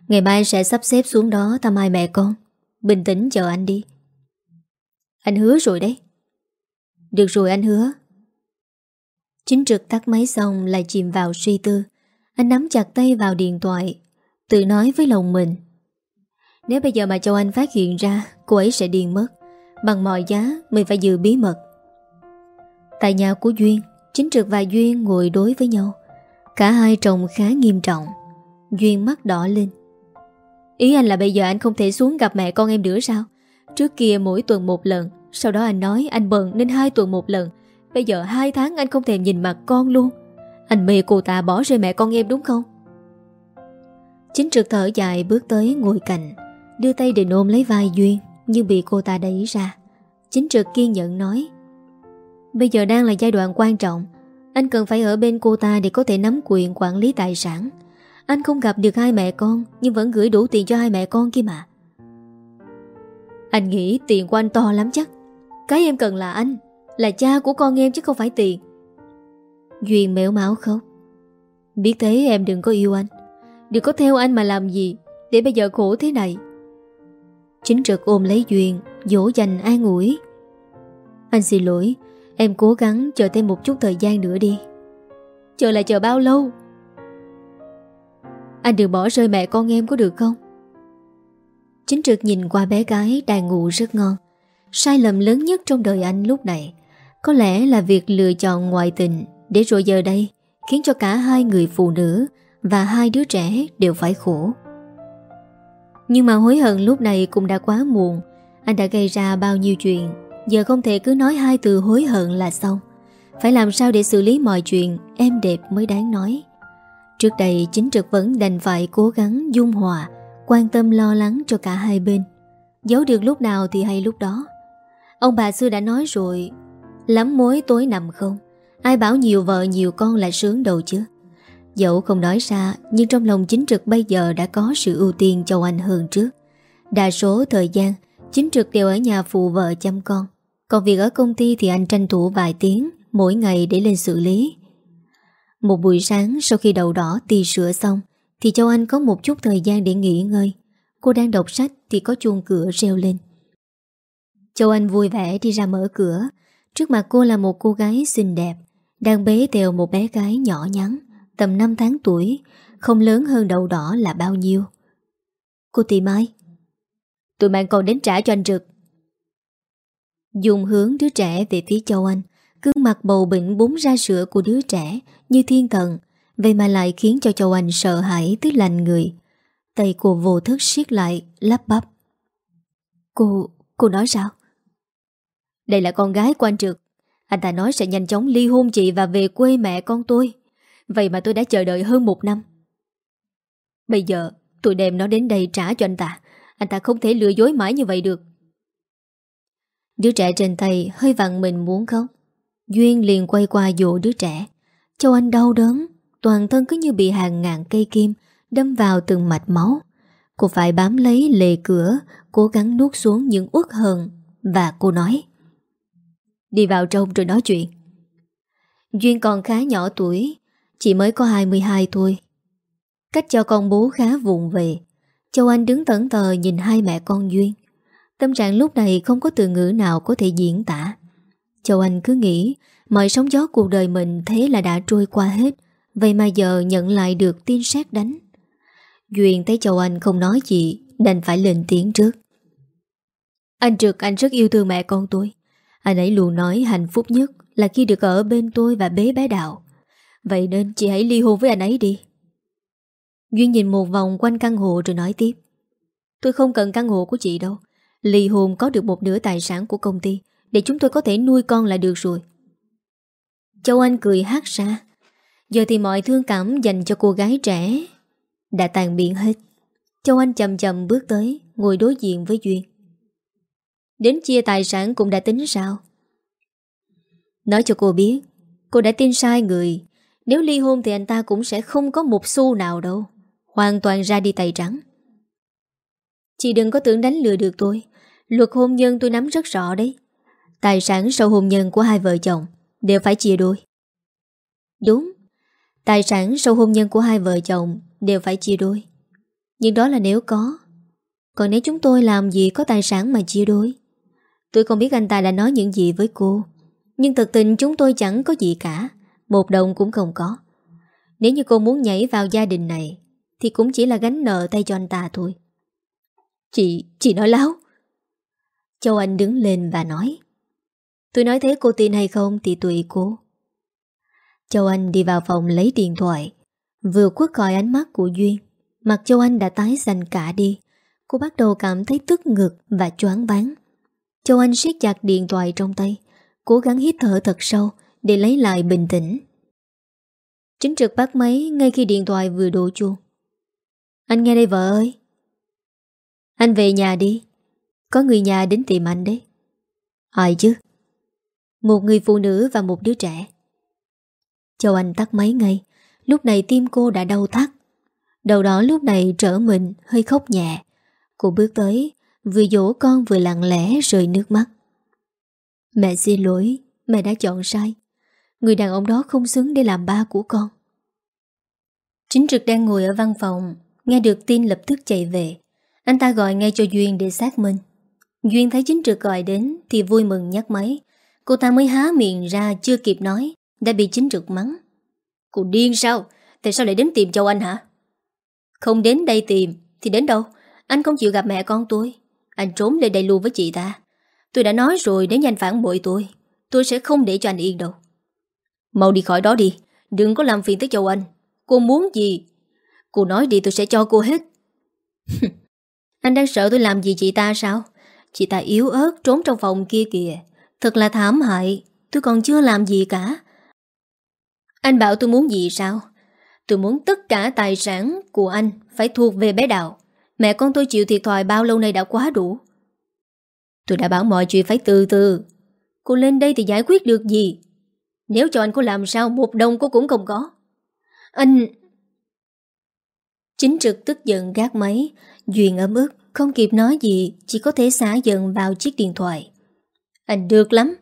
Ngày mai sẽ sắp xếp xuống đó thăm hai mẹ con. Bình tĩnh chờ anh đi. Anh hứa rồi đấy. Được rồi anh hứa. Chính trực tắt máy xong lại chìm vào suy tư. Anh nắm chặt tay vào điện thoại, Tự nói với lòng mình. Nếu bây giờ mà Châu Anh phát hiện ra, Cô ấy sẽ điên mất. Bằng mọi giá, mình phải giữ bí mật. Tại nhà của Duyên, Chính trực và Duyên ngồi đối với nhau. Cả hai trông khá nghiêm trọng. Duyên mắt đỏ lên. Ý anh là bây giờ anh không thể xuống gặp mẹ con em nữa sao? Trước kia mỗi tuần một lần, Sau đó anh nói anh bận nên hai tuần một lần. Bây giờ hai tháng anh không thèm nhìn mặt con luôn. Anh mê cô ta bỏ rơi mẹ con em đúng không? Chính trực thở dài bước tới ngồi cạnh, Đưa tay định ôm lấy vai Duyên, Nhưng bị cô ta đẩy ra. Chính trực kiên nhẫn nói, Bây giờ đang là giai đoạn quan trọng, Anh cần phải ở bên cô ta để có thể nắm quyền quản lý tài sản. Anh không gặp được hai mẹ con, Nhưng vẫn gửi đủ tiền cho hai mẹ con kia mà. Anh nghĩ tiền của anh to lắm chắc. Cái em cần là anh, Là cha của con em chứ không phải tiền. Duyên mẻo máu khóc. Biết thế em đừng có yêu anh. Đừng có theo anh mà làm gì Để bây giờ khổ thế này. Chính trực ôm lấy Duyên, Dỗ dành an ủi. Anh xin lỗi, Em cố gắng chờ thêm một chút thời gian nữa đi. Chờ là chờ bao lâu? Anh đừng bỏ rơi mẹ con em có được không? Chính trực nhìn qua bé gái đang ngủ rất ngon. Sai lầm lớn nhất trong đời anh lúc này Có lẽ là việc lựa chọn ngoại tình. Để rồi giờ đây, Khiến cho cả hai người phụ nữ Và hai đứa trẻ đều phải khổ. Nhưng mà hối hận lúc này cũng đã quá muộn. Anh đã gây ra bao nhiêu chuyện, Giờ không thể cứ nói hai từ hối hận là xong. Phải làm sao để xử lý mọi chuyện Em đẹp mới đáng nói? Trước đây, chính trực vẫn đành phải cố gắng dung hòa Quan tâm lo lắng cho cả hai bên. Giấu được lúc nào thì hay lúc đó. Ông bà xưa đã nói rồi, Lắm mối tối nằm không? Ai bảo nhiều vợ nhiều con là sướng đầu chứ? Dẫu không nói ra, Nhưng trong lòng chính trực bây giờ đã có sự ưu tiên cho anh hơn trước. Đa số thời gian, Chính trực đều ở nhà phụ vợ chăm con. Còn việc ở công ty thì anh tranh thủ vài tiếng Mỗi ngày để lên xử lý. Một buổi sáng sau khi đầu đỏ tì sữa xong thì Châu Anh có một chút thời gian để nghỉ ngơi. Cô đang đọc sách thì có chuông cửa reo lên. Châu Anh vui vẻ đi ra mở cửa. Trước mặt cô là một cô gái xinh đẹp, Đang bế tèo một bé gái nhỏ nhắn, Tầm 5 tháng tuổi, Không lớn hơn đầu đỏ là bao nhiêu. Cô tìm ai? Tụi bạn còn đến trả cho anh Trực. Dùng hướng đứa trẻ về phía Châu Anh Cương mặt bầu bệnh búng ra sữa của đứa trẻ Như thiên thần Vậy mà lại khiến cho Châu Anh sợ hãi tới lành người. Tay cô vô thức siết lại Lắp bắp. Cô, cô nói sao? Đây là con gái của anh Trực. Anh ta nói sẽ nhanh chóng ly hôn chị Và về quê mẹ con tôi. Vậy mà tôi đã chờ đợi hơn một năm. Bây giờ tôi đem nó đến đây trả cho anh ta. Anh ta không thể lừa dối mãi như vậy được. Đứa trẻ trên tay hơi vặn mình muốn khóc. Duyên liền quay qua dụ đứa trẻ. Châu Anh đau đớn Toàn thân cứ như bị hàng ngàn cây kim Đâm vào từng mạch máu. Cô phải bám lấy lề cửa, Cố gắng nuốt xuống những uất hờn Và cô nói, Đi vào trong rồi nói chuyện. Duyên còn khá nhỏ tuổi, Chỉ mới có 22 thôi. Cách cho con bố khá vụng về. Châu Anh đứng tẩn tờ nhìn hai mẹ con Duyên. Tâm trạng lúc này không có từ ngữ nào có thể diễn tả. Châu Anh cứ nghĩ, Mọi sóng gió cuộc đời mình thế là đã trôi qua hết Vậy mà giờ nhận lại được tin xét đánh. Duyên thấy Châu Anh không nói gì, Đành phải lên tiếng trước. Anh Trực, anh rất yêu thương mẹ con tôi. Anh ấy luôn nói hạnh phúc nhất Là khi được ở bên tôi và bế bé đạo. Vậy nên chị hãy ly hôn với anh ấy đi. Duyên nhìn một vòng quanh căn hộ rồi nói tiếp. Tôi không cần căn hộ của chị đâu. Ly hôn có được một nửa tài sản của công ty. Để chúng tôi có thể nuôi con là được rồi. Châu Anh cười hát ra. Giờ thì mọi thương cảm dành cho cô gái trẻ. Đã tàn biến hết. Châu Anh chậm chậm bước tới, Ngồi đối diện với Duyên. Đến chia tài sản cũng đã tính sao? Nói cho cô biết, Cô đã tin sai người. Nếu ly hôn thì anh ta cũng sẽ không có một xu nào đâu. Hoàn toàn ra đi tay trắng. Chị đừng có tưởng đánh lừa được tôi. Luật hôn nhân tôi nắm rất rõ đấy. Tài sản sau hôn nhân của hai vợ chồng Đều phải chia đôi. Đúng. Tài sản sau hôn nhân của hai vợ chồng Đều phải chia đôi. Nhưng đó là nếu có. Còn nếu chúng tôi làm gì có tài sản mà chia đôi? Tôi không biết anh ta đã nói những gì với cô Nhưng thực tình chúng tôi chẳng có gì cả Một đồng cũng không có. Nếu như cô muốn nhảy vào gia đình này Thì cũng chỉ là gánh nợ tay cho anh ta thôi. Chị, chị nói láo. Châu Anh đứng lên và nói. Tôi nói thế cô tin hay không thì tùy cô. Châu Anh đi vào phòng lấy điện thoại. Vừa khuất khỏi ánh mắt của Duyên Mặt Châu Anh đã tái xanh cả đi. Cô bắt đầu cảm thấy tức ngực và choáng váng. Châu Anh siết chặt điện thoại trong tay, Cố gắng hít thở thật sâu Để lấy lại bình tĩnh. Chính trực bắt máy ngay khi điện thoại vừa đổ chuông. Anh nghe đây vợ ơi. Anh về nhà đi. Có người nhà đến tìm anh đấy. Ai chứ? Một người phụ nữ và một đứa trẻ. Châu Anh tắt máy ngay. Lúc này tim cô đã đau thắt. Đầu đó lúc này trở mình, hơi khóc nhẹ. Cô bước tới, Vừa dỗ con vừa lặng lẽ rơi nước mắt. Mẹ xin lỗi, Mẹ đã chọn sai. Người đàn ông đó không xứng để làm ba của con. Chính trực đang ngồi ở văn phòng, Nghe được tin lập tức chạy về. Anh ta gọi ngay cho Duyên để xác minh. Duyên thấy chính trực gọi đến Thì vui mừng nhắc máy. Cô ta mới há miệng ra chưa kịp nói. Đã bị chính trực mắng. Cô điên sao? Tại sao lại đến tìm châu anh hả? Không đến đây tìm Thì đến đâu? Anh không chịu gặp mẹ con tôi. Anh trốn lên đây luôn với chị ta. Tôi đã nói rồi, nếu như anh phản bội tôi Tôi sẽ không để cho anh yên đâu. Mau đi khỏi đó đi, Đừng có làm phiền tới châu anh. Cô muốn gì? Cô nói đi, tôi sẽ cho cô hết. Anh đang sợ tôi làm gì chị ta sao? Chị ta yếu ớt, trốn trong phòng kia kìa. Thật là thảm hại, Tôi còn chưa làm gì cả. Anh bảo tôi muốn gì sao? Tôi muốn tất cả tài sản của anh Phải thuộc về bé Đào Mẹ con tôi chịu thiệt thòi bao lâu nay đã quá đủ. Tôi đã bảo mọi chuyện phải từ từ. Cô lên đây thì giải quyết được gì? Nếu cho anh có làm sao, Một đồng cô cũng không có. Anh Chính trực tức giận gác máy Duyên ấm ức, Không kịp nói gì, Chỉ có thể xả giận vào chiếc điện thoại. Anh được lắm.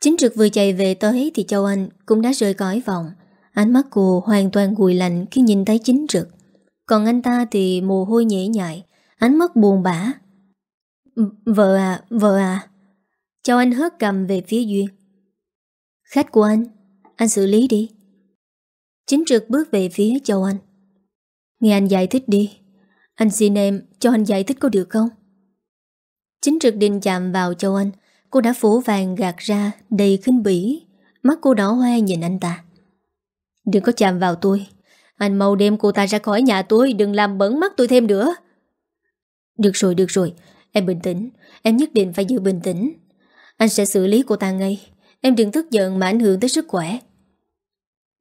Chính trực vừa chạy về tới Thì Châu Anh cũng đã rời cõi vòng. Ánh mắt cô hoàn toàn gùi lạnh Khi nhìn thấy chính trực. Còn anh ta thì mồ hôi nhễ nhại Ánh mắt buồn bã. Vợ à, vợ à? Châu Anh hớt cầm về phía Duyên. Khách của anh Anh xử lý đi. Chính trực bước về phía Châu Anh. Nghe anh giải thích đi Anh xin em cho anh giải thích có được không? Chính trực định chạm vào Châu Anh Cô đã phủ vàng gạt ra Đầy khinh bỉ. Mắt cô đỏ hoe nhìn anh ta. Đừng có chạm vào tôi. Anh mau đem cô ta ra khỏi nhà tôi Đừng làm bẩn mắt tôi thêm nữa. Được rồi, được rồi. Em bình tĩnh. Em nhất định phải giữ bình tĩnh. Anh sẽ xử lý cô ta ngay. Em đừng tức giận mà ảnh hưởng tới sức khỏe.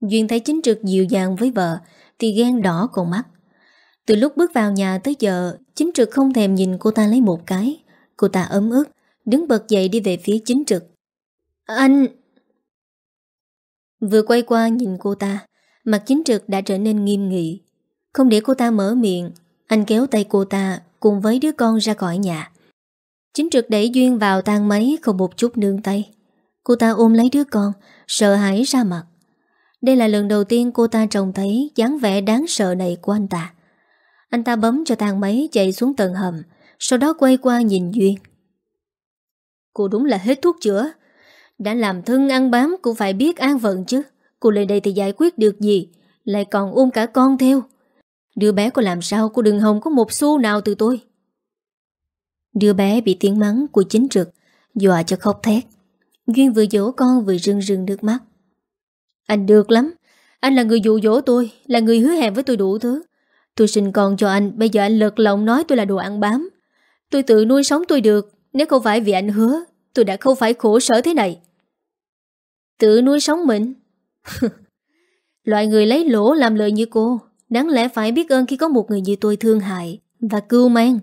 Duyên thấy chính trực dịu dàng với vợ Thì ghen đỏ còn mắt. Từ lúc bước vào nhà tới giờ Chính trực không thèm nhìn cô ta lấy một cái. Cô ta ấm ức. Đứng bật dậy đi về phía chính trực. Anh... Vừa quay qua nhìn cô ta Mặt chính trực đã trở nên nghiêm nghị. Không để cô ta mở miệng Anh kéo tay cô ta Cùng với đứa con ra khỏi nhà. Chính trực đẩy Duyên vào tàn máy Không một chút nương tay. Cô ta ôm lấy đứa con Sợ hãi ra mặt. Đây là lần đầu tiên cô ta trông thấy dáng vẻ đáng sợ này của anh ta. Anh ta bấm cho tàn máy chạy xuống tầng hầm Sau đó quay qua nhìn Duyên Cô đúng là hết thuốc chữa. Đã làm thân ăn bám Cũng phải biết an phận chứ. Cô lên đây thì giải quyết được gì? Lại còn ôm cả con theo. Đứa bé cô làm sao? Cô đừng hồng có một xu nào từ tôi. Đứa bé bị tiếng mắng của chính trực, Dọa cho khóc thét. Duyên vừa dỗ con vừa rưng rưng nước mắt. Anh được lắm. Anh là người dụ dỗ tôi, Là người hứa hẹn với tôi đủ thứ. Tôi sinh con cho anh, Bây giờ anh lật lòng nói tôi là đồ ăn bám. Tôi tự nuôi sống tôi được. Nếu không phải vì anh hứa, Tôi đã không phải khổ sở thế này. Tự nuôi sống mình. Loại người lấy lỗ làm lợi như cô, Đáng lẽ phải biết ơn khi có một người như tôi thương hại Và cưu mang.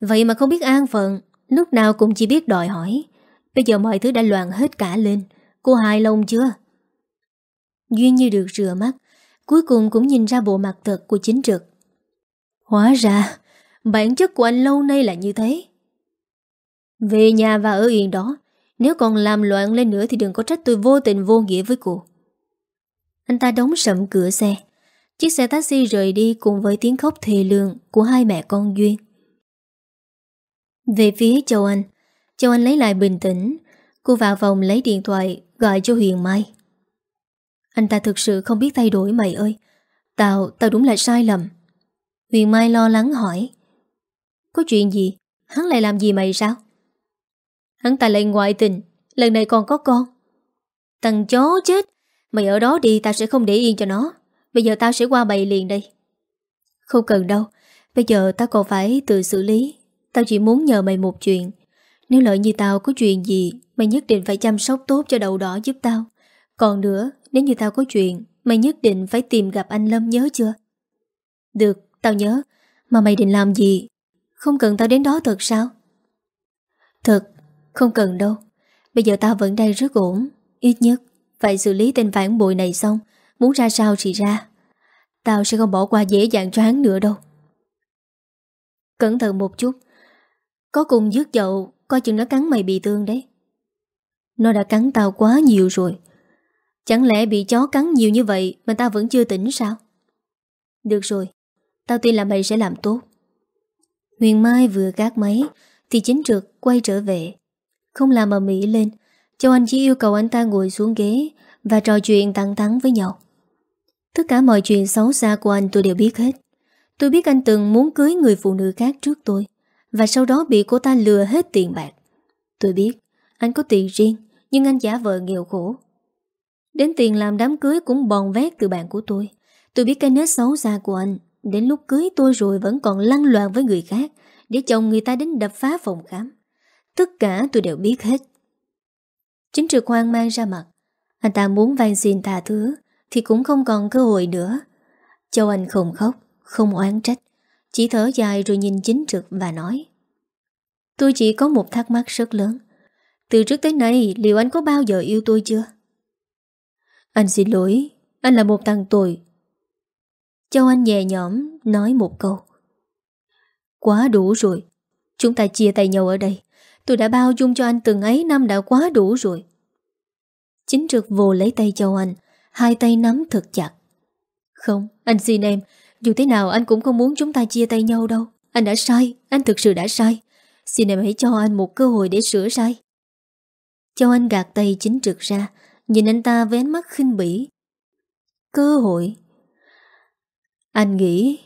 Vậy mà không biết an phận, Lúc nào cũng chỉ biết đòi hỏi. Bây giờ mọi thứ đã loạn hết cả lên. Cô hài lòng chưa? Duyên như được rửa mắt, Cuối cùng cũng nhìn ra bộ mặt thật của chính trực. Hóa ra, Bản chất của anh lâu nay là như thế. Về nhà và ở yên đó Nếu còn làm loạn lên nữa Thì đừng có trách tôi vô tình vô nghĩa với cô. Anh ta đóng sầm cửa xe. Chiếc xe taxi rời đi Cùng với tiếng khóc thề lương Của hai mẹ con Duyên. Về phía Châu Anh Châu Anh lấy lại bình tĩnh. Cô vào phòng lấy điện thoại Gọi cho Huyền Mai. Anh ta thực sự không biết thay đổi mày ơi. Tao, tao đúng là sai lầm. Huyền Mai lo lắng hỏi. Có chuyện gì? Hắn lại làm gì mày sao? Hắn ta lại ngoại tình. Lần này còn có con. Thằng chó chết. Mày ở đó đi, tao sẽ không để yên cho nó. Bây giờ tao sẽ qua bày liền đây. Không cần đâu. Bây giờ tao còn phải tự xử lý. Tao chỉ muốn nhờ mày một chuyện. Nếu lỡ như tao có chuyện gì, Mày nhất định phải chăm sóc tốt cho đầu đỏ giúp tao. Còn nữa, Nếu như tao có chuyện, Mày nhất định phải tìm gặp anh Lâm nhớ chưa? Được, tao nhớ. Mà mày định làm gì? Không cần tao đến đó thật sao? Thật không cần đâu. Bây giờ tao vẫn đang rất ổn. Ít nhất, phải xử lý tên phản bội này xong. Muốn ra sao thì ra. Tao sẽ không bỏ qua dễ dàng cho hắn nữa đâu. Cẩn thận một chút. Có cùng dứt dậu, Coi chừng nó cắn mày bị thương đấy. Nó đã cắn tao quá nhiều rồi. Chẳng lẽ bị chó cắn nhiều như vậy Mà tao vẫn chưa tỉnh sao? Được rồi, Tao tin là mày sẽ làm tốt. Huyền Mai vừa gác máy, Thì chính trực quay trở về. Không làm mà mỹ lên. Châu Anh chỉ yêu cầu anh ta ngồi xuống ghế Và trò chuyện tăng thắng với nhau. Tất cả mọi chuyện xấu xa của anh tôi đều biết hết. Tôi biết anh từng muốn cưới người phụ nữ khác trước tôi, và sau đó bị cô ta lừa hết tiền bạc. Tôi biết, Anh có tiền riêng, Nhưng anh giả vợ nghèo khổ. Đến tiền làm đám cưới cũng bòn vét từ bạn của tôi. Tôi biết cái nết xấu xa của anh, Đến lúc cưới tôi rồi vẫn còn lăn loạn với người khác, Để chồng người ta đến đập phá phòng khám. Tất cả tôi đều biết hết. Chính trực hoang mang ra mặt. Anh ta muốn van xin tha thứ, Thì cũng không còn cơ hội nữa. Châu Anh không khóc, Không oán trách, chỉ thở dài rồi nhìn chính trực và nói. Tôi chỉ có một thắc mắc rất lớn. Từ trước tới nay, liệu anh có bao giờ yêu tôi chưa? Anh xin lỗi, Anh là một thằng tồi. Châu Anh nhẹ nhõm nói một câu. Quá đủ rồi, Chúng ta chia tay nhau ở đây. Tôi đã bao dung cho anh từng ấy năm đã quá đủ rồi. Chính trực vồ lấy tay Châu Anh Hai tay nắm thật chặt. Không, anh xin em dù thế nào anh cũng không muốn chúng ta chia tay nhau đâu. Anh đã sai, anh thực sự đã sai. Xin em hãy cho anh một cơ hội để sửa sai. Châu Anh gạt tay chính trực ra Nhìn anh ta với ánh mắt khinh bỉ. Cơ hội? Anh nghĩ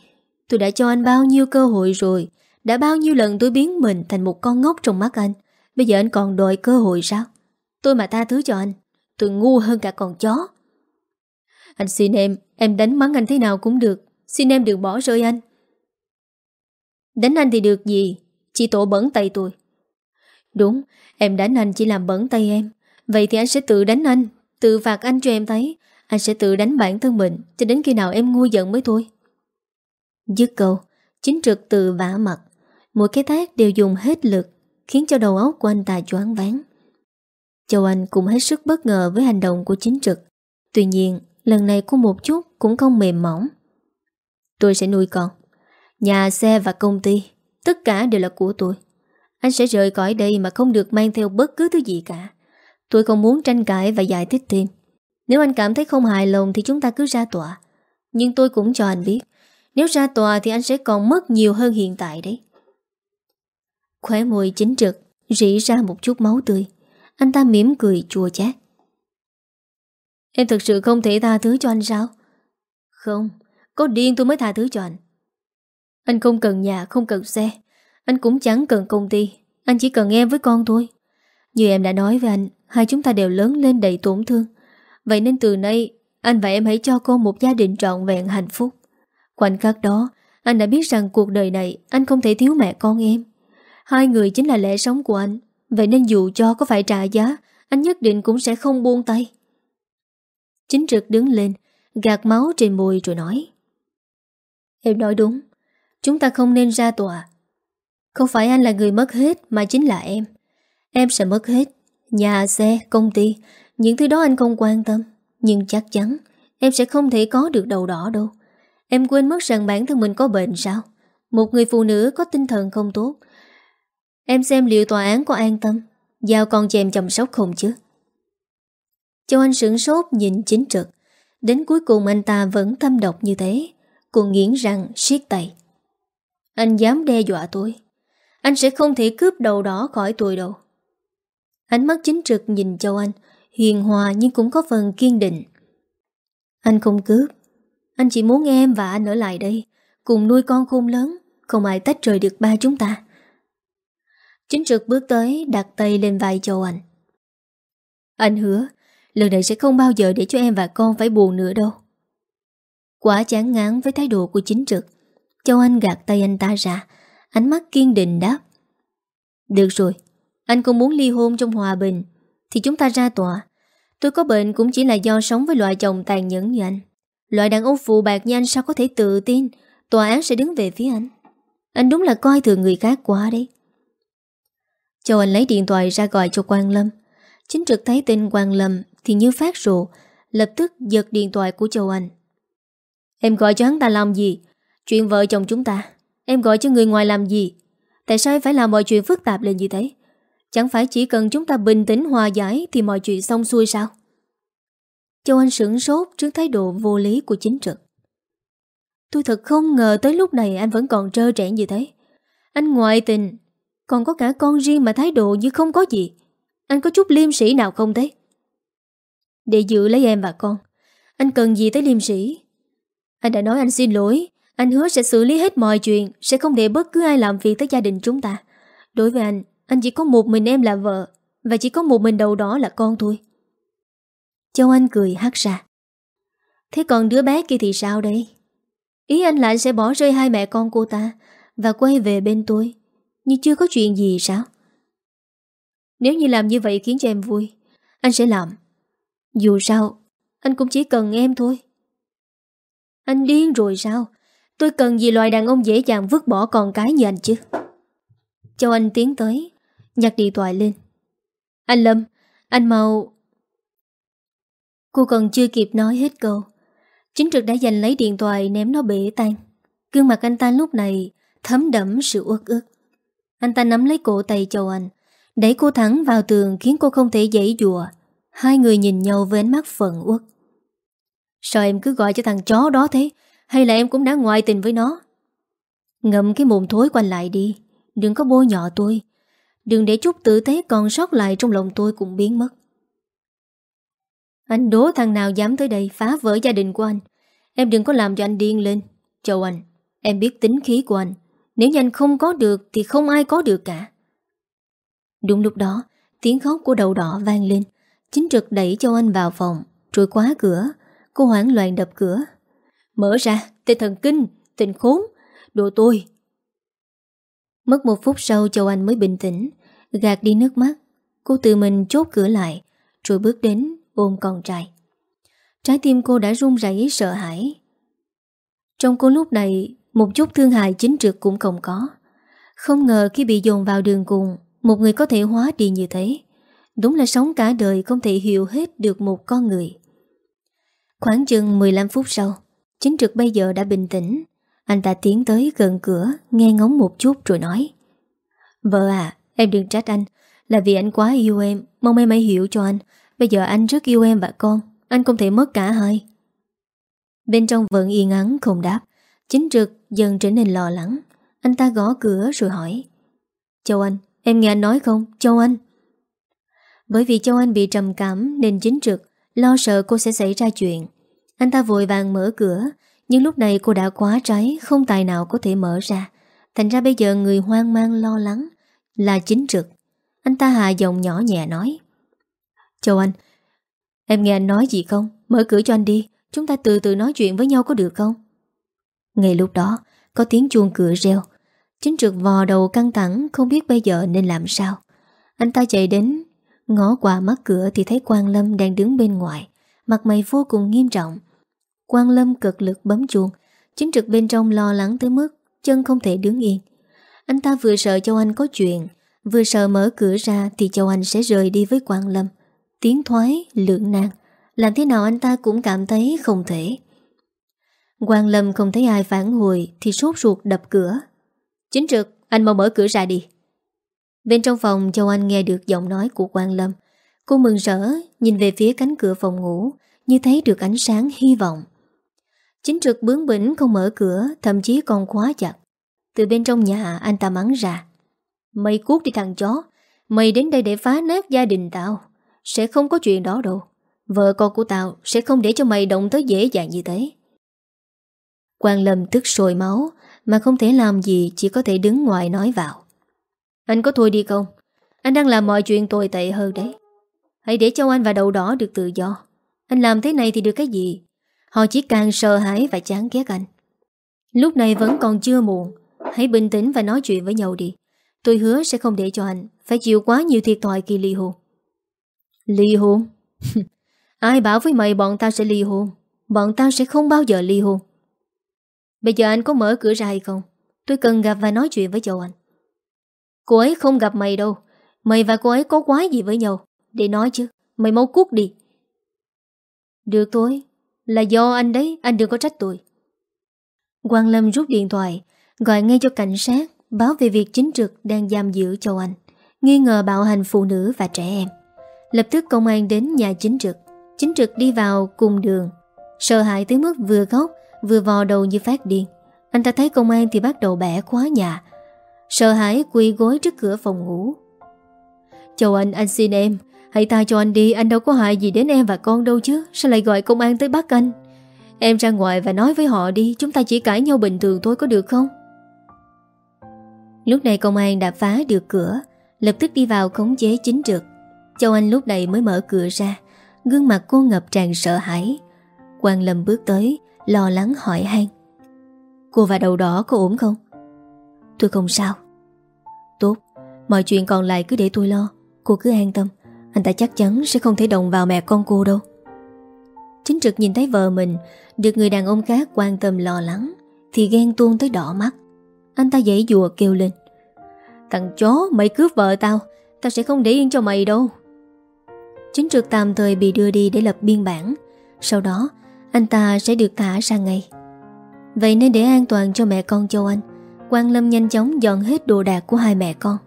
Tôi đã cho anh bao nhiêu cơ hội rồi. Đã bao nhiêu lần tôi biến mình thành một con ngốc trong mắt anh. Bây giờ anh còn đòi cơ hội sao? Tôi mà tha thứ cho anh, Tôi ngu hơn cả con chó. Anh xin em Em đánh mắng anh thế nào cũng được. Xin em đừng bỏ rơi anh. Đánh anh thì được gì? Chỉ tổ bẩn tay tôi. Đúng, Em đánh anh chỉ làm bẩn tay em. Vậy thì anh sẽ tự đánh anh, Tự phạt anh cho em thấy. Anh sẽ tự đánh bản thân mình, Cho đến khi nào em ngu giận mới thôi. Dứt câu, Chính trực tự vả mặt. Mỗi cái tác đều dùng hết lực, Khiến cho đầu óc của anh ta choáng váng. Châu Anh cũng hết sức bất ngờ Với hành động của chính trực. Tuy nhiên, lần này cô một chút Cũng không mềm mỏng. Tôi sẽ nuôi con. Nhà, xe và công ty, Tất cả đều là của tôi. Anh sẽ rời khỏi đây mà không được mang theo bất cứ thứ gì cả. Tôi không muốn tranh cãi và giải thích thêm. Nếu anh cảm thấy không hài lòng Thì chúng ta cứ ra tòa. Nhưng tôi cũng cho anh biết, Nếu ra tòa thì anh sẽ còn mất nhiều hơn hiện tại đấy. Khóe môi chính trực, Rỉ ra một chút máu tươi. Anh ta mỉm cười chua chát. Em thực sự không thể tha thứ cho anh sao? Không, Có điên tôi mới tha thứ cho anh. Anh không cần nhà, không cần xe. Anh cũng chẳng cần công ty. Anh chỉ cần em với con thôi. Như em đã nói với anh, Hai chúng ta đều lớn lên đầy tổn thương. Vậy nên từ nay, Anh và em hãy cho con một gia đình trọn vẹn hạnh phúc. Khoảnh khắc đó, Anh đã biết rằng cuộc đời này, Anh không thể thiếu mẹ con em. Hai người chính là lẽ sống của anh. Vậy nên dù cho có phải trả giá Anh nhất định cũng sẽ không buông tay. Chính trực đứng lên Gạt máu trên môi rồi nói. Em nói đúng. Chúng ta không nên ra tòa. Không phải anh là người mất hết Mà chính là em. Em sẽ mất hết. Nhà, xe, công ty Những thứ đó anh không quan tâm. Nhưng chắc chắn Em sẽ không thể có được đầu đỏ đâu. Em quên mất rằng bản thân mình có bệnh sao? Một người phụ nữ có tinh thần không tốt Em xem liệu tòa án có an tâm. Giao con cho em chăm sóc không chứ? Châu Anh sửng sốt, nhìn chính trực. Đến cuối cùng anh ta vẫn thâm độc như thế. Cô nghiến răng, siết tay. Anh dám đe dọa tôi. Anh sẽ không thể cướp đầu đó khỏi tôi đâu. Ánh mắt chính trực nhìn Châu Anh, Hiền hòa nhưng cũng có phần kiên định. Anh không cướp. Anh chỉ muốn em và anh ở lại đây, Cùng nuôi con khôn lớn. Không ai tách rời được ba chúng ta. Chính trực bước tới, đặt tay lên vai Châu Anh. Anh hứa, Lần này sẽ không bao giờ để cho em và con phải buồn nữa đâu. Quả chán ngán với thái độ của chính trực, Châu Anh gạt tay anh ta ra, Ánh mắt kiên định đáp. Được rồi, Anh không muốn ly hôn trong hòa bình, Thì chúng ta ra tòa. Tôi có bệnh cũng chỉ là do sống với loại chồng tàn nhẫn như anh. Loại đàn ông phụ bạc như anh sao có thể tự tin, Tòa án sẽ đứng về phía anh. Anh đúng là coi thường người khác quá đấy. Châu Anh lấy điện thoại ra gọi cho Quang Lâm Chính trực thấy tên Quang Lâm thì như phát rộ, lập tức giật điện thoại của Châu Anh. Em gọi cho hắn ta làm gì? Chuyện vợ chồng chúng ta. Em gọi cho người ngoài làm gì? Tại sao em phải làm mọi chuyện phức tạp lên như thế? Chẳng phải chỉ cần chúng ta bình tĩnh hòa giải thì mọi chuyện xong xuôi sao? Châu Anh sửng sốt trước thái độ vô lý của chính trực. Tôi thật không ngờ tới lúc này anh vẫn còn trơ trẻ như thế. Anh ngoại tình, còn có cả con riêng mà thái độ như không có gì. Anh có chút liêm sĩ nào không thế? Để giữ lấy em và con, Anh cần gì tới liêm sĩ Anh đã nói anh xin lỗi, Anh hứa sẽ xử lý hết mọi chuyện, Sẽ không để bất cứ ai làm việc tới gia đình chúng ta. Đối với anh Anh chỉ có một mình em là vợ, Và chỉ có một mình đầu đó là con thôi. Châu Anh cười hát ra. Thế còn đứa bé kia thì sao đây? Ý anh là anh sẽ bỏ rơi hai mẹ con cô ta Và quay về bên tôi. Như chưa có chuyện gì sao Nếu như làm như vậy khiến cho em vui Anh sẽ làm dù sao, anh cũng chỉ cần em thôi. Anh điên rồi sao? Tôi cần gì loài đàn ông dễ dàng vứt bỏ con cái như anh chứ? Châu Anh tiến tới, nhặt điện thoại lên. Anh Lâm, anh mau... Cô còn chưa kịp nói hết câu. Chính trực đã giành lấy điện thoại ném nó bể tan. Gương mặt anh ta lúc này thấm đẫm sự uất ức. Anh ta nắm lấy cổ tay Châu Anh, đẩy cô thẳng vào tường khiến cô không thể dãy dùa. Hai người nhìn nhau với ánh mắt phận uất. Sao em cứ gọi cho thằng chó đó thế? Hay là em cũng đã ngoại tình với nó? Ngậm cái mồm thối quanh lại đi. Đừng có bôi nhọ tôi. Đừng để chút tử tế còn sót lại trong lòng tôi cũng biến mất. Anh đố thằng nào dám tới đây phá vỡ gia đình của anh. Em đừng có làm cho anh điên lên. Châu anh Em biết tính khí của anh. Nếu như anh không có được Thì không ai có được cả. Đúng lúc đó Tiếng khóc của đầu đỏ vang lên. Chính trực đẩy Châu Anh vào phòng Rồi khóa cửa. Cô hoảng loạn đập cửa. Mở ra, tên thần kinh, tên khốn Đồ tôi. Mất một phút sau Châu Anh mới bình tĩnh Gạt đi nước mắt. Cô tự mình chốt cửa lại Rồi bước đến ôm con trai. Trái tim cô đã run rẩy sợ hãi. Trong cô lúc này một chút thương hại chính trực cũng không có. Không ngờ khi bị dồn vào đường cùng, Một người có thể hóa đi như thế. Đúng là sống cả đời không thể hiểu hết được một con người. Khoảng chừng 15 phút sau, Chính trực bây giờ đã bình tĩnh. Anh ta tiến tới gần cửa, Nghe ngóng một chút rồi nói. Vợ à em đừng trách anh. Là vì anh quá yêu em, Mong em hãy hiểu cho anh. Bây giờ anh rất yêu em và con, Anh không thể mất cả hai. Bên trong vẫn yên ắng không đáp. Chính trực dần trở nên lo lắng. Anh ta gõ cửa rồi hỏi Châu Anh, em nghe anh nói không? Châu Anh. Bởi vì Châu Anh bị trầm cảm Nên chính trực Lo sợ cô sẽ xảy ra chuyện. Anh ta vội vàng mở cửa Nhưng lúc này cô đã quá trái Không tài nào có thể mở ra. Thành ra bây giờ người hoang mang lo lắng Là chính trực. Anh ta hạ giọng nhỏ nhẹ nói Châu Anh Em nghe anh nói gì không? Mở cửa cho anh đi. Chúng ta từ từ nói chuyện với nhau có được không? Ngay lúc đó Có tiếng chuông cửa reo. Chính trực vò đầu căng thẳng Không biết bây giờ nên làm sao. Anh ta chạy đến Ngó qua mắt cửa thì thấy Quang Lâm đang đứng bên ngoài Mặt mày vô cùng nghiêm trọng. Quang Lâm cực lực bấm chuông Chính trực bên trong lo lắng tới mức Chân không thể đứng yên. Anh ta vừa sợ Châu Anh có chuyện Vừa sợ mở cửa ra Thì Châu Anh sẽ rời đi với Quang Lâm. Tiếng thoái, lượng nan Làm thế nào anh ta cũng cảm thấy không thể. Quang Lâm không thấy ai phản hồi Thì sốt ruột đập cửa. Chính trực, anh mau mở cửa ra đi. Bên trong phòng Châu Anh nghe được giọng nói của Quang Lâm. Cô mừng rỡ Nhìn về phía cánh cửa phòng ngủ Như thấy được ánh sáng hy vọng. Chính trực bướng bỉnh không mở cửa Thậm chí còn khóa chặt. Từ bên trong nhà anh ta mắng ra Mày cuốc đi thằng chó Mày đến đây để phá nát gia đình tao Sẽ không có chuyện đó đâu. Vợ con của tao sẽ không để cho mày động tới dễ dàng như thế. Quang Lâm tức sôi máu, Mà không thể làm gì, Chỉ có thể đứng ngoài nói vào. Anh có thôi đi không? Anh đang làm mọi chuyện tồi tệ hơn đấy. Hãy để cho anh và đầu đỏ được tự do. Anh làm thế này thì được cái gì? Họ chỉ càng sợ hãi và chán ghét anh. Lúc này vẫn còn chưa muộn. Hãy bình tĩnh và nói chuyện với nhau đi. Tôi hứa sẽ không để cho anh Phải chịu quá nhiều thiệt thòi khi ly hôn. Ly hôn? Ai bảo với mày bọn tao sẽ ly hôn? Bọn tao sẽ không bao giờ ly hôn. Bây giờ anh có mở cửa ra hay không? Tôi cần gặp và nói chuyện với Châu Anh. Cô ấy không gặp mày đâu. Mày và cô ấy có quái gì với nhau? Để nói chứ. Mày mau cút đi. Được thôi. Là do anh đấy. Anh đừng có trách tôi. Quang Lâm rút điện thoại, Gọi ngay cho cảnh sát, Báo về việc chính trực đang giam giữ Châu Anh. Nghi ngờ bạo hành phụ nữ và trẻ em. Lập tức công an đến nhà chính trực. Chính trực đi vào cùng đường. Sợ hãi tới mức vừa khóc Vừa vò đầu như phát điên. Anh ta thấy công an thì bắt đầu bẻ khóa nhà. Sợ hãi quỳ gối trước cửa phòng ngủ. Châu anh, anh xin em. Hãy tha cho anh đi, anh đâu có hại gì đến em và con đâu chứ. Sao lại gọi công an tới bắt anh? Em ra ngoài và nói với họ đi Chúng ta chỉ cãi nhau bình thường thôi có được không? Lúc này công an đã phá được cửa Lập tức đi vào khống chế chính trực. Châu Anh lúc này mới mở cửa ra Gương mặt cô ngập tràn sợ hãi. Quang Lâm bước tới Lo lắng hỏi han. Cô và đầu đỏ có ổn không? Tôi không sao. Tốt, Mọi chuyện còn lại cứ để tôi lo. Cô cứ an tâm. Anh ta chắc chắn sẽ không thể động vào mẹ con cô đâu. Chính trực nhìn thấy vợ mình, Được người đàn ông khác quan tâm lo lắng, Thì ghen tuôn tới đỏ mắt. Anh ta dãy dùa kêu lên. Thằng chó, mày cướp vợ tao. Tao sẽ không để yên cho mày đâu. Chính trực tạm thời bị đưa đi để lập biên bản. Sau đó anh ta sẽ được thả ra ngay. Vậy nên để an toàn cho mẹ con Châu Anh, Quang Lâm nhanh chóng dọn hết đồ đạc của hai mẹ con.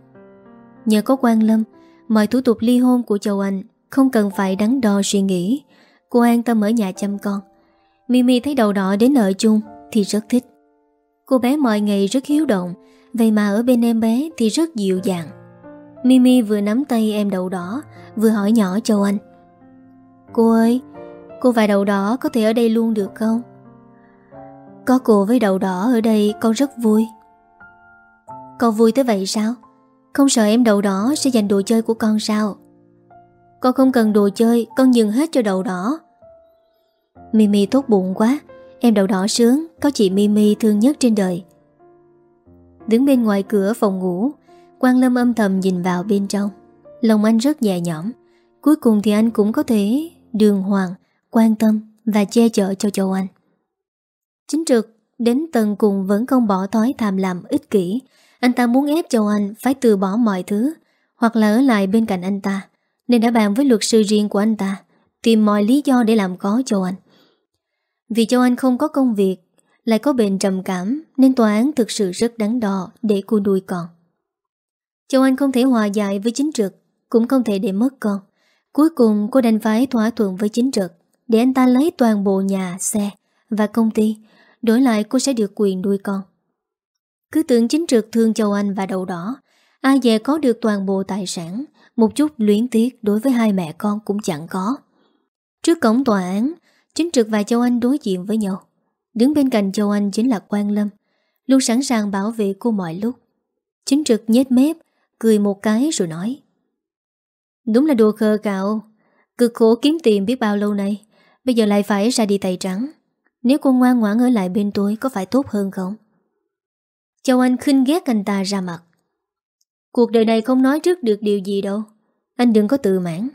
Nhờ có Quang Lâm, Mọi thủ tục ly hôn của Châu Anh Không cần phải đắn đo suy nghĩ. Cô an tâm ở nhà chăm con. Mimi thấy đầu đỏ đến ở chung Thì rất thích. Cô bé mọi ngày rất hiếu động, Vậy mà ở bên em bé thì rất dịu dàng. Mimi vừa nắm tay em đậu đỏ, Vừa hỏi nhỏ Châu Anh. Cô ơi Cô và đầu đỏ có thể ở đây luôn được không? Có cô với đầu đỏ ở đây con rất vui. Con vui tới vậy sao? Không sợ em đầu đỏ sẽ giành đồ chơi của con sao? Con không cần đồ chơi Con dừng hết cho đầu đỏ. Mimi tốt bụng quá. Em đầu đỏ sướng Có chị Mimi thương nhất trên đời. Đứng bên ngoài cửa phòng ngủ Quang Lâm âm thầm nhìn vào bên trong. Lòng anh rất nhẹ nhõm. Cuối cùng thì anh cũng có thể đường hoàng, quan tâm và che chở cho châu anh. Chính trực đến tầng cùng vẫn không bỏ thói tham làm ích kỷ. Anh ta muốn ép châu anh phải từ bỏ mọi thứ, hoặc là ở lại bên cạnh anh ta, nên đã bàn với luật sư riêng của anh ta, tìm mọi lý do để làm khó châu anh. Vì châu anh không có công việc, lại có bệnh trầm cảm, nên tòa án thực sự rất đắn đo để cô nuôi con. Châu Anh không thể hòa giải với chính trực, cũng không thể để mất con. Cuối cùng, cô đành phải thỏa thuận với chính trực để anh ta lấy toàn bộ nhà, xe và công ty. Đổi lại cô sẽ được quyền nuôi con. Cứ tưởng chính trực thương Châu Anh và đầu đỏ. Ai dè có được toàn bộ tài sản, một chút luyến tiếc đối với hai mẹ con cũng chẳng có. Trước cổng tòa án, chính trực và Châu Anh đối diện với nhau. Đứng bên cạnh Châu Anh chính là Quang Lâm, luôn sẵn sàng bảo vệ cô mọi lúc. Chính trực nhếch mép, cười một cái rồi nói. Đúng là đùa khờ cạo Cực khổ kiếm tiền biết bao lâu nay Bây giờ lại phải ra đi tay trắng. Nếu cô ngoan ngoãn ở lại bên tôi, Có phải tốt hơn không? Châu Anh khinh ghét anh ta ra mặt. Cuộc đời này không nói trước được điều gì đâu. Anh đừng có tự mãn.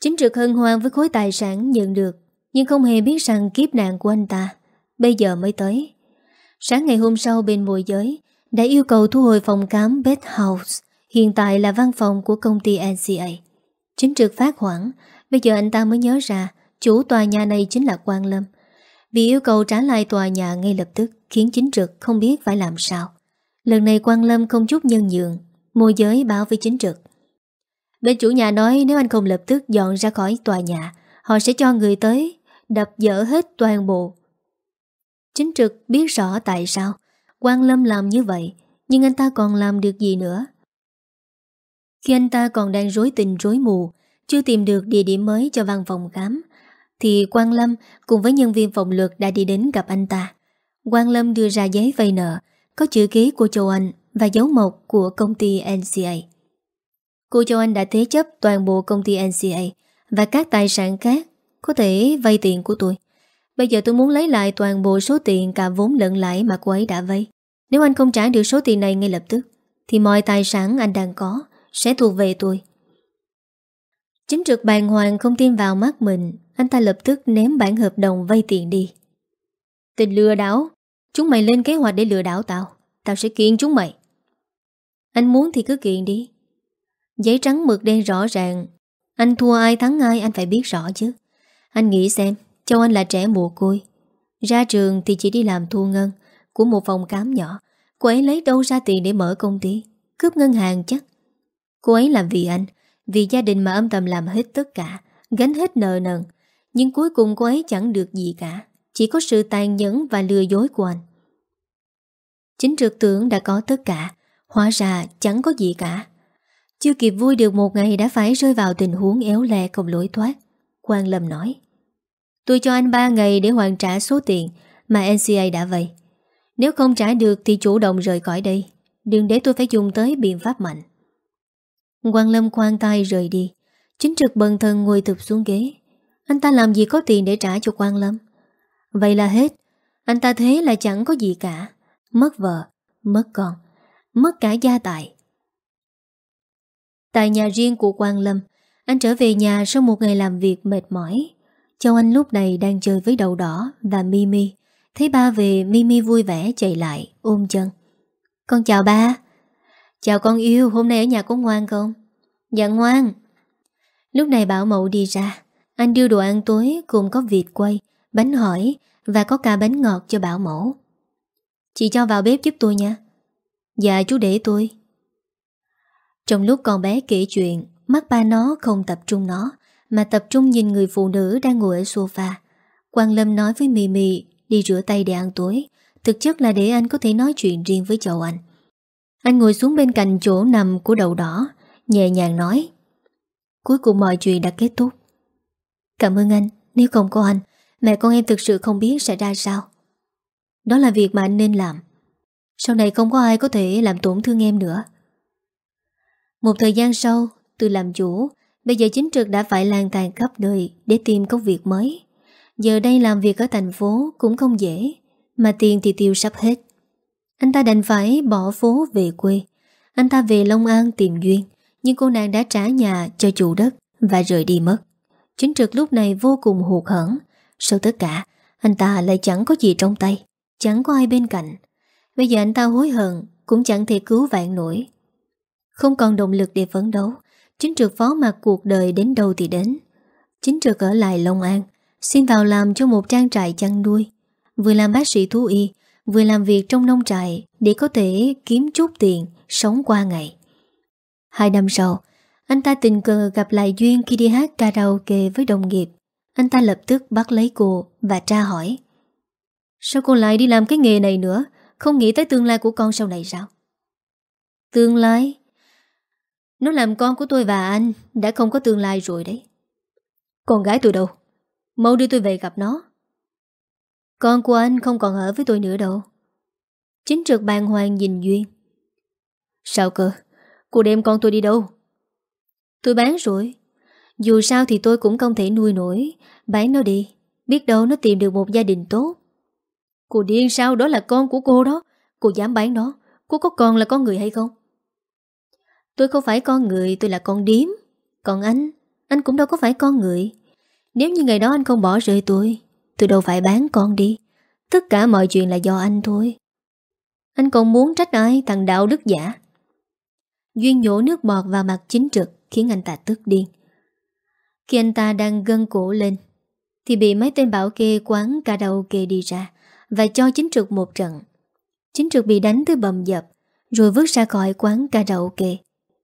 Chính trực hân hoan với khối tài sản nhận được, Nhưng không hề biết rằng kiếp nạn của anh ta Bây giờ mới tới. Sáng ngày hôm sau bên môi giới, Đã yêu cầu thu hồi phòng cám Bed House, Hiện tại là văn phòng của công ty NCA Chính trực phát hoảng Bây giờ anh ta mới nhớ ra, Chủ tòa nhà này chính là Quang Lâm. Vì yêu cầu trả lại tòa nhà ngay lập tức, Khiến chính trực không biết phải làm sao. Lần này Quang Lâm không chút nhân nhượng, Môi giới báo với chính trực. Bên chủ nhà nói nếu anh không lập tức dọn ra khỏi tòa nhà, Họ sẽ cho người tới, Đập dỡ hết toàn bộ. Chính trực biết rõ tại sao Quang Lâm làm như vậy, Nhưng anh ta còn làm được gì nữa? Khi anh ta còn đang rối tình rối mù chưa tìm được địa điểm mới cho văn phòng khám, Thì Quang Lâm cùng với nhân viên phòng luật đã đi đến gặp anh ta. Quang Lâm đưa ra giấy vay nợ Có chữ ký của Châu Anh Và dấu mộc của công ty NCA Cô Châu Anh đã thế chấp toàn bộ công ty NCA Và các tài sản khác Có thể vay tiền của tôi. Bây giờ tôi muốn lấy lại toàn bộ số tiền Cả vốn lẫn lãi mà cô ấy đã vay. Nếu anh không trả được số tiền này ngay lập tức, Thì mọi tài sản anh đang có sẽ thuộc về tôi. Chính trực bàng hoàng không tin vào mắt mình, anh ta lập tức ném bản hợp đồng vay tiền đi. Tình lừa đảo, chúng mày lên kế hoạch để lừa đảo tao, tao sẽ kiện chúng mày. Anh muốn thì cứ kiện đi. Giấy trắng mực đen rõ ràng, anh thua ai thắng ai anh phải biết rõ chứ. Anh nghĩ xem, Châu Anh là trẻ mồ côi. Ra trường thì chỉ đi làm thu ngân của một phòng cám nhỏ. Cô ấy lấy đâu ra tiền để mở công ty? Cướp ngân hàng chắc. Cô ấy làm vì anh vì gia đình mà âm thầm làm hết tất cả, Gánh hết nợ nần, Nhưng cuối cùng cô ấy chẳng được gì cả, Chỉ có sự tàn nhẫn và lừa dối của anh. Chính trực tưởng đã có tất cả, Hóa ra chẳng có gì cả. Chưa kịp vui được một ngày Đã phải rơi vào tình huống éo le không lối thoát. Quang Lâm nói, Tôi cho anh 3 ngày để hoàn trả số tiền Mà NCA đã vay. Nếu không trả được thì chủ động rời khỏi đây. Đừng để tôi phải dùng tới biện pháp mạnh. Quang Lâm khoan tay rời đi. Chính trực bần thần ngồi thụp xuống ghế. Anh ta làm gì có tiền để trả cho Quang Lâm? Vậy là hết. Anh ta thế là chẳng có gì cả. Mất vợ, mất con Mất cả gia tài. Tại nhà riêng của Quang Lâm Anh trở về nhà sau một ngày làm việc mệt mỏi. Châu Anh lúc này đang chơi với đầu đỏ và Mimi. Thấy ba về Mimi vui vẻ chạy lại ôm chân. Con chào ba. Chào con yêu, hôm nay ở nhà có ngoan không? Dạ ngoan. Lúc này Bảo Mậu đi ra, anh đưa đồ ăn tối cùng có vịt quay, bánh hỏi và có cả bánh ngọt cho Bảo Mẫu. Chị cho vào bếp giúp tôi nha. Dạ chú để tôi. Trong lúc con bé kể chuyện, mắt ba nó không tập trung nó, mà tập trung nhìn người phụ nữ đang ngồi ở sofa. Quang Lâm nói với Mì Mì đi rửa tay để ăn tối, thực chất là để anh có thể nói chuyện riêng với chậu anh. Anh ngồi xuống bên cạnh chỗ nằm của đầu đỏ, Nhẹ nhàng nói. Cuối cùng mọi chuyện đã kết thúc. Cảm ơn anh, Nếu không có anh, Mẹ con em thực sự không biết sẽ ra sao. Đó là việc mà anh nên làm. Sau này không có ai có thể làm tổn thương em nữa. Một thời gian sau, Từ làm chủ, Bây giờ chính trực đã phải lang thang khắp nơi Để tìm công việc mới. Giờ đây làm việc ở thành phố cũng không dễ, Mà tiền thì tiêu sắp hết. Anh ta đành phải bỏ phố về quê. Anh ta về Long An tìm Duyên, Nhưng cô nàng đã trả nhà cho chủ đất Và rời đi mất. Chính trực lúc này vô cùng hụt hẫng. Sau tất cả, Anh ta lại chẳng có gì trong tay, Chẳng có ai bên cạnh. Bây giờ anh ta hối hận, Cũng chẳng thể cứu vạn nổi. Không còn động lực để phấn đấu, Chính trực phó mặt cuộc đời đến đâu thì đến. Chính trực ở lại Long An, Xin vào làm cho một trang trại chăn nuôi. Vừa làm bác sĩ thú y Vừa làm việc trong nông trại Để có thể kiếm chút tiền Sống qua ngày. Hai năm sau, Anh ta tình cờ gặp lại Duyên Khi đi hát karaoke với đồng nghiệp. Anh ta lập tức bắt lấy cô Và tra hỏi. Sao cô lại đi làm cái nghề này nữa? Không nghĩ tới tương lai của con sau này sao? Tương lai? Nó làm con của tôi và anh Đã không có tương lai rồi đấy. Con gái tôi đâu? Mau đưa tôi về gặp nó. Con của anh không còn ở với tôi nữa đâu. Chính trực bàng hoàng nhìn Duyên. Sao cơ? Cô đem con tôi đi đâu? Tôi bán rồi. Dù sao thì tôi cũng không thể nuôi nổi. Bán nó đi. Biết đâu nó tìm được một gia đình tốt. Cô điên sao? Đó là con của cô đó. Cô dám bán nó. Cô có còn là con người hay không? Tôi không phải con người, tôi là con điếm. Còn anh Anh cũng đâu có phải con người. Nếu như ngày đó anh không bỏ rơi tôi Tôi đâu phải bán con đi Tất cả mọi chuyện là do anh thôi Anh còn muốn trách ai thằng đạo đức giả Duyên nhổ nước bọt vào mặt chính trực Khiến anh ta tức điên Khi anh ta đang gân cổ lên Thì bị mấy tên bảo kê quán karaoke đi ra và cho chính trực một trận. Chính trực bị đánh tới bầm dập, rồi vứt ra khỏi quán karaoke.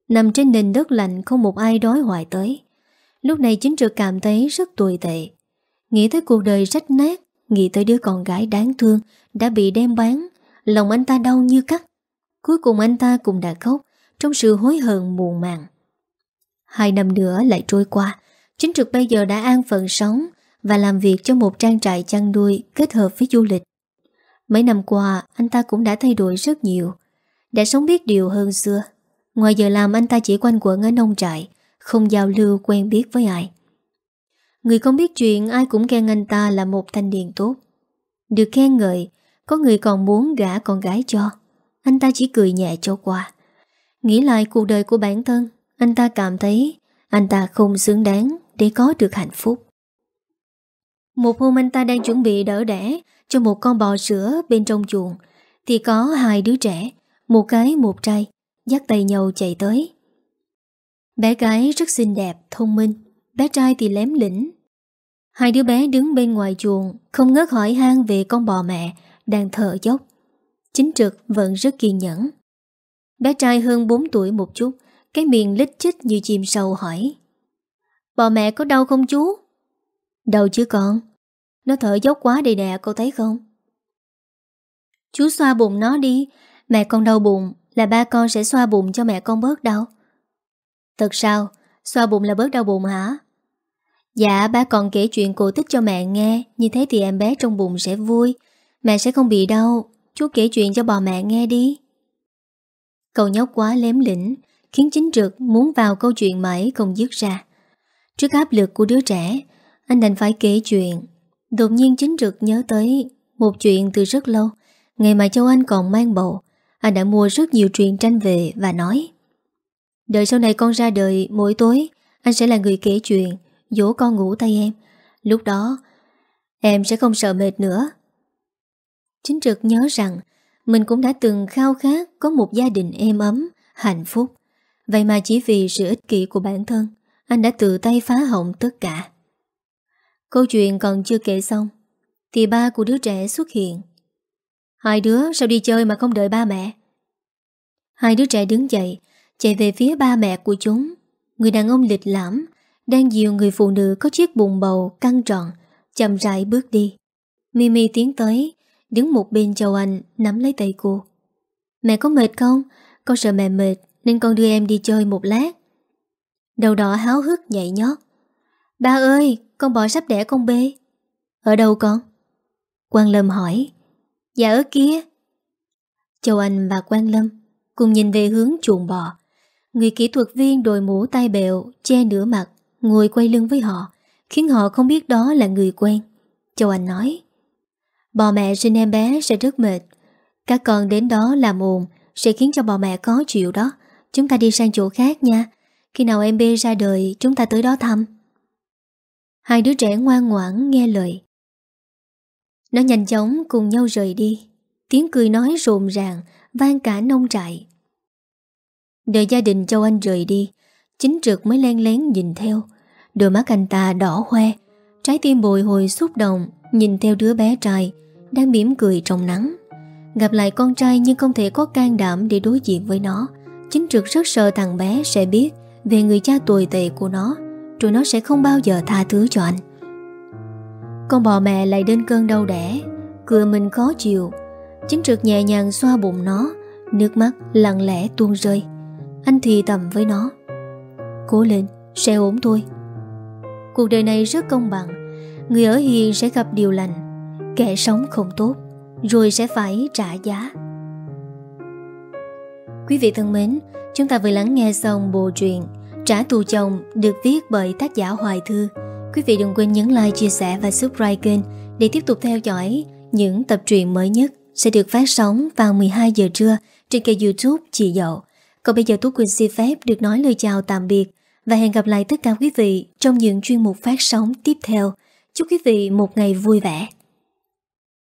Nằm trên nền đất lạnh không một ai đói hoài tới. Lúc này chính trực cảm thấy rất tồi tệ. Nghĩ tới cuộc đời rách nát, nghĩ tới đứa con gái đáng thương đã bị đem bán, lòng anh ta đau như cắt. Cuối cùng anh ta cũng đã khóc trong sự hối hận muộn màng. Hai năm nữa lại trôi qua, chính trực bây giờ đã an phận sống và làm việc cho một trang trại chăn nuôi kết hợp với du lịch. Mấy năm qua anh ta cũng đã thay đổi rất nhiều Đã sống biết điều hơn xưa Ngoài giờ làm anh ta chỉ quanh quẩn ở nông trại Không giao lưu quen biết với ai Người không biết chuyện ai cũng khen anh ta là một thanh niên tốt. Được khen ngợi Có người còn muốn gả con gái cho. Anh ta chỉ cười nhẹ cho qua. Nghĩ lại cuộc đời của bản thân Anh ta cảm thấy Anh ta không xứng đáng để có được hạnh phúc. Một hôm anh ta đang chuẩn bị đỡ đẻ cho một con bò sữa bên trong chuồng thì có hai đứa trẻ, một cái một trai, dắt tay nhau chạy tới. Bé gái rất xinh đẹp, thông minh, bé trai thì lém lĩnh. Hai đứa bé đứng bên ngoài chuồng, không ngớt hỏi han về con bò mẹ, đang thở dốc. Chính trực vẫn rất kiên nhẫn. Bé trai hơn 4 tuổi một chút, cái miệng lít chích như chim sâu hỏi. Bò mẹ có đau không chú? Đau chứ con. Nó thở dốc quá đầy nè cô thấy không Chú xoa bụng nó đi Mẹ con đau bụng Là ba con sẽ xoa bụng cho mẹ con bớt đau Thật sao Xoa bụng là bớt đau bụng hả Dạ ba còn kể chuyện cổ tích cho mẹ nghe. Như thế thì em bé trong bụng sẽ vui. Mẹ sẽ không bị đau. Chú kể chuyện cho bò mẹ nghe đi. Cậu nhóc quá lém lĩnh Khiến chính trực muốn vào câu chuyện mãi không dứt ra. Trước áp lực của đứa trẻ Anh đành phải kể chuyện. Đột nhiên chính trực nhớ tới một chuyện từ rất lâu. Ngày mà Châu Anh còn mang bầu, anh đã mua rất nhiều truyện tranh về và nói Đợi sau này con ra đời mỗi tối, anh sẽ là người kể chuyện, dỗ con ngủ tay em. Lúc đó, em sẽ không sợ mệt nữa. Chính trực nhớ rằng mình cũng đã từng khao khát có một gia đình êm ấm, hạnh phúc. Vậy mà chỉ vì sự ích kỷ của bản thân, anh đã tự tay phá hỏng tất cả. Câu chuyện còn chưa kể xong Thì ba của đứa trẻ xuất hiện Hai đứa sao đi chơi mà không đợi ba mẹ Hai đứa trẻ đứng dậy Chạy về phía ba mẹ của chúng Người đàn ông lịch lãm đang dìu người phụ nữ có chiếc bụng bầu căng tròn, Chậm rãi bước đi. Mimi tiến tới, Đứng một bên châu Anh, nắm lấy tay cô. Mẹ có mệt không? Con sợ mẹ mệt, Nên con đưa em đi chơi một lát. Đầu đỏ háo hức nhảy nhót. Ba ơi, con bò sắp đẻ con bê. Ở đâu con? Quang Lâm hỏi. Dạ ở kia. Châu Anh và Quang Lâm Cùng nhìn về hướng chuồng bò. Người kỹ thuật viên đội mũ tai bẹo Che nửa mặt Ngồi quay lưng với họ, Khiến họ không biết đó là người quen. Châu Anh nói, Bò mẹ sinh em bé sẽ rất mệt. Các con đến đó làm ồn Sẽ khiến cho bò mẹ khó chịu đó. Chúng ta đi sang chỗ khác nha. Khi nào em bê ra đời, Chúng ta tới đó thăm. Hai đứa trẻ ngoan ngoãn nghe lời. Nó nhanh chóng cùng nhau rời đi. Tiếng cười nói rộn ràng, Vang cả nông trại. Đợi gia đình Châu Anh rời đi, Chính trực mới len lén nhìn theo. Đôi mắt anh ta đỏ hoe Trái tim bồi hồi xúc động Nhìn theo đứa bé trai Đang mỉm cười trong nắng. Gặp lại con trai nhưng không thể có can đảm Để đối diện với nó. Chính trực rất sợ thằng bé sẽ biết Về người cha tồi tệ của nó. Rồi nó sẽ không bao giờ tha thứ cho anh. Con bò mẹ lại đến cơn đau đẻ Cửa mình khó chịu. Chính trực nhẹ nhàng xoa bụng nó Nước mắt lặng lẽ tuôn rơi. Anh thì tầm với nó. Cố lên, sẽ ổn thôi. Cuộc đời này rất công bằng. Người ở hiền sẽ gặp điều lành Kẻ sống không tốt Rồi sẽ phải trả giá. Quý vị thân mến Chúng ta vừa lắng nghe xong bộ truyện Trả tù chồng được viết bởi tác giả Hoài Thư. Quý vị đừng quên nhấn like, chia sẻ và subscribe kênh Để tiếp tục theo dõi những tập truyện mới nhất Sẽ được phát sóng vào 12 giờ trưa Trên kênh youtube Chị Dậu. Còn bây giờ Tú Quỳnh xin phép được nói lời chào tạm biệt. Và hẹn gặp lại tất cả quý vị Trong những chuyên mục phát sóng tiếp theo. Chúc quý vị một ngày vui vẻ.